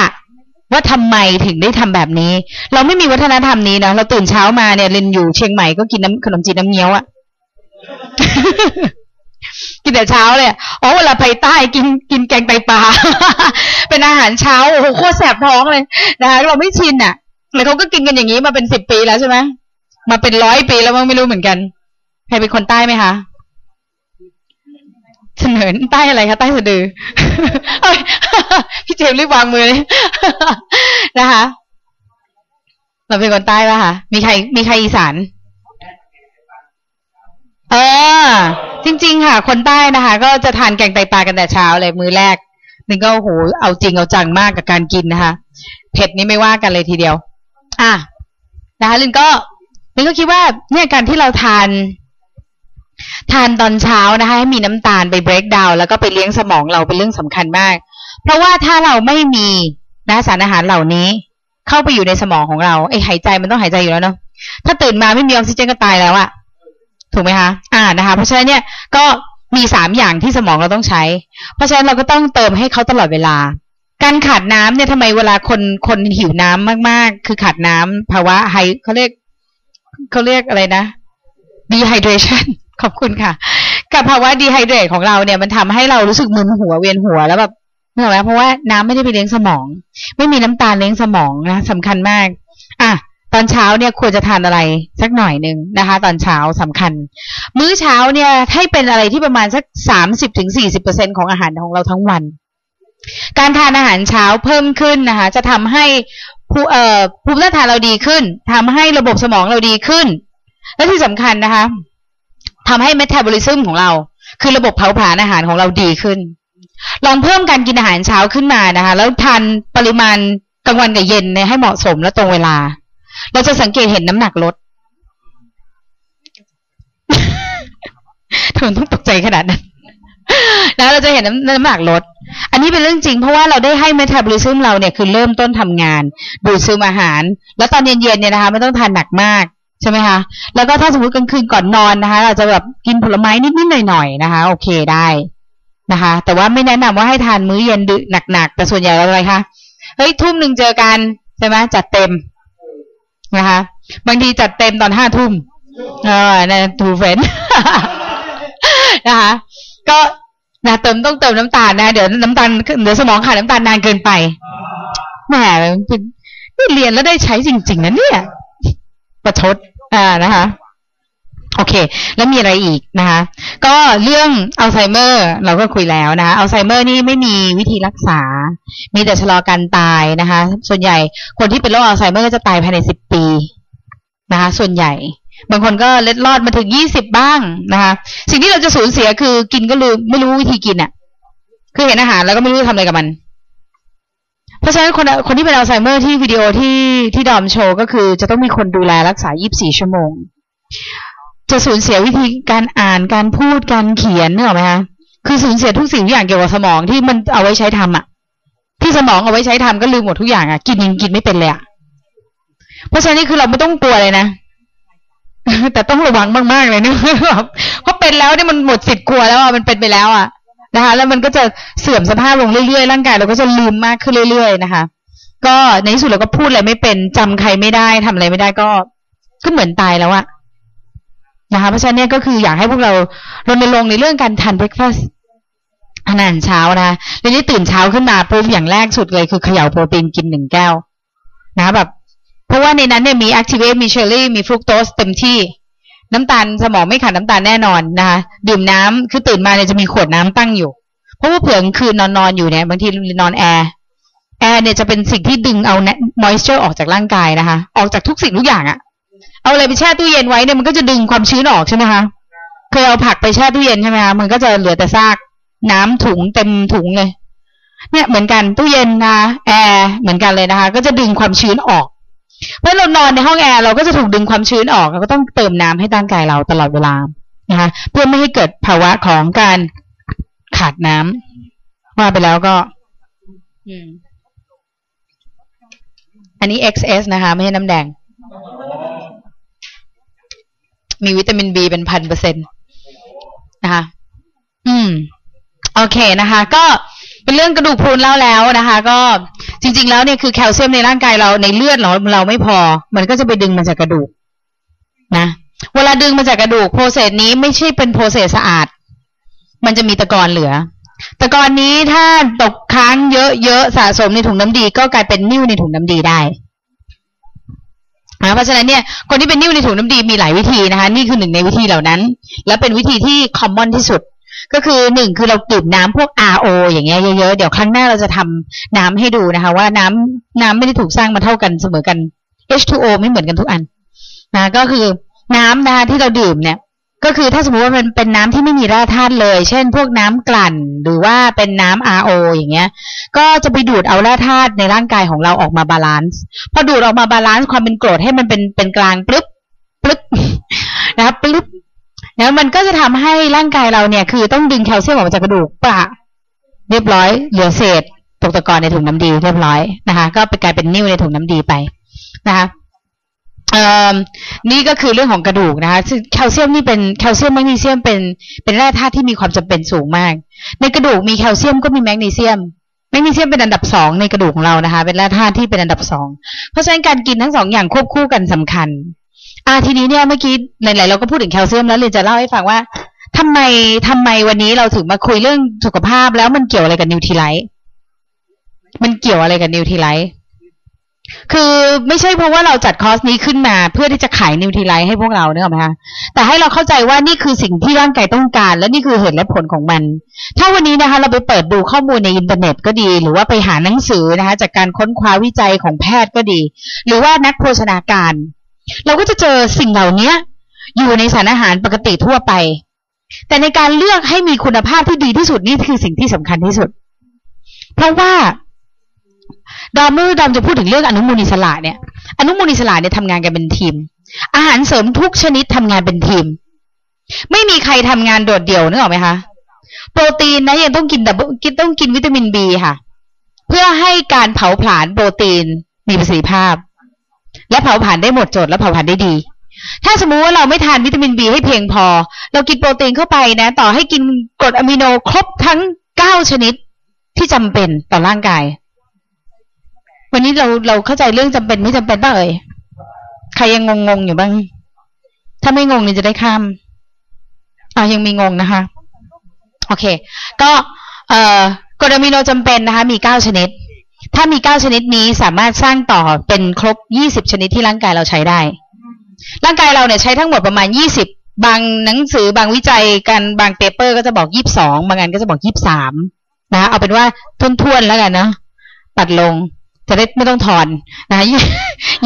ว่าทำไมถึงได้ทำแบบนี้ เราไม่มีวัฒนธรรมนี้นะเราตื่นเช้ามาเนี่ยเรียนอยู่เชียงใหม่ก็กินน้ำขนมจีนน้ำเงี้ยวอะกินแต่เช้าเลยอ๋อเวลาไปใต้กินกินแกงไตปลา เป็นอาหารเช้า โอ้โหโคตรแสบท้องเลยนะคะเราไม่ชินอะแล้วเขาก็กินกันอย่างนี้มาเป็นสิบปีแล้วใช่ไหม มาเป็นร้อยปีแล้วมั้งไม่รู้เหมือนกัน ใครเป็นคนใต้ไหมคะเสนอใต้อะไรคะใต้สะดือพี่เจมส์รีบวางมือเลยนะคะ เราเป็นคนใต้ป่ะคะมีใคร มีใครอีสานเออจริง ๆ ค่ะ คนใต้นะคะ ก็จะทานแกงไตปลากันแต่เช้าเลยมือแรกนึงก็โหเอาจริงเอาจังมากกับการกินนะคะ เผ็ดนี่ไม่ว่ากันเลยทีเดียว อะนะคะลินก็ นก็คิดว่าเนี่ยการที่เราทานทานตอนเช้านะคะให้มีน้ำตาลไป break down แล้วก็ไปเลี้ยงสมองเราเป็นเรื่องสำคัญมาก เพราะว่าถ้าเราไม่มีนะสารอาหารเหล่านี้ เข้าไปอยู่ในสมองของเราไอ้หายใจมันต้องหายใจอยู่แล้วเนาะถ้าตื่นมาไม่มีออกซิเจนก็ตายแล้วอะถูกไหมคะอ่านะคะ เพราะฉะนั้นเนี่ยก็มีสามอย่างที่สมองเราต้องใช้ เพราะฉะนั้นเราก็ต้องเติมให้เขาตลอดเวลา การขาดน้ำเนี่ยทำไมเวลาคนคนหิวน้ำมากๆ คือขาดน้ำภาวะไฮเขาเรียก เขาเรียกอะไรนะ dehydration ขอบคุณค่ะ กับภาวะ dehydrate ของเราเนี่ยมันทำให้เรารู้สึกมึนหัวเวียนหัวแล้วแบบเนื่องจากเพราะว่าน้ำไม่ได้ไปเลี้ยงสมอง ไม่มีน้ำตาลเลี้ยงสมองนะสำคัญมาก อะตอนเช้าเนี่ยควรจะทานอะไรสักหน่อยหนึ่งนะคะ ตอนเช้าสำคัญ มื้อเช้าเนี่ยให้เป็นอะไรที่ประมาณสักสามสิบถึงสี่สิบเปอร์เซ็นของอาหารของเราทั้งวัน การทานอาหารเช้าเพิ่มขึ้นนะคะ จะทำให้ ภูเอ่อภูมิต้านทานเราดีขึ้นทำให้ระบบสมองเราดีขึ้น และที่สำคัญนะคะทำให้เมตาบอลิซึมของเรา คือระบบเผาผลาญอาหารของเราดีขึ้น ลองเพิ่มการกินอาหารเช้าขึ้นมานะคะ แล้วทานปริมาณกลางวันกับเย็นให้เหมาะสมและตรงเวลา เราจะสังเกตเห็นน้ำหนักลดทำไมต้องตกใจขนาดนั้น แล้วเราจะเห็นน้ำน้ำหนักลด อันนี้เป็นเรื่องจริงเพราะว่าเราได้ให้เมตาบอลิซึมเราเนี่ยคือเริ่มต้นทำงาน ดูดซึมอาหาร แล้วตอนเย็นๆเนี่ยนะคะไม่ต้องทานหนักมากใช่ไหมคะ แล้วก็ถ้าสมมติกลางคืนก่อนนอนนะคะ เราจะแบบกินผลไม้นิดๆหน่อยๆนะคะ โอเคได้นะคะ แต่ว่าไม่แนะนำว่าให้ทานมื้อเย็นดึกหนักๆแต่ส่วนใหญ่เราอะไรคะเฮ้ยทุ่มหนึ่งเจอกันใช่ไหมจัดเต็มนะคะ บางทีจัดเต็มตอนห้าทุ่มเออนะทูเฟนนะคะ ก็นะเติมต้องเติมน้ำตาลนะ เดี๋ยวน้ำตาลเดี๋ยวสมองขาดน้ำตาลนานเกินไปแหมนี่เรียนแล้วได้ใช้จริง ๆนะเนี่ย ประชดอ่านะคะโอเค แล้วมีอะไรอีกนะคะ ก็เรื่องอัลไซเมอร์เราก็คุยแล้วนะคะอัลไซเมอร์นี่ไม่มีวิธีรักษา มีแต่ชะลอการตายนะคะ ส่วนใหญ่คนที่เป็นโรคอัลไซเมอร์ก็จะตายภายในสิบปีนะคะ ส่วนใหญ่ บางคนก็เล็ดลอดมาถึงยี่สิบบ้างนะคะ สิ่งที่เราจะสูญเสียคือกินก็ลืมไม่รู้วิธีกินอะ่ะ คือเห็นอาหารแล้วก็ไม่รู้จะทำอะไรกับมัน เพราะฉะนั้นคนคนที่เป็นอัลไซเมอร์ที่วิดีโอที่ที่ดอมโชว์ก็คือ จะต้องมีคนดูแลรักษา 24 ชั่วโมง จะสูญเสียวิธีการอ่านการพูดการเขียนเนกอไหมคะคือสูญเสียทุกสิ่งทุกอย่างเกี่ยวกับสมองที่มันเอาไว้ใช้ทำอะ ที่สมองเอาไว้ใช้ทำก็ลืมหมดทุกอย่างอะ กินยังกินไม่เป็นเลยอะเพราะฉะนั้นนี่คือเราไม่ต้องกลัวเลยนะ แต่ต้องระวังมากๆเลยนะเพราะเป็นแล้วนี่มันหมดสิทธิ์กลัวแล้วอะมันเป็นไปแล้วอะนะคะ แล้วมันก็จะเสื่อมสภาพลงเรื่อยๆร่างกายเราก็จะลืมมากขึ้นเรื่อย ๆ นะคะ ก็ในที่สุดเราก็พูดอะไรไม่เป็นจำใครไม่ได้ทำอะไรไม่ได้ก็ก็เหมือนตายแล้วอะนะคะเพราะฉะนั้นเนี่ยก็คืออยากให้พวกเรารณรงค์ในเรื่องการทาน breakfast อาหารเช้านะเดี๋ยวนี้ตื่นเช้าขึ้นมาปุ๊บอย่างแรกสุดเลยคือเขย่าโปรตีนกินหนึ่งแก้วนะแบบ เพราะว่าในนั้นเนี่ยมี activate มีเชอร์รี่มีฟรุกโตสเต็มที่น้ำตาลสมองไม่ขาดน้ำตาลแน่นอนนะคะดื่มน้ำคือตื่นมาเนี่ยจะมีขวดน้ำตั้งอยู่ เพราะว่าเผื่อคืนนอนนอนอยู่เนี่ยบางทีนอนแอร์แอร์เนี่ยจะเป็นสิ่งที่ดึงเอา moisture ออกจากร่างกายนะคะ ออกจากทุกสิ่งทุกอย่างอะเอาอะไรไปแช่ตู้เย็นไว้เนี่ยมันก็จะดึงความชื้นออกใช่ไหมคะเคยเอาผักไปแช่ตู้เย็นใช่ไหมคะมันก็จะเหลือแต่ซากน้ำถุงเต็มถุงเลยเนี่ยเหมือนกันตู้เย็นนะแอร์เหมือนกันเลยนะคะ ก็จะดึงความชื้นออก เพราะเรานอนในห้องแอร์เราก็จะถูกดึงความชื้นออกเราก็ต้องเติมน้ำให้ร่างกายเราตลอดเวลานะคะเพื่อไม่ให้เกิดภาวะของการขาดน้ำว่าไปแล้วก็ อืม อันนี้ XS นะคะ ไม่ใช่น้ำแดง มีวิตามินบีเป็นพันเปอร์เซ็นต์นะคะ อืม โอเคนะคะ ก็เป็นเรื่องกระดูกพรุนเล่าแล้วนะคะ ก็จริง ๆ แล้วเนี่ยคือแคลเซียมในร่างกายเราในเลือดเราเราไม่พอ มันก็จะไปดึงมาจากกระดูกนะเวลาดึงมาจากกระดูกโปรเซสนี้ไม่ใช่เป็นโปรเซสสะอาด มันจะมีตะกอนเหลือ ตะกอนนี้ถ้าตกค้างเยอะๆสะสมในถุงน้ำดี ก็กลายเป็นนิ่วในถุงน้ำดีได้นะเพราะฉะนั้นเนี่ยคนที่เป็นนิ่วในถุงน้ำดีมีหลายวิธีนะคะ นี่คือหนึ่งในวิธีเหล่านั้น และเป็นวิธีที่คอมมอนที่สุด ก็คือหนึ่งคือเราดื่มน้ำพวก RO อย่างเงี้ยเยอะๆ เดี๋ยวครั้งหน้าเราจะทำน้ำให้ดูนะคะ ว่าน้ำน้ำไม่ได้ถูกสร้างมาเท่ากันเสมอกัน H2O ไม่เหมือนกันทุกอันนะก็คือน้ำนะคะที่เราดื่มเนี่ย ก็คือถ้าสมมติว่ามันเป็นน้ำที่ไม่มีแร่ธาตุเลย เช่น พวกน้ำกลั่นหรือว่าเป็นน้ำ RO อย่างเงี้ย ก็จะไปดูดเอาแร่ธาตุในร่างกายของเราออกมา balance พอดูดออกมา balance ความเป็นกรดให้มันเป็นเป็นกลางปึ๊บปึ๊บนะครับ ปึ๊บแล้วมันก็จะทำให้ร่างกายเราเนี่ย คือต้องดึงแคลเซียมออกมาจากกระดูกปะเรียบร้อย เหลือเศษตกตะกอนในถุงน้ำดีเรียบร้อยนะคะ ก็ไปกลายเป็นนิ่วในถุงน้ำดีไปนะคะเอ่อนี่ก็คือเรื่องของกระดูกนะคะซึ่งแคลเซียมนี่เป็นแคลเซียมแมกนีเซียมเป็นเป็นแร่ธาตุที่มีความจำเป็นสูงมาก ในกระดูกมีแคลเซียมก็มีแมกนีเซียมแมกนีเซียมเป็นอันดับสองในกระดูกของเรานะคะ เป็นแร่ธาตุที่เป็นอันดับสองเพราะฉะนั้นการกินทั้งสองอย่างควบคู่กันสำคัญ อ่าทีนี้เนี่ยเมื่อกี้ไหนๆเราก็พูดถึงแคลเซียมแล้วเลยจะเล่าให้ฟังว่าทำไมทำไมวันนี้เราถึงมาคุยเรื่องสุขภาพแล้วมันเกี่ยวอะไรกับนิวทรีไลท์มันเกี่ยวอะไรกับนิวทรีไลท์คือไม่ใช่เพราะว่าเราจัดคอร์สนี้ขึ้นมา เพื่อที่จะขายนิวทรีไลท์ให้พวกเราเนี่ยหรอไหมคะแต่ให้เราเข้าใจว่านี่คือสิ่งที่ร่างกายต้องการ และนี่คือเหตุและผลของมัน ถ้าวันนี้นะคะ เราไปเปิดดูข้อมูลในอินเทอร์เน็ตก็ดี หรือว่าไปหาหนังสือนะคะ จากการค้นคว้าวิจัยของแพทย์ก็ดี หรือว่านักโภชนาการ เราก็จะเจอสิ่งเหล่านี้อยู่ในสารอาหารปกติทั่วไป แต่ในการเลือกให้มีคุณภาพที่ดีที่สุดนี่คือสิ่งที่สำคัญที่สุด เพราะว่าดอมเมื่อดอมจะพูดถึงเรื่องอนุมูลอิสระเนี่ย อนุมูลอิสระเนี่ยทำงานกันเป็นทีม อาหารเสริมทุกชนิดทำงานเป็นทีม ไม่มีใครทำงานโดดเดี่ยวนึกออกไหมคะโปรตีนนะยังต้องกินแต่กินต้องกินวิตามินบีค่ะ เพื่อให้การเผาผลาญโปรตีนมีประสิทธิภาพ และเผาผลาญได้หมดจดและเผาผลาญได้ดี ถ้าสมมุติว่าเราไม่ทานวิตามินบีให้เพียงพอ เรากินโปรตีนเข้าไปนะ ต่อให้กินกรดอะมิโนครบทั้งเก้าชนิดที่จำเป็นต่อร่างกาย วันนี้เราเราเข้าใจเรื่องจำเป็นไม่จำเป็นบ้างเอ่ยใครยังงงๆอยู่บ้าง ถ้าไม่งงนี่จะได้ข้ามอ่ายังมีงงนะคะ โอเค ก็เอ่อกรดอะมิโนจำเป็นนะคะ มีเก้าชนิด ถ้ามีเก้าชนิดนี้สามารถสร้างต่อเป็นครบยี่สิบชนิดที่ร่างกายเราใช้ได้ ร่างกายเราเนี่ยใช้ทั้งหมดประมาณยี่สิบบางหนังสือบางวิจัยกันบางเปเปอร์ก็จะบอกยี่บสองบางงานก็จะบอกยี่บสามนะเอาเป็นว่าทุนๆแล้วกันเนาะปัดลงจะได้ไม่ต้องถอนนะ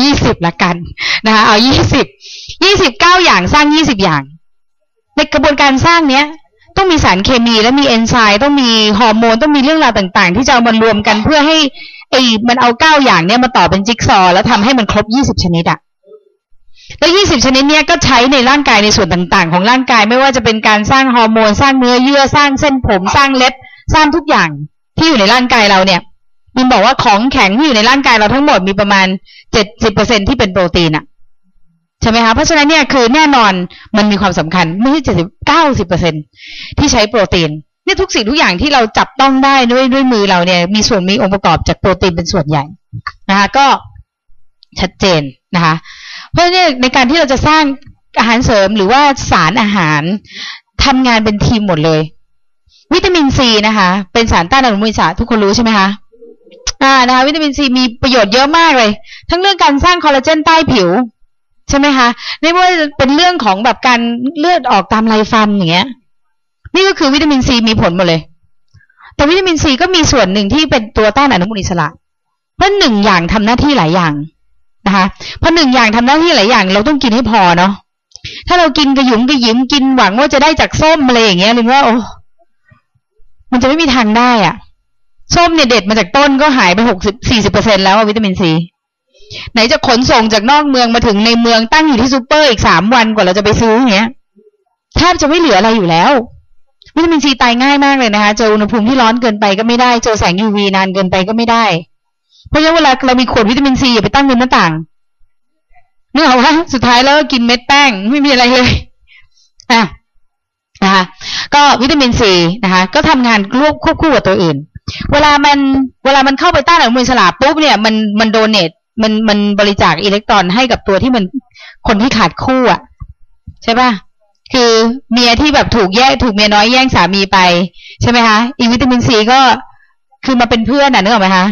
ยี่สิบละกันนะคะเอายี่สิบยี่สิบเก้าอย่างสร้างยี่สิบอย่าง ในกระบวนการสร้างเนี้ย ต้องมีสารเคมีและมีเอนไซม์ต้องมีฮอร์โมนต้องมีเรื่องราวต่าง ๆ ที่จะเอามารวมกันเพื่อให้ไอ้มันเอาเก้าอย่างเนี้ยมาต่อเป็นจิ๊กซอว์แล้วทำให้มันครบยี่สิบชนิดอะแล้วยี่สิบชนิดเนี้ยก็ใช้ในร่างกายในส่วนต่าง ๆ ของร่างกายไม่ว่าจะเป็นการสร้างฮอร์โมน สร้างเนื้อเยื่อสร้างเส้นผมสร้างเล็บสร้างทุกอย่างที่อยู่ในร่างกายเราเนี่ยมินบอกว่าของแข็งที่อยู่ในร่างกายเราทั้งหมดมีประมาณเจ็ดสิบเปอร์เซ็นที่เป็นโปรตีนอะ ใช่ไหมคะเพราะฉะนั้นเนี่ยคือแน่นอนมันมีความสำคัญไม่ใช่เจ็ดสิบเก้าสิบเปอร์เซ็นที่ใช้โปรตีนเนี่ยทุกสิ่งทุกอย่างที่เราจับต้องได้ด้วยด้วยมือเราเนี่ย มีส่วนมีองค์ประกอบจากโปรตีนเป็นส่วนใหญ่นะคะก็ชัดเจนนะคะ เพราะเนี่ยในการที่เราจะสร้างอาหารเสริมหรือว่าสารอาหารทำงานเป็นทีมหมดเลย วิตามินซีนะคะ เป็นสารต้านอนุมูลอิสระทุกคนรู้ใช่ไหมคะอ่านะคะ วิตามินซีมีประโยชน์เยอะมากเลย ทั้งเรื่องการสร้างคอลลาเจนใต้ผิว ใช่ไหมคะไม่ว่าจะเป็นเรื่องของแบบการเลือดออกตามไรฟันอย่างเงี้ย นี่ก็คือวิตามินซีมีผลหมดเลย แต่วิตามินซีก็มีส่วนหนึ่งที่เป็นตัวต้านอนุมูลอิสระ เพราะหนึ่งอย่างทำหน้าที่หลายอย่างนะคะเพราะหนึ่งอย่างทำหน้าที่หลายอย่าง เราต้องกินให้พอเนาะถ้าเรากินกระยุมกระยิมกินหวังว่าจะได้จากส้มอะไรอย่างเงี้ยหรือว่าโอ้มันจะไม่มีทางได้อะ ส้มเนี่ยเด็ดมาจากต้นก็หายไปหกสิบสี่สิบเปอร์เซ็นแล้ววิตามินซี ไหนจะขนส่งจากนอกเมืองมาถึงในเมืองตั้งอยู่ที่ซูเปอร์อีกสามวันกว่าเราจะไปซื้อเงี้ยแทบจะไม่เหลืออะไรอยู่แล้ววิตามินซีตายง่ายมากเลยนะคะ เจออุณหภูมิที่ร้อนเกินไปก็ไม่ได้ เจอแสง UV นานเกินไปก็ไม่ได้ เพราะฉะนั้นเวลาเรามีขวดวิตามินซีอย่าไปตั้งริมหน้าต่างนึกออว่าสุดท้ายแล้วกินเม็ดแป้งไม่มีอะไรเลยอะนะคะก็วิตามินซีนะคะ ก็ทำงานร่วมควบคู่กับตัวอื่น เวลามันเวลามันเข้าไปต้านอนุมูลอิสระปุ๊บเนี่ยมันมันโดเนท มันมันบริจาคอิเล็กตรอนให้กับตัวที่มันคนที่ขาดคู่อะ ใช่ป่ะคือเมียที่แบบถูกแย่ถูกเมียน้อยแย่งสามีไป ใช่ไหมคะอีวิตามินซีก็คือมาเป็นเพื่อนอะนึกออกไหมคะ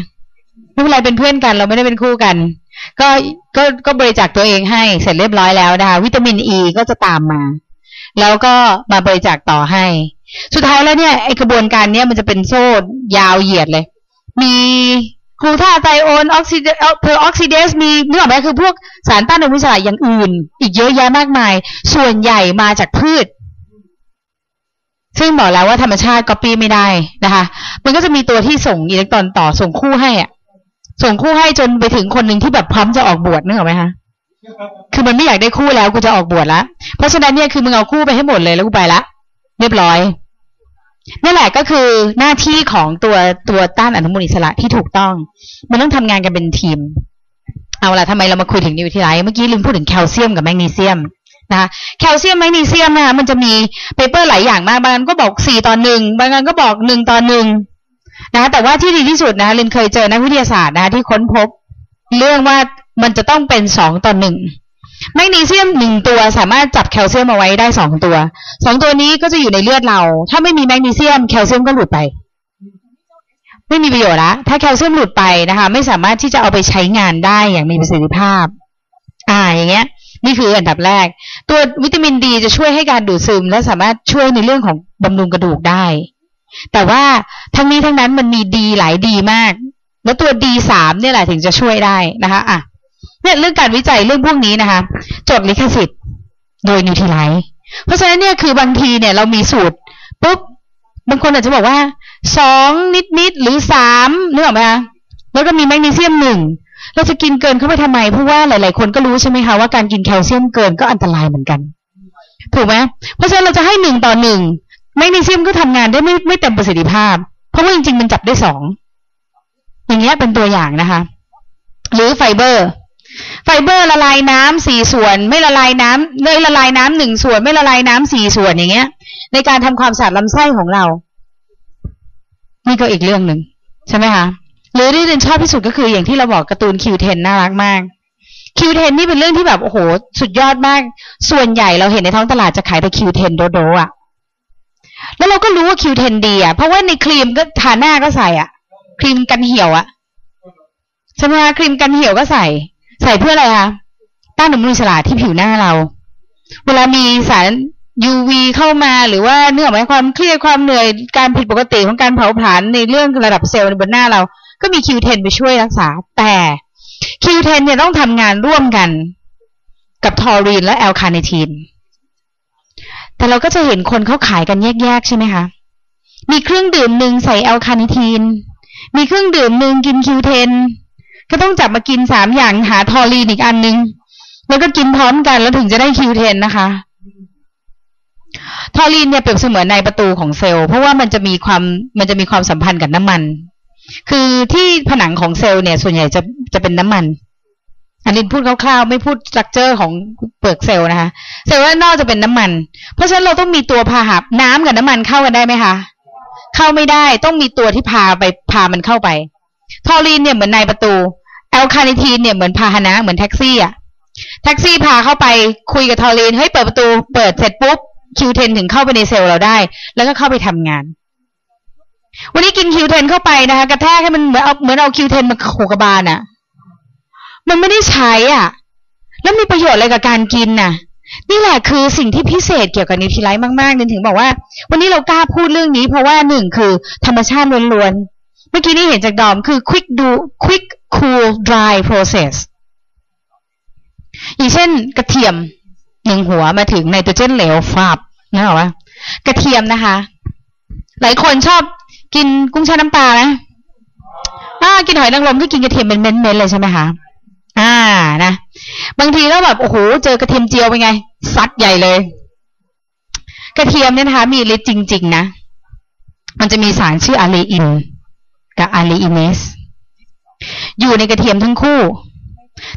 ไม่เป็นไรเป็นเพื่อนกัน เราไม่ได้เป็นคู่กัน ก็ก็ก็บริจาคตัวเองให้เสร็จเรียบร้อยแล้วนะคะ วิตามินอ e ีก็จะตามมา แล้วก็มาบริจาคต่อให้ สุดท้ายแล้วเนี่ยไอกระบวนการเนี้ยมันจะเป็นโซ่ยาวเหยียดเลย มี glutathione oxida peroxidase นึกออกไหมคือพวกสารต้านอนุมูลอิสระอย่างอื่น อีกเยอะแยะมากมาย ส่วนใหญ่มาจากพืช ซึ่งบอกแล้วว่าธรรมชาติก๊อปปี้ไม่ได้นะคะ มันก็จะมีตัวที่ส่งอิเล็กตรอนต่อส่งคู่ให้อะส่งคู่ให้จนไปถึงคนหนึ่งที่แบบพร้อมจะออกบวชนึกออกไหมคะคือมันไม่อยากได้คู่แล้วกูจะออกบวชละเพราะฉะนั้นเนี่ยคือมึงเอาคู่ไปให้หมดเลยแล้วกูไปละเรียบร้อย นี่แหละก็คือหน้าที่ของตัวตัวต้านอนุมูลอิสระที่ถูกต้อง มันต้องทำงานกันเป็นทีม เอาละทำไมเรามาคุยถึงนิวทรีไลท์เมื่อกี้ลืมพูดถึงแคลเซียมกับแมกนีเซียมนะแคลเซียมแมกนีเซียมนะคะมันจะมี paper หลายอย่างมากบางอันก็บอกสี่ต่อหนึ่งบางอันก็บอกหนึ่งต่อหนึ่งนะแต่ว่าที่ดีที่สุดนะลินเคยเจอนักวิทยาศาสตร์นะคะที่ค้นพบ เรื่องว่ามันจะต้องเป็นสองต่อหนึ่ง แมกนีเซียมหนึ่งตัวสามารถจับแคลเซียมเอาไว้ได้สองตัวสองตัวนี้ก็จะอยู่ในเลือดเรา ถ้าไม่มีแมกนีเซียมแคลเซียมก็หลุดไป ไม่มีประโยชน์ละถ้าแคลเซียมหลุดไปนะคะ ไม่สามารถที่จะเอาไปใช้งานได้อย่างมีประสิทธิภาพ อ่าอย่างเงี้ย นี่คืออันดับแรก ตัววิตามินดีจะช่วยให้การดูดซึม และสามารถช่วยในเรื่องของบำรุงกระดูกได้ แต่ว่าทั้งนี้ทั้งนั้นมันมีดีหลายดีมาก แล้วตัวดีสามเนี่ยแหละถึงจะช่วยได้นะคะ อะ เนี่ยเรื่องการวิจัยเรื่องพวกนี้นะคะ จดลิขสิทธิ์โดยนิวทรีไลท์เพราะฉะนั้นเนี่ยคือบางทีเนี่ยเรามีสูตรปุ๊บบางคนอาจจะบอกว่าสองนิดนิดหรือสามนึกออกไหมคะแล้วก็มีแมกนีเซียมหนึ่งเราจะกินเกินเข้าไปทำไม เพราะว่าหลาย ๆ คนก็รู้ใช่ไหมคะว่าการกินแคลเซียมเกินก็อันตรายเหมือนกัน ถูกไหมเพราะฉะนั้นเราจะให้หนึ่งต่อหนึ่งแมกนีเซียมก็ทำงานได้ไม่ไม่เต็มประสิทธิภาพ เพราะว่าจริง ๆ มันจับได้สองอย่างเงี้ยเป็นตัวอย่างนะคะ หรือไฟเบอร์ ไฟเบอร์ละลายน้ำสี่ส่วน ไม่ละลายน้ำเลยละลายน้ำหนึ่งส่วน ไม่ละลายน้ำสี่ส่วนอย่างเงี้ย ในการทำความสะอาดลำไส้ของเรา นี่ก็อีกเรื่องหนึ่งใช่ไหมคะหรือที่ลินชอบที่สุดก็คืออย่างที่เราบอกการ์ตูน Q10น่ารักมากQ10 นี่เป็นเรื่องที่แบบโอ้โห สุดยอดมาก ส่วนใหญ่เราเห็นในท้องตลาดจะขายแต่ Q10 โดด ๆ อะ แล้วเราก็รู้ว่า Q10 ดีอะเพราะว่าในครีมก็ทาหน้าก็ใส่อะ ครีมกันเหี่ยวอะใช่ไหมคะครีมกันเหี่ยวก็ใส่ ใส่เพื่ออะไรคะต้านอนุมูลอิสระที่ผิวหน้าเรา เวลามีแสง UV เข้ามาหรือว่าเนื่องจากความเครียดความเหนื่อยการผิดปกติของการเผาผลาญในเรื่องระดับเซลล์ในบนหน้าเรา ก็มี Q10 ไปช่วยรักษา แต่ Q10 เนี่ยต้องทำงานร่วมกันกับ taurine และ L-carnitine แต่เราก็จะเห็นคนเขาขายกันแยกๆใช่ไหมคะ มีเครื่องดื่มหนึ่งใส่ L-carnitine มีเครื่องดื่มหนึ่งกิน Q10 ก็ต้องจับมากินสามอย่างหา taurine อีกอันนึง แล้วก็กินพร้อมกันแล้วถึงจะได้ Q10 นนะคะทอรีนเนี่ยเปรียบเสมือนนายประตูของเซลล์เพราะว่ามันจะมีความมันจะมีความสัมพันธ์กับน้ำมัน คือที่ผนังของเซลล์เนี่ย ส่วนใหญ่จะจะเป็นน้ำมัน อันนี้พูดคร่าวๆ ไม่พูด structure ของเปลือกเซลล์นะคะเซลล์ด้านนอกจะเป็นน้ำมัน เพราะฉะนั้นเราต้องมีตัวพาหะน้ำกับน้ำมันเข้ากันได้ไหมคะ เข้าไม่ได้ต้องมีตัวที่พาไปพามันเข้าไป taurine เนี่ยเหมือนนายประตู L-carnitine เนี่ยเหมือนพาหนะเหมือนแท็กซี่อะแท็กซี่พาเข้าไปคุยกับ taurine เฮ้ยเปิดประตูเปิดเสร็จปุ๊บ Q10 ถึงเข้าไปในเซลล์เราได้ แล้วก็เข้าไปทำงาน วันนี้กิน Q10 เทนเข้าไปนะคะ กระแทกให้มันเหมือนเอาเหมือนเอา Q10 มาขู่กบาลอะมันไม่ได้ใช้อะ แล้วมีประโยชน์อะไรกับการกินน่ะ นี่แหละคือสิ่งที่พิเศษเกี่ยวกับนิวทริไลท์มากๆนึถึงบอกว่า วันนี้เรากล้าพูดเรื่องนี้ เพราะว่าหนึ่งคือธรรมชาติล้วนๆ เมื่อกี้นี้เห็นจากดอมคือ quick do quick cool dry process อย่างเช่นกระเทียมหนึ่งหัวมาถึงไนโตรเจนเหลวฟาบนะหรอวะกระเทียมนะคะ หลายคนชอบกินกุ้งแช่น้ำปลานะอ่ากินหอยนางรมก็กินกระเทียมเป็นเม็ดๆเลยใช่ไหมคะอ่านะบางทีก็แบบโอ้โหเจอกระเทียมเจียวเป็นไงซัดใหญ่เลย กระเทียมเนี่ยนะคะมีฤทธิ์จริง ๆ นะมันจะมีสารชื่ออะเลอิน กับอะเลอินเนส อยู่ในกระเทียมทั้งคู่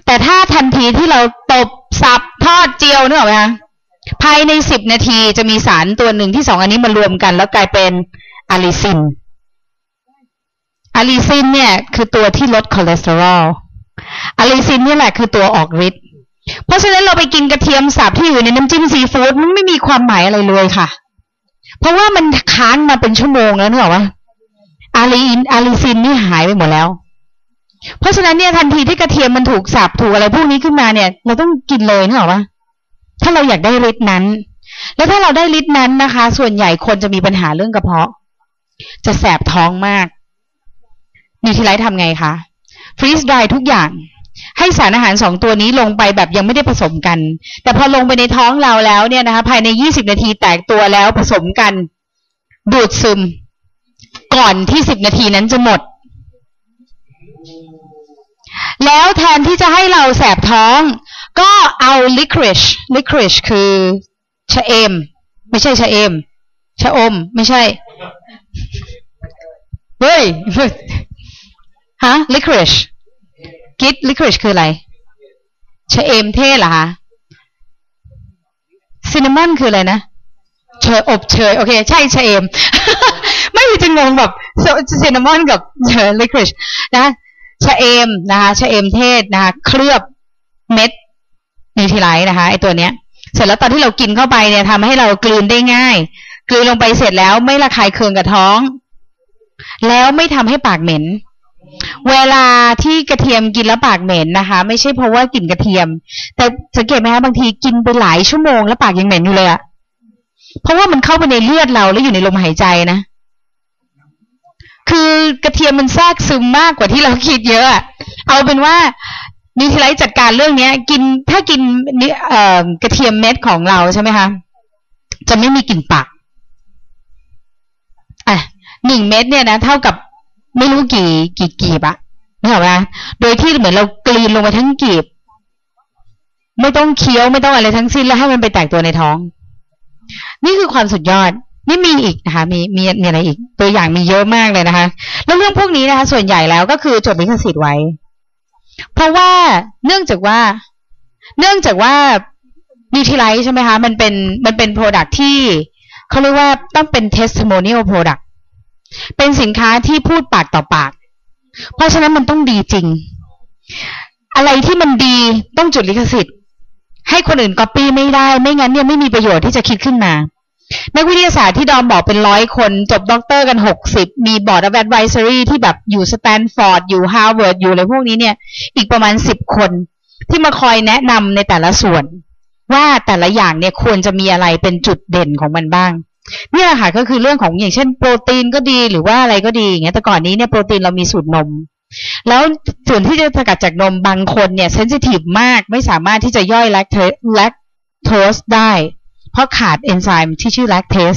แต่ถ้าทันทีที่เราตบสับทอดเจียวนึกออกไหมภายในสิบนาทีจะมีสารตัวหนึ่งที่สองอันนี้มารวมกัน แล้วกลายเป็น allicin allicin เนี่ยคือตัวที่ลดคอเลสเตอรอล allicin นี่แหละคือตัวออกฤทธิ์เพราะฉะนั้นเราไปกินกระเทียมสับที่อยู่ในน้ำจิ้มซีฟู้ดมันไม่มีความหมายอะไรเลยค่ะ เพราะว่ามันค้างมาเป็นชั่วโมงแล้วนึกออกปะ alliin allicin นี่หายไปหมดแล้ว เพราะฉะนั้นเนี่ยทันทีที่กระเทียมมันถูกสับถูกอะไรพวกนี้ขึ้นมาเนี่ย เราต้องกินเลยนึกออกปะถ้าเราอยากได้ฤทธิ์นั้น แล้วถ้าเราได้ฤทธิ์นั้นนะคะ ส่วนใหญ่คนจะมีปัญหาเรื่องกระเพาะ จะแสบท้องมากนิวทรีไลท์ทำไงคะ freeze dry ทุกอย่าง ให้สารอาหารสองตัวนี้ลงไปแบบยังไม่ได้ผสมกัน แต่พอลงไปในท้องเราแล้วเนี่ยนะคะ ภายในยี่สิบนาทีแตกตัวแล้วผสมกัน ดูดซึม ก่อนที่สิบนาทีนั้นจะหมด แล้วแทนที่จะให้เราแสบท้อง ก็เอา licorice licorice คือชะเอม ไม่ใช่ชะเอม ชะอม ไม่ใช่ เฮ้ย ฮะ licorice กิด licorice คืออะไร ชะเอมเท่เหรอคะซินนามอนคืออะไรนะเชยอบเชยโอเค ใช่ชะเอมไม่ จะงงแบบซินนามอนกับเชย licorice นะชะเอมนะคะชะเอมเทศนะคะเคลือบเม็ดนิวทริไลท์นะคะไอตัวเนี้ย เสร็จแล้วตอนที่เรากินเข้าไปเนี่ยทำให้เรากลืนได้ง่าย กลืนลงไปเสร็จแล้วไม่ระคายเคืองกับท้อง แล้วไม่ทำให้ปากเหม็น เวลาที่กระเทียมกินแล้วปากเหม็นนะคะ ไม่ใช่เพราะว่ากลิ่นกระเทียม แต่สังเกตไหมคะบางทีกินไปหลายชั่วโมงแล้วปากยังเหม็นอยู่เลยอะเพราะว่ามันเข้าไปในเลือดเราแล้วอยู่ในลมหายใจนะ คือกระเทียมมันแทรกซึมมากกว่าที่เราคิดเยอะเอาเป็นว่านิวทริไลท์จัดการเรื่องเนี้ย กินถ้ากินเอ่อกระเทียมเม็ดของเราใช่ไหมคะจะไม่มีกลิ่นปากอะหนึ่งเม็ดเนี่ยนะเท่ากับไม่รู้กี่กี่กีบอะนึกออกไหมโดยที่เหมือนเรากลืนลงไปทั้งกีบ ไม่ต้องเคี้ยวไม่ต้องอะไรทั้งสิ้นแล้วให้มันไปแตกตัวในท้อง นี่คือความสุดยอด นี่มีอีกนะคะมีมีมีอะไรอีก ตัวอย่างมีเยอะมากเลยนะคะ แล้วเรื่องพวกนี้นะคะ ส่วนใหญ่แล้วก็คือจดลิขสิทธิ์ไว้ เพราะว่าเนื่องจากว่า เนื่องจากว่านิวท i ไลท์ใช่ไหมคะ มันเป็นมันเป็นโปรดักที่เขาเรียกว่าต้องเป็น testimonial product เป็นสินค้าที่พูดปากต่อปาก เพราะฉะนั้นมันต้องดีจริง อะไรที่มันดีต้องจดลิขสิทธิ์ ให้คนอื่นก๊อปปี้ไม่ได้ ไม่งั้นเนี่ยไม่มีประโยชน์ที่จะคิดขึ้นมา นักวิทยาศาสตร์ที่ดอมบอกเป็นร้อยคน จบด็อกเตอร์กันหกสิบมีบอร์ดแ d ดไวซอรี่ที่แบบอยู่สแตนฟอร์ดอยู่ฮาร์วาร์ดอยู่อะไรพวกนี้เนี่ย อีกประมาณสิบคน ที่มาคอยแนะนำในแต่ละส่วน ว่าแต่ละอย่างเนี่ยควรจะมีอะไรเป็นจุดเด่นของมันบ้างเนี่ยค่ะก็คือเรื่องของอย่างเช่นโปรตีนก็ดีหรือว่าอะไรก็ดีอย่างเงี้ยแต่ก่อนนี้เนี่ยโปรตีนเรามีสูตรนม แล้วส่วนที่จะสกัดจากนมบางคนเนี่ย sensitive มากไม่สามารถที่จะย่อย lac lactose ได้ เพราะขาดเอนไซม์ที่ชื่อ lactase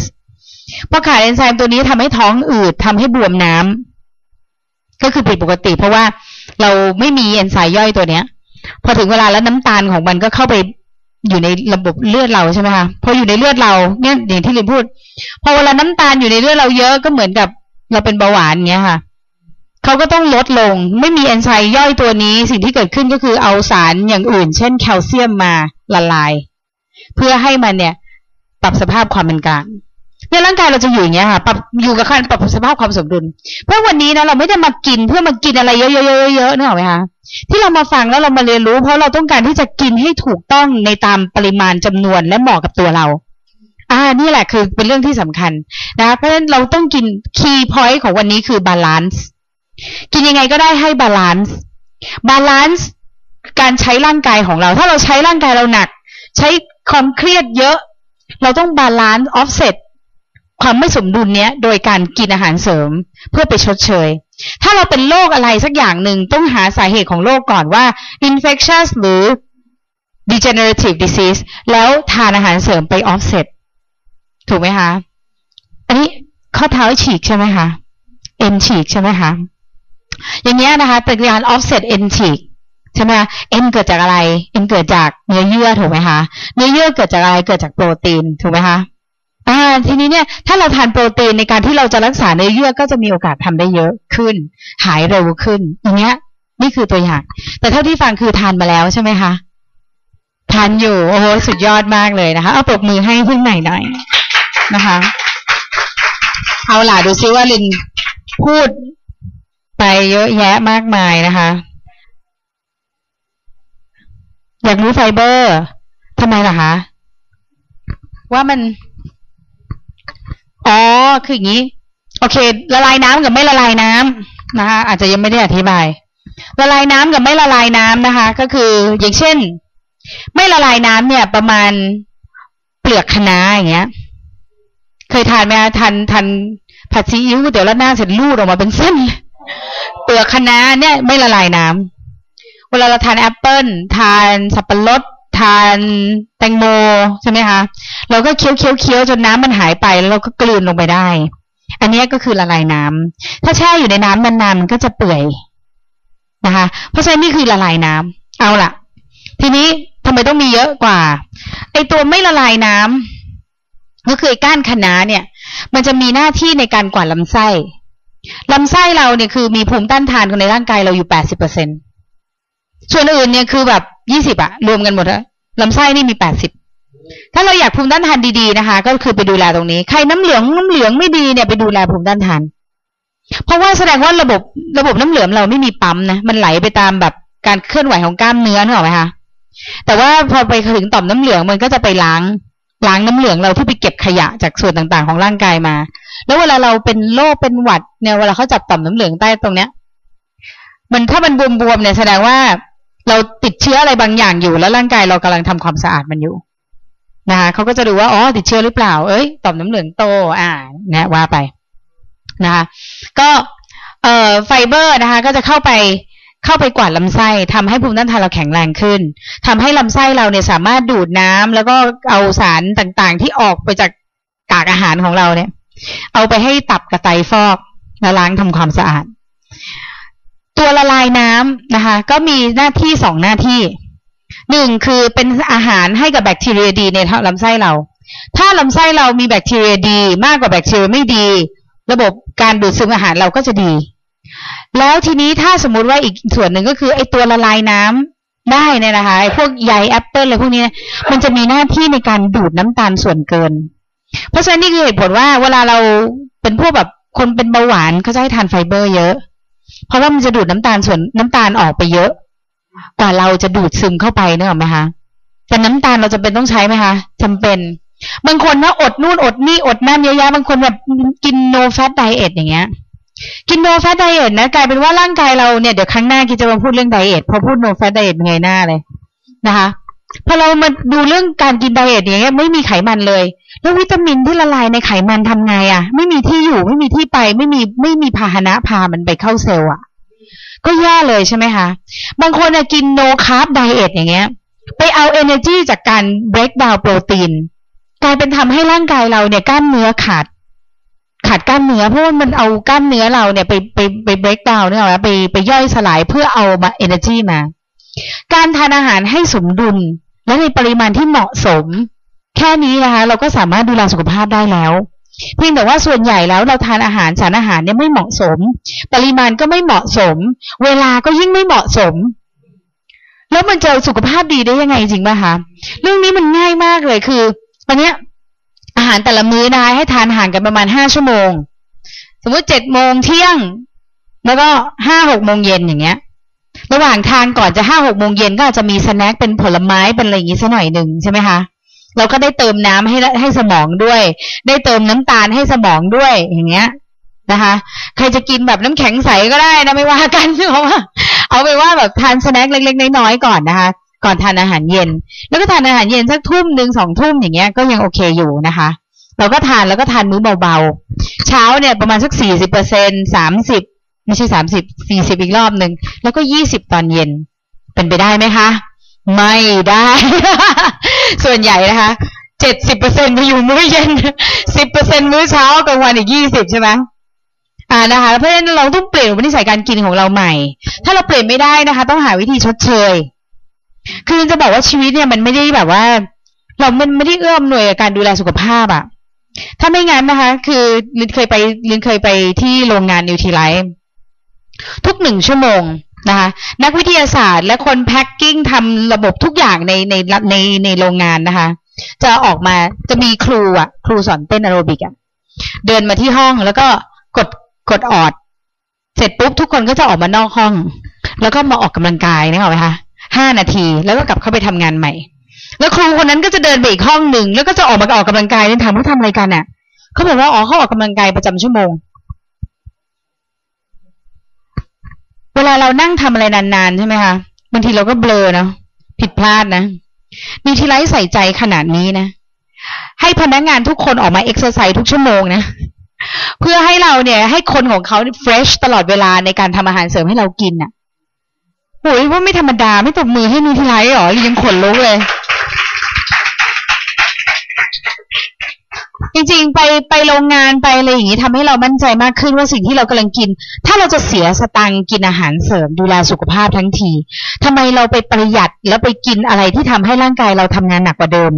พอขาดเอนไซม์ตัวนี้ทำให้ท้องอืดทำให้บวมน้ำก็คือผิดปกติ เพราะว่าเราไม่มีเอนไซม์ย่อยตัวเนี้ย พอถึงเวลาแล้วน้ำตาลของมันก็เข้าไปอยู่ในระบบเลือดเราใช่ไหมคะพออยู่ในเลือดเราเนี่ยอย่างที่ลินพูด พอเวลาน้ำตาลอยู่ในเลือดเราเยอะก็เหมือนกับเราเป็นเบาหวานเงี้ยค่ะเขาก็ต้องลดลง ไม่มีเอนไซม์ย่อยตัวนี้ สิ่งที่เกิดขึ้นก็คือเอาสารอย่างอื่น เช่นแคลเซียมมาละลาย เพื่อให้มันเนี่ย ปรับสภาพความเป็นกลางเนี่ยร่างกายเราจะอยู่อย่างเงี้ยค่ะปรับอยู่กับการปรับสภาพความสมดุล เพราะวันนี้นะเราไม่ได้มากินเพื่อมากินอะไรเยอะๆๆๆนึกออกไหมคะที่เรามาฟังแล้วเรามาเรียนรู้ เพราะเราต้องการที่จะกินให้ถูกต้องในตามปริมาณจำนวนและเหมาะกับตัวเรา อ่านี่แหละคือเป็นเรื่องที่สำคัญนะเพราะฉะนั้นเราต้องกิน key point ของวันนี้คือ balance กินยังไงก็ได้ให้ balance balance การใช้ร่างกายของเรา ถ้าเราใช้ร่างกายเราหนัก ใช้ความเครียดเยอะ เราต้อง balance offset ความไม่สมดุลเนี้ยโดยการกินอาหารเสริมเพื่อไปชดเชย ถ้าเราเป็นโรคอะไรสักอย่างหนึ่งต้องหาสาเหตุของโรคก่อนว่า infectious หรือ degenerative disease แล้วทานอาหารเสริมไป offset ถูกไหมคะ อันนี้ข้อเท้าฉีกใช่ไหมคะ เอ็นฉีกใช่ไหมคะ อย่างเงี้ยนะคะเป็นการ offset เอ็นฉีก ใช่ไหมคะเอ็นเกิดจากอะไร เอ็นเกิดจากเนื้อเยื่อถูกไหมคะเนื้อเยื่อเกิดจากอะไรเกิดจากโปรตีนถูกไหมคะอ่าทีนี้เนี่ยถ้าเราทานโปรตีนในการที่เราจะรักษาเนื้อเยื่อก็จะมีโอกาสทำได้เยอะขึ้น หายเร็วขึ้นอย่างเงี้ย นี่คือตัวอย่าง แต่เท่าที่ฟังคือทานมาแล้วใช่ไหมคะทานอยู่โอ้โหสุดยอดมากเลยนะคะ เอาปรบมือให้พึ่งไหนหน่อยนะคะ เอาล่ะดูซิว่าลินพูดไปเยอะแยะมากมายนะคะ อยากรู้ไฟเบอร์ทำไมล่ะคะว่ามัน อ๋อ คืออย่างนี้ โอเค ละลายน้ำกับไม่ละลายน้ำนะคะ อาจจะยังไม่ได้อธิบาย ละลายน้ำกับไม่ละลายน้ำนะคะ ก็คืออย่างเช่น ไม่ละลายน้ำเนี่ย ประมาณเปลือกคะน้าอย่างเงี้ย เคยทานไหมคะทานทานผัดซีอิ๊วเดี๋ยวแล้วหน้าเสร็จลูดออกมาเป็นเส้น เปลือกคะน้าเนี่ย ไม่ละลายน้ำ เวลาเราทานแอปเปิลทานสับปะรดทานแตงโมใช่ไหมคะเราก็เคี้ยวเคี้ยวเคี้ยวจนน้ำมันหายไปแล้วเราก็กลืนลงไปได้ อันนี้ก็คือละลายน้ำถ้าแช่อยู่ในน้ำนานๆมันก็จะเปื่อยนะคะ เพราะฉะนั้นนี่คือละลายน้ำเอาล่ะ ทีนี้ทำไมต้องมีเยอะกว่าไอตัวไม่ละลายน้ำก็คือไอ้ก้านคะน้าเนี่ย มันจะมีหน้าที่ในการกวาดลำไส้ลำไส้เราเนี่ยคือมีภูมิต้านทานในร่างกายเราอยู่แปดสิบเปอร์เซ็น ส่วนอื่นเนี่ยคือแบบยี่สิบอะรวมกันหมดอะลำไส้นี่มีแปดสิบถ้าเราอยากภูมิต้านทานดีๆนะคะ ก็คือไปดูแลตรงนี้ ใครน้ำเหลืองน้ำเหลืองไม่ดีเนี่ยไปดูแลภูมิต้านทาน เพราะว่าแสดงว่าระบบระบบน้ำเหลืองเราไม่มีปั๊มนะมันไหลไปตามแบบการเคลื่อนไหวของกล้ามเนื้อนึกออกไหมคะแต่ว่าพอไปถึงต่อมน้ำเหลืองมันก็จะไปล้างล้างน้ำเหลืองเราที่ไปเก็บขยะจากส่วนต่างๆของร่างกายมา แล้วเวลาเราเป็นโรคเป็นหวัดเนี่ยเวลาเขาจับต่อมน้ำเหลืองใต้ตรงเนี้ย มันถ้ามันบวมๆเนี่ยแสดงว่า เราติดเชื้ออะไรบางอย่างอยู่ แล้วร่างกายเรากำลังทำความสะอาดมันอยู่นะคะเขาก็จะดูว่าอ๋อติดเชื้อหรือเปล่า เอ้ยต่อมน้ำเหลืองโต อ่านะว่าไปนะคะก็เอ่อไฟเบอร์นะคะ ก็จะเข้าไปเข้าไปกวาดลำไส้ทำให้ภูมิต้านทานเราแข็งแรงขึ้นทำให้ลำไส้เราเนี่ยสามารถดูดน้ำแล้วก็เอาสารต่างๆ ที่ออกไปจากกากอาหารของเราเนี่ย เอาไปให้ตับกับไตฟอกและล้างทำความสะอาด ตัวละลายน้ำนะคะ ก็มีหน้าที่สองหน้าที่หนึ่งคือเป็นอาหารให้กับแบคทีเรียดีในลำไส้เรา ถ้าลำไส้เรามีแบคทีเรียดี มากกว่าแบคทีเรียไม่ดี ระบบการดูดซึมอาหารเราก็จะดี แล้วทีนี้ถ้าสมมุติว่าอีกส่วนหนึ่งก็คือไอ้ตัวละลายน้ำได้เนี่ยนะคะไอ้พวกใยแอปเปิลอะไรพวกนี้นี่ยมันจะมีหน้าที่ในการดูดน้ำตาลส่วนเกิน เพราะฉะนั้นนี่คือเหตุผลว่าเวลาเราเป็นพวกแบบคนเป็นเบาหวานเขาจะให้ทานไฟเบอร์เยอะ เพราะว่ามันจะดูดน้ำตาลส่วนน้ำตาลออกไปเยอะ กว่าเราจะดูดซึมเข้าไปนึกออกไหมคะแต่น้ำตาลเราจะเป็นต้องใช้ไหมคะจำเป็นบางคนนะอดนู่นอดนี่อดนั่นเยอะแยะบางคนแบบกิน no fat diet อย่างเงี้ย กิน no fat diet นะกลายเป็นว่าร่างกายเราเนี่ยเดี๋ยวครั้งหน้ากิจะมาพูดเรื่อง diet พอพูด no fat diet เงยหน้าเลยนะคะ พอเรามาดูเรื่องการกิน diet อย่างเงี้ยไม่มีไขมันเลย แล้ววิตามินที่ละลายในไขมันทำไงอะ่ะ ไม่มีที่อยู่ไม่มีที่ไปไม่มีไม่มีพาหนะพามันไปเข้าเซลล์อะ ก็แย่เลยใช่ไหมคะบางคนกิน no carb diet อย่างเงี้ย ไปเอา energy จากการ break down โปรตีนกลายเป็นทำให้ร่างกายเราเนี่ยกล้ามเนื้อขาด ขาดกล้ามเนื้อเพราะว่ามันเอากล้ามเนื้อเราเนี่ยไปไปไป break down เนี่ยหรไปไปย่อยสลายเพื่อเอามา energy มา การทานอาหารให้สมดุล และในปริมาณที่เหมาะสม แค่นี้นะคะ เราก็สามารถดูแลสุขภาพได้แล้วเพียงแต่ว่าส่วนใหญ่แล้วเราทานอาหารสารอาหารเนี่ยไม่เหมาะสม ปริมาณก็ไม่เหมาะสม เวลาก็ยิ่งไม่เหมาะสม แล้วมันจะสุขภาพดีได้ยังไงจริงป่ะคะเรื่องนี้มันง่ายมากเลยคือตอนนี้อาหารแต่ละมื้อนะคะให้ทานห่างกันประมาณห้าชั่วโมง สมมติเจ็ดโมงเที่ยง แล้วก็ห้าหกโมงเย็นอย่างเงี้ย ระหว่างทางก่อนจะห้าหกโมงเย็นก็อาจจะมีสแน็คเป็นผลไม้เป็นอะไรอย่างงี้สักหน่อยหนึ่งใช่ไหมคะเราก็ได้เติมน้ำให้ให้สมองด้วย ได้เติมน้ำตาลให้สมองด้วยอย่างเงี้ยนะคะ ใครจะกินแบบน้ำแข็งใสก็ได้นะไม่ว่ากันเพราะว่าเอาไปว่าแบบทานสแน็คเล็กๆน้อยๆก่อนนะคะ ก่อนทานอาหารเย็น แล้วก็ทานอาหารเย็นสักทุ่มหนึ่งสองทุ่มอย่างเงี้ยก็ยังโอเคอยู่นะคะ เราก็ทานแล้วก็ทานมื้อเบาๆ เช้าเนี่ยประมาณสักสี่สิบเปอร์เซ็นสามสิบ ไม่ใช่สามสิบสี่สิบอีกรอบหนึ่งแล้วก็ยี่สิบตอนเย็น เป็นไปได้ไหมคะ ไม่ได้ ส่วนใหญ่นะคะเจ็ดสิบเปอร์เซ็นไปอยู่มื้อเย็นสิบเปอร์เซ็นมื้อเช้ากลางวันอีกยี่สิบใช่ไหมอ่านะคะเพราะฉะนั้นเราต้องเปลี่ยนวิธีสายการกินของเราใหม่ ถ้าเราเปลี่ยนไม่ได้นะคะ ต้องหาวิธีชดเชย คือจะบอกว่าชีวิตเนี่ยมันไม่ได้แบบว่า เรามันไม่ได้เอื้อมหน่วยกับการดูแลสุขภาพอะถ้าไม่งั้นนะคะ คือลินเคยไปลินเคยไปที่โรงงานนิวทีไลท์ ทุกหนึ่งชั่วโมงนะคะนักวิทยาศาสตร์และคน packing ทำระบบทุกอย่างในในในในโรงงานนะคะ จะออกมาจะมีครูอะ ครูสอนเต้นแอโรบิกอะเดินมาที่ห้องแล้วก็กดกดออด เสร็จปุ๊บทุกคนก็จะออกมานอกห้อง แล้วก็มาออกกำลังกายนึกออกไหมคะห้านาทีแล้วก็กลับเข้าไปทำงานใหม่ แล้วครูคนนั้นก็จะเดินไปอีกห้องหนึ่งแล้วก็จะออกมาออกกำลังกายเนี่ยถามว่าทำอะไรกันอะเขาบอกว่าอ๋อเขาออกกำลังกายประจำชั่วโมง เวลาเรานั่งทำอะไรนานๆใช่ไหมคะบางทีเราก็เบลอเนาะผิดพลาดนะ นูทริไลท์ใส่ใจขนาดนี้นะ ให้พนักงานทุกคนออกมาเอ็กซ์ไซส์ทุกชั่วโมงนะ เพื่อให้เราเนี่ย ให้คนของเขา fresh ตลอดเวลาในการทำอาหารเสริมให้เรากินอะโอ้ยว่าไม่ธรรมดาไม่ตบมือให้นูทริไลท์หรอยังขนลุกเลย จริงๆ ไปไปโรงงานไปอะไรอย่างนี้ทำให้เรามั่นใจมากขึ้นว่าสิ่งที่เรากำลังกิน ถ้าเราจะเสียสตังกินอาหารเสริมดูแลสุขภาพทั้งทีทำไมเราไปประหยัดแล้วไปกินอะไรที่ทำให้ร่างกายเราทำงานหนักกว่าเดิม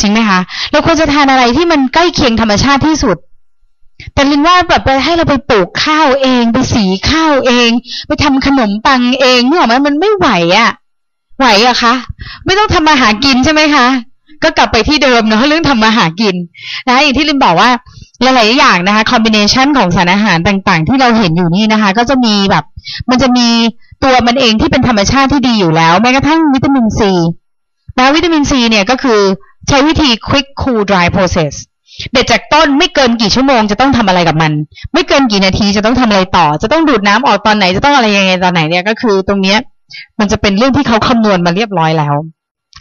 จริงไหมคะเราควรจะทานอะไรที่มันใกล้เคียงธรรมชาติที่สุด แต่ลินว่าแบบไปให้เราไปปลูกข้าวเอง ไปสีข้าวเอง ไปทำขนมปังเองเนี่ยมันมันไม่ไหวอะ่ะไหวอะคะ ไม่ต้องทำมาหากินใช่ไหมคะ ก็กลับไปที่เดิมเนาะเรื่องทำมาหากินนะอย่างที่ลินบอกว่าหลายๆอย่างนะคะคอมบิเนชันของสารอาหารต่างๆ ที่เราเห็นอยู่นี่นะคะ ก็จะมีแบบ มันจะมีตัวมันเองที่เป็นธรรมชาติที่ดีอยู่แล้ว แม้กระทั่งวิตามินซีนะวิตามินซีเนี่ยก็คือใช้วิธี quick cool dry process เด็ดจากต้นไม่เกินกี่ชั่วโมงจะต้องทำอะไรกับมัน ไม่เกินกี่นาทีจะต้องทำอะไรต่อ จะต้องดูดน้ำออกตอนไหนจะต้องอะไรยังไงตอนไหนเนี่ยก็คือตรงเนี้ย มันจะเป็นเรื่องที่เขาคำนวณมาเรียบร้อยแล้ว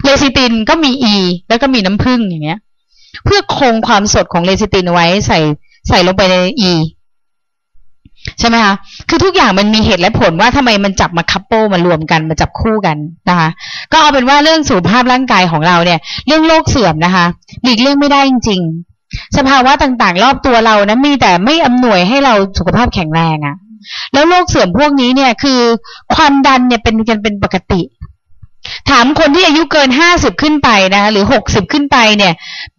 เลซิตินก็มี E แล้วก็มีน้ำผึ้งอย่างเงี้ย เพื่อคงความสดของเลซิตินไว้ใส่ใส่ลงไปใน E ใช่ไหมคะ คือทุกอย่างมันมีเหตุและผลว่าทำไมมันจับมา couple มารวมกันมาจับคู่กันนะคะ ก็เอาเป็นว่าเรื่องสุขภาพร่างกายของเราเนี่ย เรื่องโรคเสื่อมนะคะ หลีกเลี่ยงไม่ได้จริง ๆ สภาวะต่างๆ รอบตัวเรานะมีแต่ไม่อำนวยให้เราสุขภาพแข็งแรงอะ่ะแล้วโรคเสื่อมพวกนี้เนี่ยคือ ความดันเนี่ยเป็นกันเป็นปกติ ถามคนที่อายุเกินห้าสิบขึ้นไปนะคะหรือหกสิบขึ้นไปเนี่ย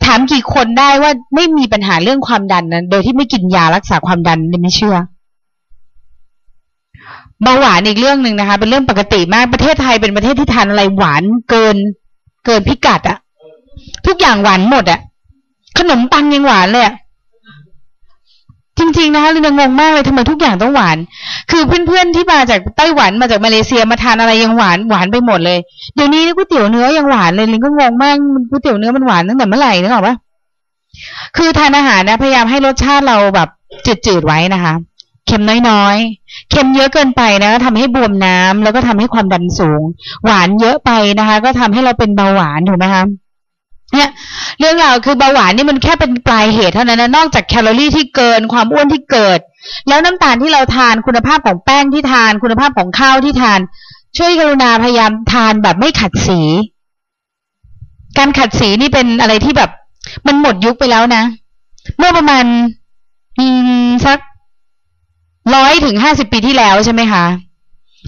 ถามกี่คนได้ว่าไม่มีปัญหาเรื่องความดันนะโดยที่ไม่กินยารักษาความดันเนี่ยไม่เชื่อเบาหวานอีกเรื่องหนึ่งนะคะ เป็นเรื่องปกติมากประเทศไทยเป็นประเทศที่ทานอะไรหวานเกิน เกินพิกัดอะทุกอย่างหวานหมดอะขนมปังยังหวานเลยอะ จริงๆนะคะลินงงมากเลยทำไมทุกอย่างต้องหวาน คือเพื่อนๆที่มาจากไต้หวันมาจากมาเลเซียมาทานอะไรยังหวานหวานไปหมดเลยเดี๋ยวนี้ก๋วยเตี๋ยวเนื้อยังหวานเลยลินก็งงมากก๋วยเตี๋ยวเนื้อมันหวานตั้งแต่เมื่อไหร่นึกออกปะคือทานอาหารนะพยายามให้รสชาติเราแบบจืดๆไว้นะคะเค็มน้อยๆ เค็มเยอะเกินไปนะทำให้บวมน้ำแล้วก็ทำให้ความดันสูง หวานเยอะไปนะคะ ก็ทำให้เราเป็นเบาหวานถูกไหมคะ เนี่ยเรื่องราวคือเบาหวานนี่มันแค่เป็นปลายเหตุเท่านั้นนะนอกจากแคลอรี่ที่เกินความอ้วนที่เกิด แล้วน้ำตาลที่เราทานคุณภาพของแป้งที่ทาน คุณภาพของข้าวที่ทาน ช่วยกรุณาพยายามทานแบบไม่ขัดสี การขัดสีนี่เป็นอะไรที่แบบ มันหมดยุคไปแล้วนะ เมื่อประมาณอืมสักร้อยถึงห้าสิบปีที่แล้วใช่ไหมคะ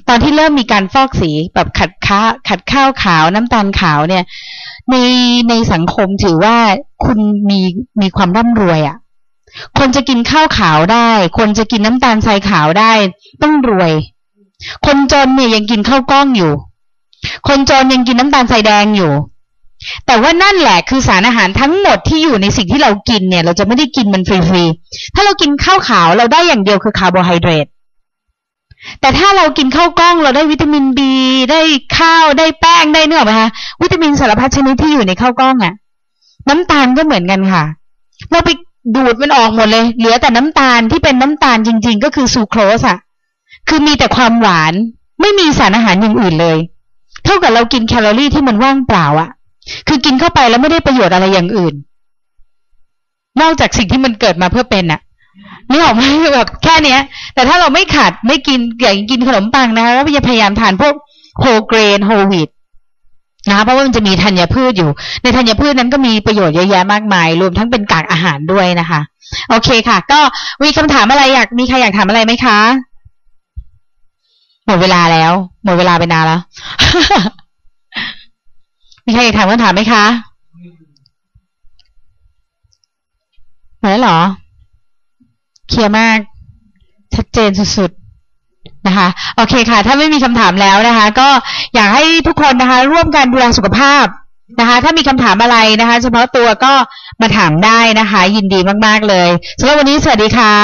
ตอนที่เริ่มมีการฟอกสีแบบขัดค้าขัดข้าวขาวน้ำตาลขาวเนี่ย ในในสังคมถือว่าคุณมีมีความร่ำรวยอะ่ะ คนจะกินข้าวขาวได้ คนจะกินน้ำตาลทรายขาวได้ ต้องรวย คนจนเนี่ยยังกินข้าวกล้องอยู่ คนจนยังกินน้ำตาลทรายแดงอยู่ แต่ว่านั่นแหละคือสารอาหารทั้งหมดที่อยู่ในสิ่งที่เรากินเนี่ย เราจะไม่ได้กินมันฟรีๆถ้าเรากินข้าวขาวเราได้อย่างเดียวคือคาร์โบไฮเดรต แต่ถ้าเรากินข้าวกล้องเราได้วิตามินบีได้ข้าวได้แป้งได้เนื้อไหมคะวิตามินสารพัดชนิดที่อยู่ในข้าวกล้องอะ่ะ น้ำตาลก็เหมือนกันค่ะ เราไปดูดมันออกหมดเลย เหลือแต่น้ำตาลที่เป็นน้ำตาลจริง ๆ ก็คือซูโครสอะ่ะ คือมีแต่ความหวานไม่มีสารอาหารอย่างอื่นเลย เท่ากับเรากินแคลอรี่ที่มันว่างเปล่าอะ่ะ คือกินเข้าไปแล้วไม่ได้ประโยชน์อะไรอย่างอื่น นอกจากสิ่งที่มันเกิดมาเพื่อเป็นอะ่ะ นี่ออกไหมแบบแค่เนี้ย แต่ถ้าเราไม่ขาดไม่กินอย่างกินขนมปังนะคะก็พยายามทานพวกโฮเกรนโฮวีตนะคะเพราะว่ามันจะมีธัญพืชอยู่ ในธัญพืชนั้นก็มีประโยชน์เยอะแยะมากมาย รวมทั้งเป็นกากอาหารด้วยนะคะ โอเคค่ะ ก็มีคำถามอะไรอยากมีใครอยากถามอะไรไหมคะ หมดเวลาแล้ว หมดเวลาไปนานแล้ว มีใครอยากถามคำถามไหมคะหมดแล้วเหรอ เคลียร์มาก ชัดเจนสุดๆนะคะ โอเคค่ะ ถ้าไม่มีคำถามแล้วนะคะ ก็อยากให้ทุกคนนะคะ ร่วมกันดูแลสุขภาพนะคะ ถ้ามีคำถามอะไรนะคะ เฉพาะตัวก็มาถามได้นะคะ ยินดีมากๆเลยสำหรับวันนี้สวัสดีค่ะ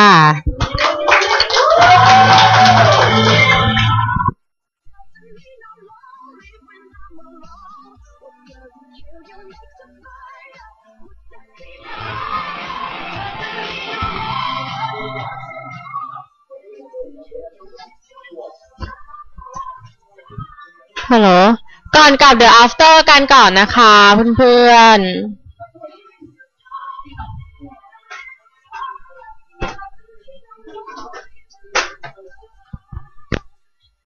ฮัลโหล ก่อนกลับเดี๋ยว after กันก่อนนะคะเพื่อนๆ